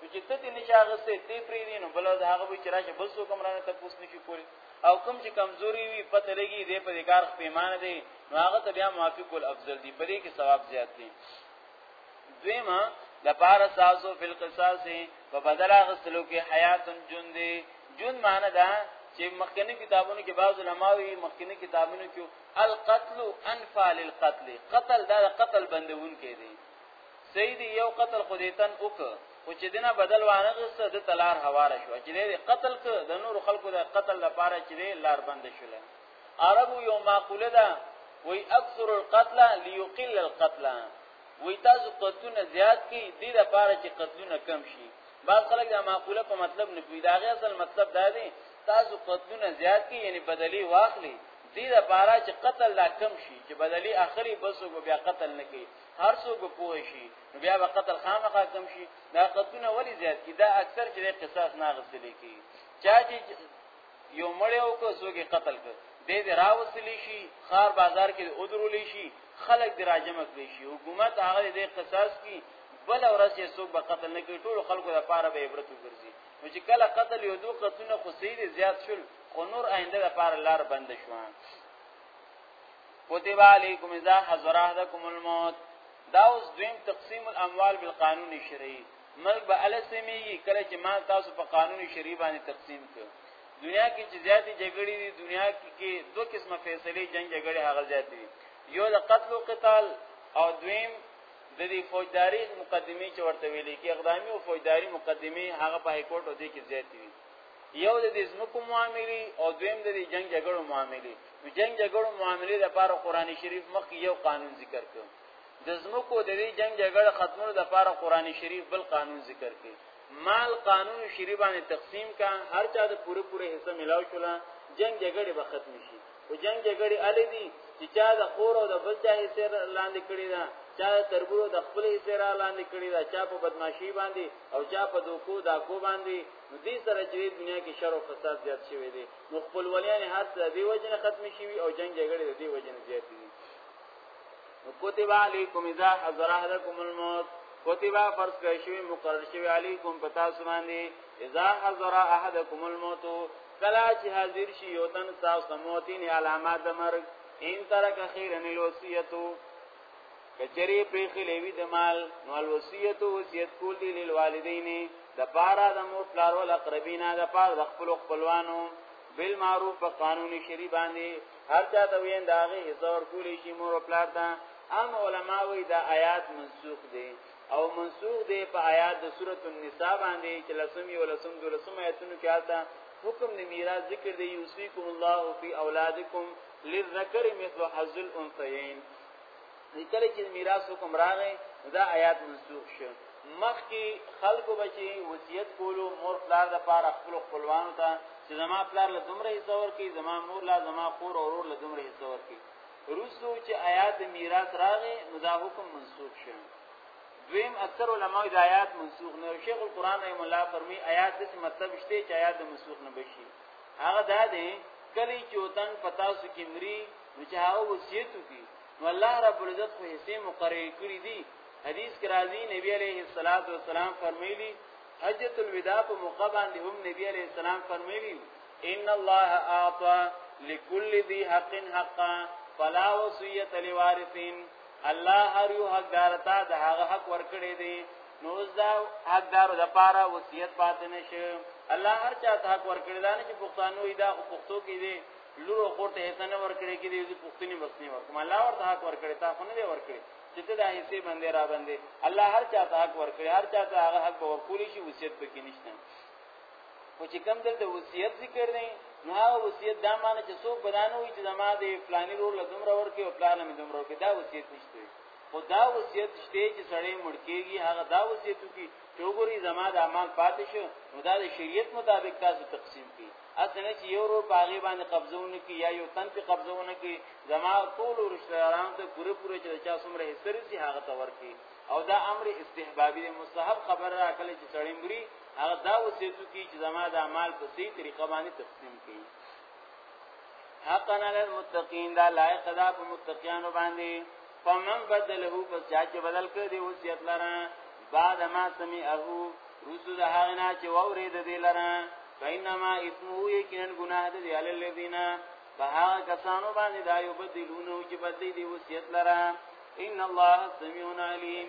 نو چې ته دې نه چا غسته تی پری دین بل د هغه وی چې راشه بل څوک مرانه ته پوس نشي کولی او کوم چې کمزوري وي پته لګي دې په دې کار پیمانه دی نو هغه ته بیا موافق ول افضل دی په دې کې ثواب زیات دی دویمه لپاره ساسو فی القصاص په بدل غسلو کې حیات جون دی جون معنی دا چې مخکنی کتابونو کې بعض علما وی مخکنی کتابونو کې القتل انفال القتل قتل دا قتل بندون کې دی سید یو قتل خودیتن وک او چې دینه بدل وانه غس د تلار هوار شو چې دې قتل ک د نور خلکو د قتل لپاره چې لار بند شول عربو یو معقوله ده وی اکثر القتل ليقل القتل وی تاسو قتلونه زیات کی دې لپاره چې قتلونه کم شي بعض خلک دا معقوله په مطلب نه پوي دا غي اصل مطلب دا دی تاسو قتلونه زیات کی یعنی بدلی واخلي دې لپاره چې قتل لا کم شي چې بدلی اخري بس بیا قتل نه کوي هر څوک به پوه شي نو بیا به قتل خامخا کم شي دا قتلونه ولی زیات کی دا اکثر چې قصاص نه غسل کی چا چې یو مړ یو کو څوک قتل کړ دې دې راوسل شي خار بازار کې اودرول شي خلک دې راجم کړي شي حکومت هغه دې قصاص کی بل ورځ یې څوک به قتل نه کوي ټول خلکو د پاره به عبرت وګرځي نو چې کله قتل یو دوه قتلونه خو سید زیات شول خو نور آینده د پاره لار بند شوه کتب علیکم اذا حضر احدکم الموت دا اوس دویم تقسیم الاموال بالقانون شرعي ملک به السمی کله چې مال تاسو په قانون شرعي باندې تقسیم کړ دنیا کې چې زیاتې جګړې دي دنیا کې دوه قسمه فیصله جنگ جګړې هغه زیاتې دي یو د قتل او قتال او دویم د دې فوجداري مقدمه چې ورته ویل کې اقدامي او فوجداري مقدمه هغه په هایکورټ او دې کې زیاتې دي یو د دې زمکو معاملې او دویم د دې جنگ جګړو معاملې نو جنگ جګړو معاملې د پاره قران شریف مخ یو قانون ذکر کړ د زمکو د دې جنگ جګړه ختمولو د پاره قران شریف بل قانون ذکر کړ مال قانون شریف باندې تقسیم کا هر چا د پوره پوره حصہ ملاو شولا جنگ جګړه به ختم شي او جنگ جګړې علي دي چې چا د خور او د بل چا حصے لاندې کړی دا چا د تربور د خپل حصے را لاندې کړی دا چا په بدمعشي باندې او چا په دوکو دا کو باندې نو دې سره چې دنیا کې شر او فساد زیات شوی دی نو خپل ولیان هر څه دی وجنه ختم شي او جنگ جګړې دی وجنه زیات دي نو کتب علیکم اذا حضر احدکم الموت کتبا فرض کړی شوی مقرر شوی علیکم پتا سمانی اذا حضر احدکم الموت کلا چې حاضر شي یو تن ساو سموتین علامات د مرګ ان ترک خیرن الوصیتو کچری پریخی لیوی د مال نو الوصیتو وصیت کول دی لیل والدین د پارا د مور پلار ول اقربینا د پار د خپل خپلوانو بل معروف په قانوني شری باندې هر چا ته وین داغه حساب کولی شي مور پلار ته عام علما وی دا آیات منسوخ دي او منسوخ دی په آیات د سوره النساء باندې چې لسم یو لسم دو لسم آیتونو کې آتا حکم د میراث ذکر دی یوسیکم الله فی اولادکم للذکر مثل حظ الانثیین کله چې میراث حکم راغی دا آیات منسوخ شو مخکې خلکو بچي وصیت کولو مور پلار د پاره خپل خپلوانو ته چې زما پلار له دومره حصہ ورکي زما مور لا زما خور او ورور له دومره حصہ ورکي روسو چې آیات میراث راغی نو دا حکم منسوخ شو دویم اکثر علما د آیات منسوخ نه شیخ القران رحم الله فرمی آیات د مطلب شته چې آیات منسوخ نه بشي هغه دا دی کلی چوتن پتا سو کې مری نو چې هغه وصیت وکي نو الله رب العزت خو حصے مقرر کړی دی حدیث کې راځي نبی عليه الصلاة والسلام فرمایلی حجۃ الوداع په موقع باندې هم نبی عليه السلام فرمایلی ان الله اعطى لكل ذي حق حقا فلا وصيه لوارثين الله هر یو حقدار ته د هغه حق ورکړي دي نو دا حقدار د پاره وصیت پاتې نشي الله هر چا ته حق ورکړي دا نه چې پښتانو دا خو پښتو کې دي لور خو ته هیڅ نه ورکړي کې دي پښتني بس نه ورکوم الله ورته حق ورکړي تا خو نه دی ورکړي چې ته دا حصے باندې را باندې الله هر چا ته حق ورکړي هر چا ته هغه حق ورکولي شي وصیت پکې نشته خو چې کوم دلته وصیت ذکر نه نو هغه وصیت دا معنی چې څوک بدانه وي چې زما د فلاني رول له دومره ورکه او پلان مې دومره ورکه دا وصیت نشته خو دا وصیت شته چې سړی مړ کېږي هغه دا وصیت کوي چې وګوري زما د اعمال پاتې شو نو دا د شریعت مطابق تاسو تقسیم کړي اسنه چې یو رو باغی باندې قبضونه کی یا یو تن په قبضونه کی زما ټول رشتہ داران ته پوره پوره چې چا څومره حصہ رسی هغه تور کی او دا امر استحبابی مستحب خبر راکله چې سړی مري هغه دا وسیتو کی چې زما د اعمال په صحیح طریقه باندې تقسیم کړي حقا علی المتقین دا لایق دا په متقینانو باندې فمن بدله پس چا چې بدل کړ دی وصیت لره بعد ما سمعه رسو د هغه نه چې ووري د دې لره بینما اسمو یقینا گناه د دې علی الذین بها کسانو باندې دا یو بدلونه چې بدلی دی وصیت لره ان الله سميع عليم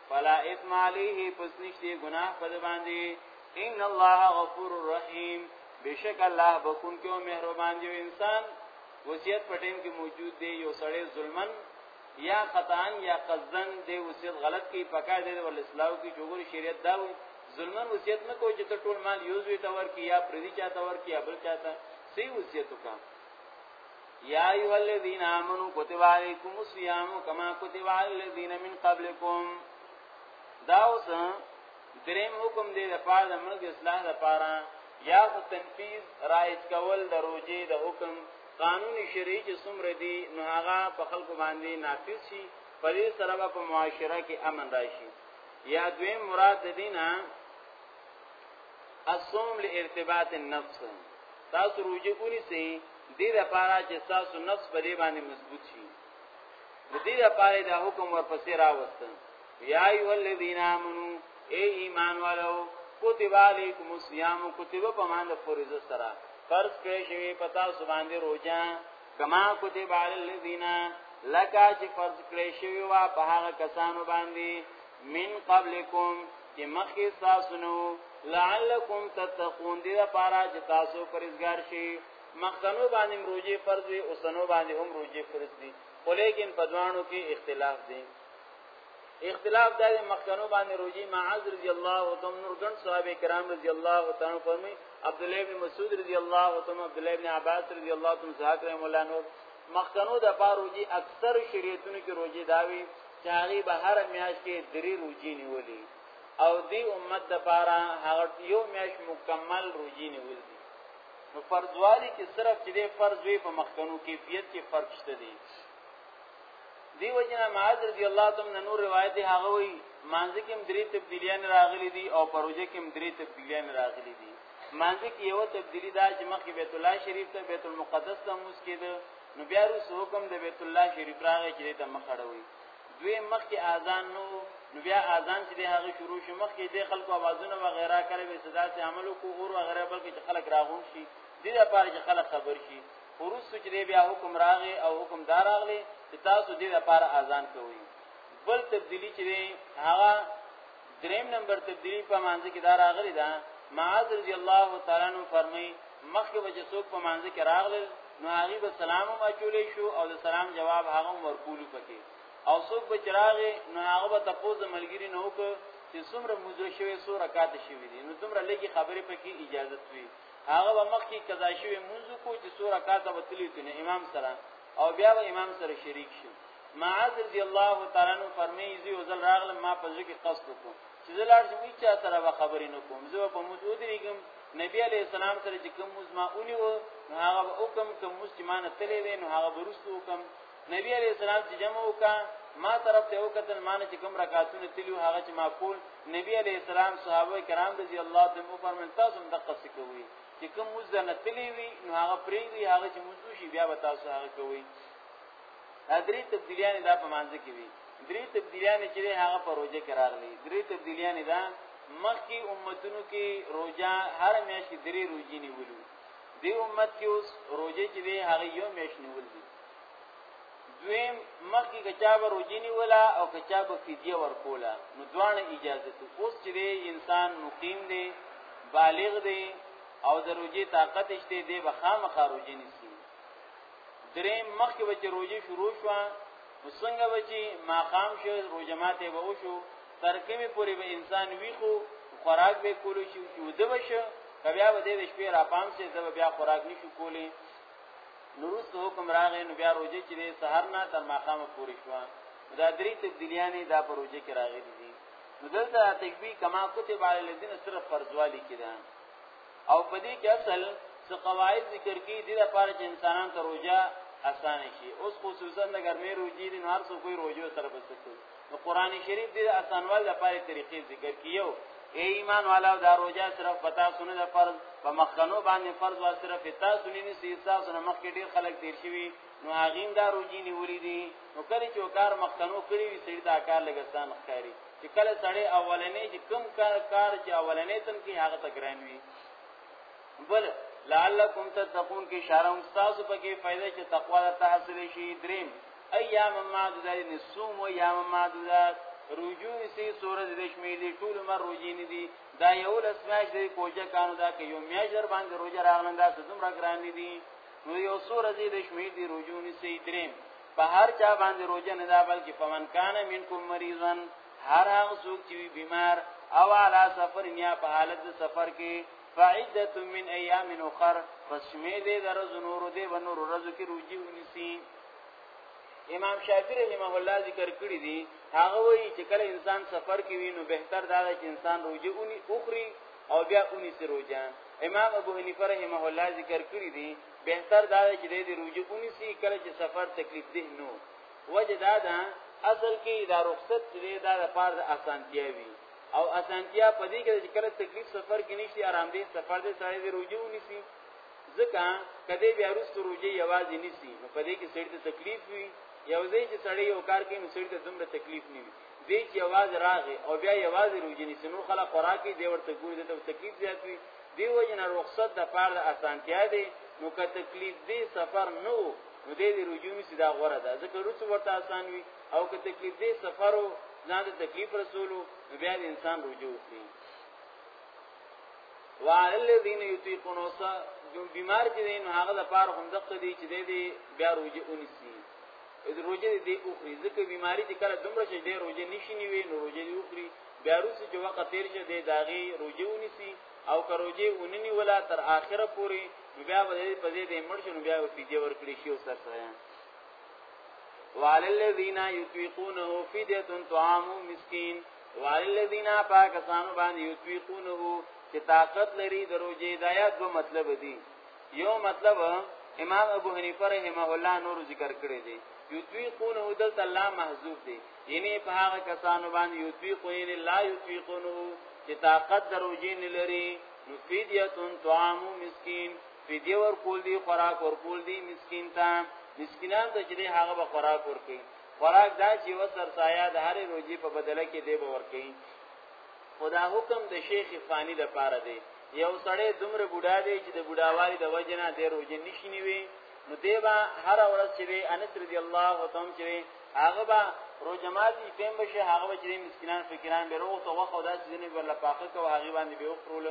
فلا اثم علیه پس نشتی گناہ پد باندی ان الله غفور الرحیم بشک الله بكون کې مهربان دی انسان وصیت پټین کې موجود دی یو سړی ظلمن یا خطان یا قصدن دی وصیت غلط کی پکا دی ول اسلام کی جوړ شریعت دا وي ظلمن وصیت نه کوي چې ته ټول مال یوز وی تور کی یا پردي چاته ور کی ابل چاته سی وصیت وکړه یا ایها الذین آمنوا کتب علیکم الصیام کما کتب علی الذین من قبلکم دا اوس دریم حکم دی د پاره د ملک اصلاح د پاره یا خو تنفیذ رایج کول د روجې د حکم قانوني شرعي چې څومره دي نو هغه په خلکو باندې نافذ شي په دې سره په معاشره کې امن راشي یا دویم مراد د دینه الصوم لارتباط النفس تاسو روجه کولی سي دې لپاره چې تاسو نفس په دې باندې مضبوط شي د دې لپاره دا حکم ورپسې راوست یا ایو الذین آمنو ای ایمان والو کتب علیکم الصیام کتب په معنی فرض سره فرض کړی شوی پتا سبحان دې روزه کما کتب علی الذین لکه چې فرض کړی شوی وا په هغه کسانو باندې من قبلکم چې مخکې تاسو نو لعلکم تتقون دې لپاره چې تاسو پرېزګار شئ مخکنو باندې روزي فرض وي او سنو باندې هم روزي فرض دي خو لیکن په دوانو کې اختلاف دي اختلاف دا د مخکنو باندې روزي معاذ رضی الله تعالی نور ګن صحابه کرام رضی الله تعالی فرمي عبد الله بن مسعود رضی الله تعالی عبد الله بن عباس رضی الله تعالی زهاک رحم الله نور مخکنو د پاره روزي اکثر شریعتونو کې روزي داوي چې هغه به هر میاش کې درې روزي نیولې او دی امت د پاره هغه یو میاش مکمل روزي نیول دي نو فرضوالي کې صرف چې د فرض وي په مخکنو کیفیت کې فرق شته دي دی وجنا معاذ رضی الله تعالی عنہ نور روایت هغه وی مانځ کې هم درې تبدیلیان راغلي دي او پروژه کې هم درې تبدیلیان راغلي دي مانځ کې یو تبدیلی دا چې مخکې بیت الله شریف ته بیت المقدس ته موس کېده نو بیا روس حکم د بیت الله شریف راغی چې ته مخ اړوي دوی مخکې اذان نو نو بیا اذان چې د هغه شروع شو مخکې د خلکو आवाजونه و غیره کړي به صدا سي عمل کو اور و غیره بلکې چې خلک راغون شي د دې لپاره چې خلک خبر شي ورس چې بیا حکم راغی او حکم دار راغلی چې تاسو دې لپاره اذان کوئ بل تبدیلی چې هغه دریم نمبر تبدیلی په مانځ کې دا راغلی دا معاذ رضی الله تعالی عنہ فرمای مخکې به څوک په مانځ کې راغلل نو هغه به سلام هم اچولې شو او د سلام جواب هغه ورکول پکې او څوک به چراغې نو هغه به تپوز ملګری نه وک چې څومره موزه شوی سو رکعات شوی دي نو دومره لګي خبرې پکې اجازه وي هغه به مخکې قضا شوی موزه کو چې سو رکعات به تللی امام سره او بیا به امام سره شریک شي معاذ رضی الله تعالی عنہ فرمایي زه یو ځل راغلم ما په ځکه قصد وکړ چې زه لاړ شم هیڅ سره به خبرې نه کوم زه په موضوع درېږم نبی علی السلام سره چې کوم مزما اونی و نو هغه به وکم کوم مسلمانه تلې وې نو هغه برسو وکم نبی علی السلام چې جمع وکا ما طرف ته وکتل مان چې کوم رکعاتونه تلو هغه چې معقول نبی علی السلام صحابه کرام رضی الله تعالی عنهم فرمایي تاسو هم دقه څه کوي چې کوم مزنه تلې وي نو هغه پرې وي هغه چې مزو شي بیا به تاسو هغه کوي دا درې تبدیلیان دا په مانځ کې وي درې تبدیلیان چې هغه په روزه کې راغلي درې تبدیلیان دا مخکې امتونو کې روزه هر میاشت درې روزي نیولو دی امت کې اوس روزه چې دی هغه یو میاشت نیول دي دویم مخکې کچابه روزي نیولا او کچابه فدیه ورکولا نو دواړه اجازه ته اوس چې دی انسان مقیم دی بالغ دی او د روزي طاقت شته دی به خامخا روزي نیسي دریم مخکې به چې روزي شروع شو نو څنګه به چې ماقام شو روزه ماته به وشو ترکمه پوری به انسان ویخو خوراک به کولو شي چې وده بشه بیا به دې شپې را پام سي زب بیا خوراک نشو کولی نورس حکم راغې نو بیا روزه چې سحر نه تر ماقام پوری شو دا درې تبدیلیانې دا پر روزه کې راغلي دي نو دلته تکبیر کما کتب علی الذین صرف فرض والی کړه او په دې کې اصل څه قواعد ذکر کی دي د پاره چې انسانان ته روزه اسانه شي اوس خصوصا د ګرمې روزي د نهار سو کوئی روزه سره بسکو نو قران شریف دې اسانوال د پاره طریقې ذکر کیو اے ایمان والا دا روزه صرف پتا سونه د فرض په مخکنو باندې فرض وا صرف پتا سونه نه سی تاسو نه مخکې ډیر خلک تیر شوی نو هغه دا روزي نیولې دي نو کله چې کار مخکنو کړی وي سړي دا کار لګستان ښکاری چې کله سړی اولنې چې کم کار کار چې اولنې تم کې هغه ته ګران وي بل لعلکم تتقون کې اشاره هم تاسو پکې فائدې چې تقوا ته حاصل شي دریم ایام معدودات نسوم و ایام معدودات رجوع سی سورج رشمیلی ټول مر روجین دي دا یو لس میاش دی کوجه کانو دا که یو میاش در باندې روجه راغلن دا سدوم را ګران دي نو یو سورج رشمیل دی رجوع سی دریم په هر چا باندې روزه نه دا بلکې فمن کان منکم مریضا هر هغه څوک چې بیمار او علا سفر یا په حالت د سفر کې فعدت من ایام اخر پس شمې دې درز نور دې و نور رزو کې روزي ونیسي امام شافعی رحمه الله ذکر کړی دی هغه وایي چې کله انسان سفر کې وي نو بهتر دا دی چې انسان روزي اونې اخري او بیا اونې سي روزه امام ابو حنیفه رحمه الله ذکر کړی دی بهتر دا دی چې د دې روجه ونیسي کله چې سفر تکلیف ده نو وجه دا ده اصل کې دا رخصت چې دا د پاره د اسانتیا وي او اسانتیا په دې کې چې کله تکلیف سفر کې نشي آرام دې سفر دې سړی دې روجه ونیسي ځکه کله بیا وروسته روجه یوازې نسی نو په دې کې سړی ته تکلیف وي یو ځای چې سړی یو کار کوي نو سړی ته دومره تکلیف نه وي دې چې یوازې راغی او بیا یوازې روجه نسی نو خلک خوراکي دې ورته ګوري ته تکلیف زیات وي دی وجنه رخصت د پاره د اسانتیا دی نو که تکلیف دی سفر نو نو دې دې رجومی سیدا غوړه ده ځکه رڅ ورته آسان وي او که تکلیف دې سفرو ځان ته تکلیف رسولو نو بیا د انسان رجوع کوي وعلى الذين يطيقون بیمار چې دین هغه د پاره هم دقه دي چې دې بیا رجوع ونسی د روزه دې اوخري ځکه بیماری چې کله دومره شي دې روزه نشي نیوي نو روزه دې اوخري بیا روسي چې وخت تیر شه دې داغي روزه ونیسي او که روزه ونني ولا تر اخره پوري بیا به دې په دې دې مرشن بیا په دې ورکړي شي او سر سره وعلى الذين يطيقونه فديه طعام مسكين وعلى الذين پاکستان باندې يطيقونه چې طاقت لري دروځي دایا دو مطلب دي یو مطلب امام ابو حنیفه رحمه الله نور ذکر کړی دی یطیقونه دلته لا محذوف دی یعنی په هغه کسانو باندې یطیقون لا یطیقونه چې طاقت دروجین لري نو فدیتون طعام مسکین فدیه ور کول دی خوراک ور کول دی مسکین ته مسکینان ته چې هغه به خوراک ور کوي خوراک دا چې وسر سایه د هرې روزي په بدله کې دی به ور کوي خدا حکم د شیخ فانی لپاره دی یو سړی دومره بوډا دی چې د بوډاوالي د وجې نه دی روژه نشي نیوي نو دی به هره ورځ چې وي انس رضی الله عنه چې وي هغه به روژه ماتي تیم بشي هغه به چې مسکینان فقیران به روغ ته وخت او داسې ځینې ورله پاخه کوي هغه باندې به وکړول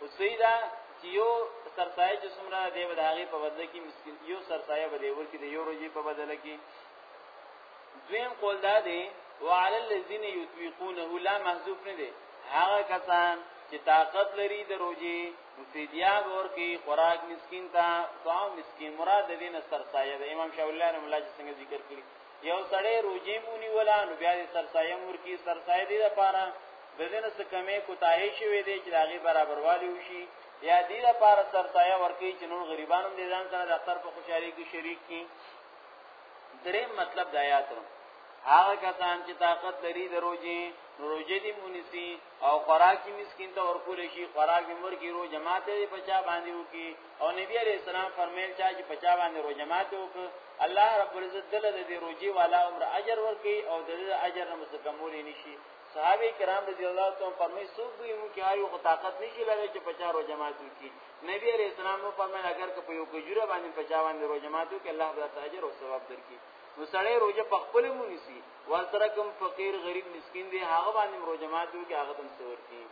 او سیدا چې یو سرسایه چې څومره دی به د هغې په بدله کې مسکین یو سرسایه به دی ورکړي د یو روژې په بدله کې دویم قول دا دی وعلى الذين يطيقونه لا محذوف نه دی هغه کسان چې طاقت لري د روزي فدیه ورکي خوراک مسكين ته طعام مسكين مراد دین سرسایه د امام شاول الله رحمه الله څنګه ذکر کړی یو سړی روزي مونی ولا نو بیا د سرسایه ورکی سرسایه دی لپاره د دې نه څه کمې کوتاهي شوی دی چې داغي برابر والی وشي یا دې لپاره سرسایه ورکی چې نور غریبانو دې ځان سره د اختر په خوشحالي کې شریک کړي دریم مطلب د آیات هغه کسان چې طاقت لري د روزي نو روزي دې مونسي او خوراکي مسكين ته ورکول شي خوراکي مر کې رو جماعت دې پچا باندې وکي او نبی عليه السلام فرمایل چې پچا باندې رو جماعت وک الله رب العزت دل دې روزي والا عمر اجر ورکي او د اجر نه مسکمول نشي صحابه کرام رضی الله تعالی عنهم فرمایي څوک به یو کې آیو خو طاقت نشي لري چې په چارو جماعت وکړي نبی عليه السلام نو فرمایي اگر که په یو کجوره باندې په چا باندې رو جماعت وکړي الله به تاجر او ثواب درکړي نو سړی روزه په خپل مونږي ور سره کوم فقیر غریب مسكين دی هغه باندې رو جماعت وکړي هغه تم څور کی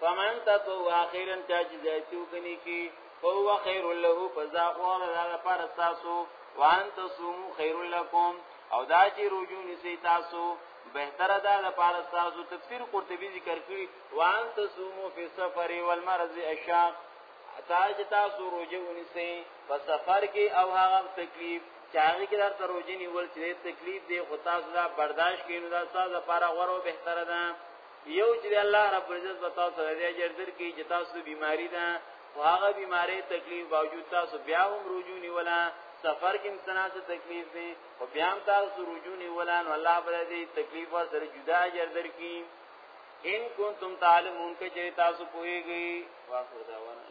فمن تتو اخیرا چا چې زیاتو کني کی فهو خیر له فزا قول دا لپاره تاسو وان تصومو خیر لکم او دا چې رجوع نسی تاسو بهتره دا لپاره تاسو تفسیر قرطبی ذکر کړی وان تصومو فی سفر والمرض الشاق تا چې تاسو روزه ونیسئ په سفر کې او هغه تکلیف چې هغه کې درته روزه نیول چې تکلیف دی خو تاسو دا برداشت کینو دا تاسو لپاره غوړو بهتره ده یو چې الله رب العزت به تاسو ته د اجر درکړي چې تاسو بیماری ده او هغه بیماری تکلیف باوجود تاسو بیا هم رجوع نیولا سفر کې امتناس تکلیف دی او بیا هم تاسو رجوع نیولا نو الله به دې تکلیف ور سره جدا اجر درکړي ان کنتم تعلمون کې چې تاسو پوهیږئ واخر داونه